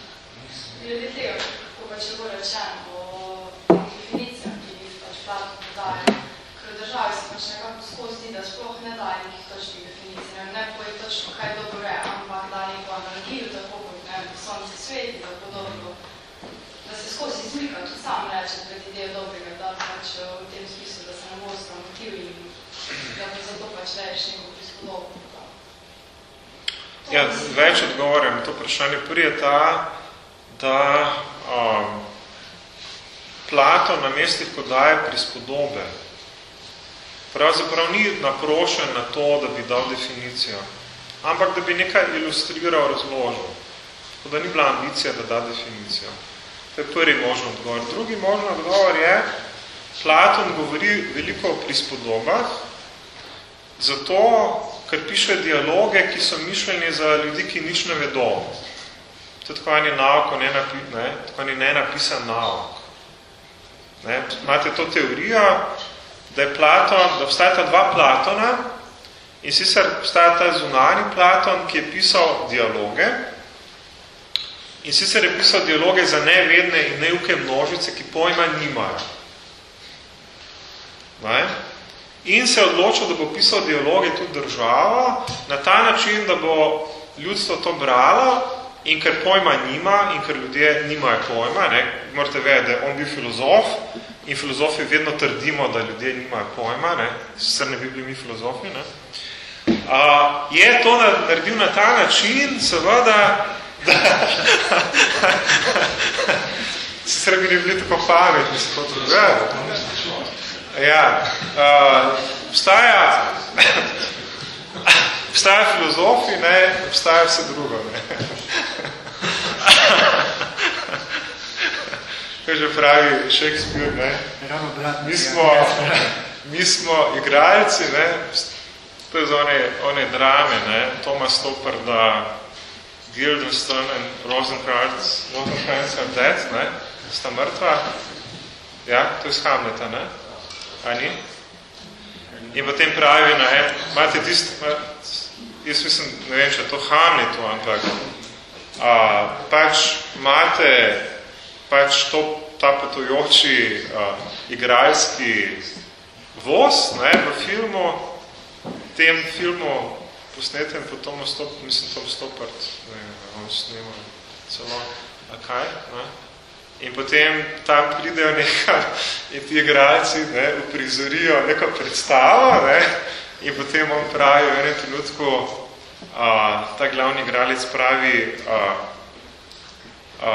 Glede tega, kako pač je bilo rečeno o definicijah, ki jih pač Platon podaje, ker državi se pač nekako skozi da sploh ne daje nekih točnih definicij, ne, poje točno, kaj dobro je, ampak da neko analogijo, tako kot ne, da sonce sveti, da podobno, da se skozi izmika, tudi sam reče, pred idejo dobrega, da pač v tem smislu, da se ne bo motivi in da bi zato pač več neko prispodobno. Ja, več odgovorem to vprašanje. Prvi je ta, da um, Plato na mestih, ko daje prispodobe, pravzaprav ni naprošen na to, da bi dal definicijo, ampak da bi nekaj ilustriral, razložil. Tako da ni bila ambicija, da da definicijo. To je prvi možno odgovor. Drugi možno odgovor je, Platon govori veliko o prispodobah, zato, ker piše dialoge, ki so mišljeni za ljudi, ki nič ne vedo. To je tako ani nauk, ne, napi, ne, tako ani ne napisan nauk. Ne, imate to teorijo, da je Platon, da obstajata dva Platona in sicer obstajata zunani Platon, ki je pisal dialoge, In sicer je pisal dialoge za nevedne in neuke množice, ki pojma nimajo. Ne? In se je odločil, da bo pisal dialoge tudi državo, na ta način, da bo ljudstvo to bralo in ker pojma nima in ker ljudje nimajo pojma, ne? morate vedeti, da je on bil filozof in filozofi vedno trdimo, da ljudje nimajo pojma, ne? sicer ne bi bili mi filozofi, ne? Uh, je to naredil na ta način, seveda, Sicer bi ne bili tako pametni, se to drugajo. Ja, uh, obstaja, obstaja filozofi, ne, obstaja vse drugo, ne. Kaj že pravi Shakespeare, ne? Mi smo, mi smo igralci, ne, to je za one, one drame, ne, Thomas Stopper, da Guildenstern in Rosencrantz, Rosencrantz are dead, ne? sta mrtva. Ja, to je iz Hamleta, ne? A ni? In potem pravi, ne, imate tist, jaz mislim, ne vem, če to Hamletu, ampak a, pač imate pač to, ta potujoči a, igralski voz, ne, v filmu, tem filmu posnetem po Tomu Stop, mislim, Tom Stopart, ne, on snima celo, a kaj, ne? In potem tam pridejo nekaj in ti igralci ne, uprizorijo neko predstavo ne, in potem on pravi v enem trenutku, a, ta glavni igralec pravi a, a,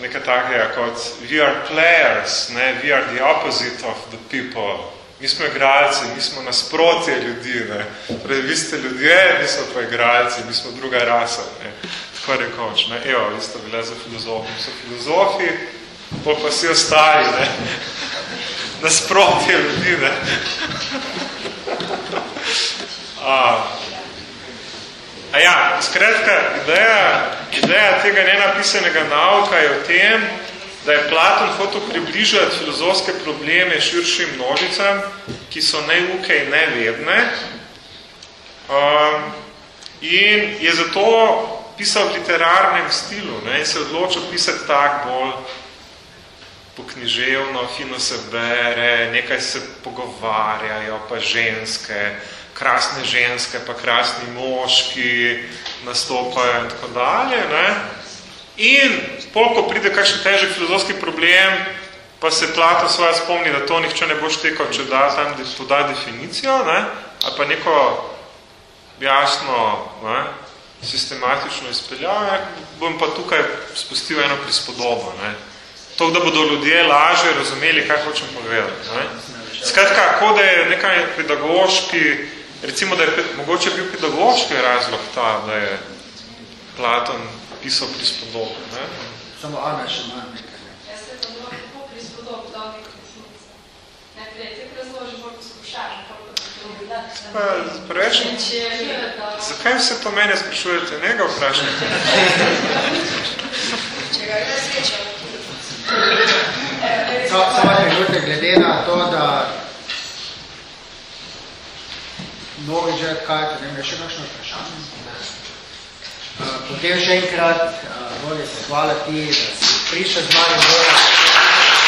nekaj takega kot we are players, ne, we are the opposite of the people, Mi smo igralci, mi smo nasprotje ljudi, ne. Torej, vi ste ljudje, mi smo pa igralci, mi smo druga rasa, ne. Tako rekoč, ne. Evo, vi ste bile za filozofi. So filozofi, pa pa vsi ostali, ne. Nasprotje ljudi, ne. A, a ja, skratka, ideja, ideja tega nenapisanega nauka je v tem, da je Platon hotel približati filozofske probleme širšim množicam, ki so neuke in nevedne. Um, in je zato pisal v literarnem stilu ne, in se odločil pisati tak bolj poknjiževno, fino se bere, nekaj se pogovarjajo, pa ženske, krasne ženske, pa krasni moški nastopajo in tako dalje. Ne. In pol, ko pride kakšen težek filozofski problem, pa se Plato svoja spomni, da to nihče ne bo štekal, če da tam poda definicijo, ne? ali pa neko jasno, ne? Sistematično izpeljavo, bom pa tukaj spustil eno prispodobo. Ne? To, da bodo ljudje lažje razumeli, kaj hočem povedati. Ne? Skratka, ko da je nekaj pedagoški, recimo, da je mogoče bil pedagoški razlog ta, da je Platon pisal prispodobo. Ne? Samo Ana še ima nekaj. Jaz se to bilo tako prispodob dobrih resnic. Najprej te razloži bolj poskušaš, pa bila. Pa, preveč, zakaj vse to mene sprašujete? Ne ga vprašajte. Če ga je srečal. Samo glede na to, da mnogi že kaj, ne vem, je še kakšno vprašanje? Potem še enkrat, Boris, hvala ti, da si prišel z mali Boris.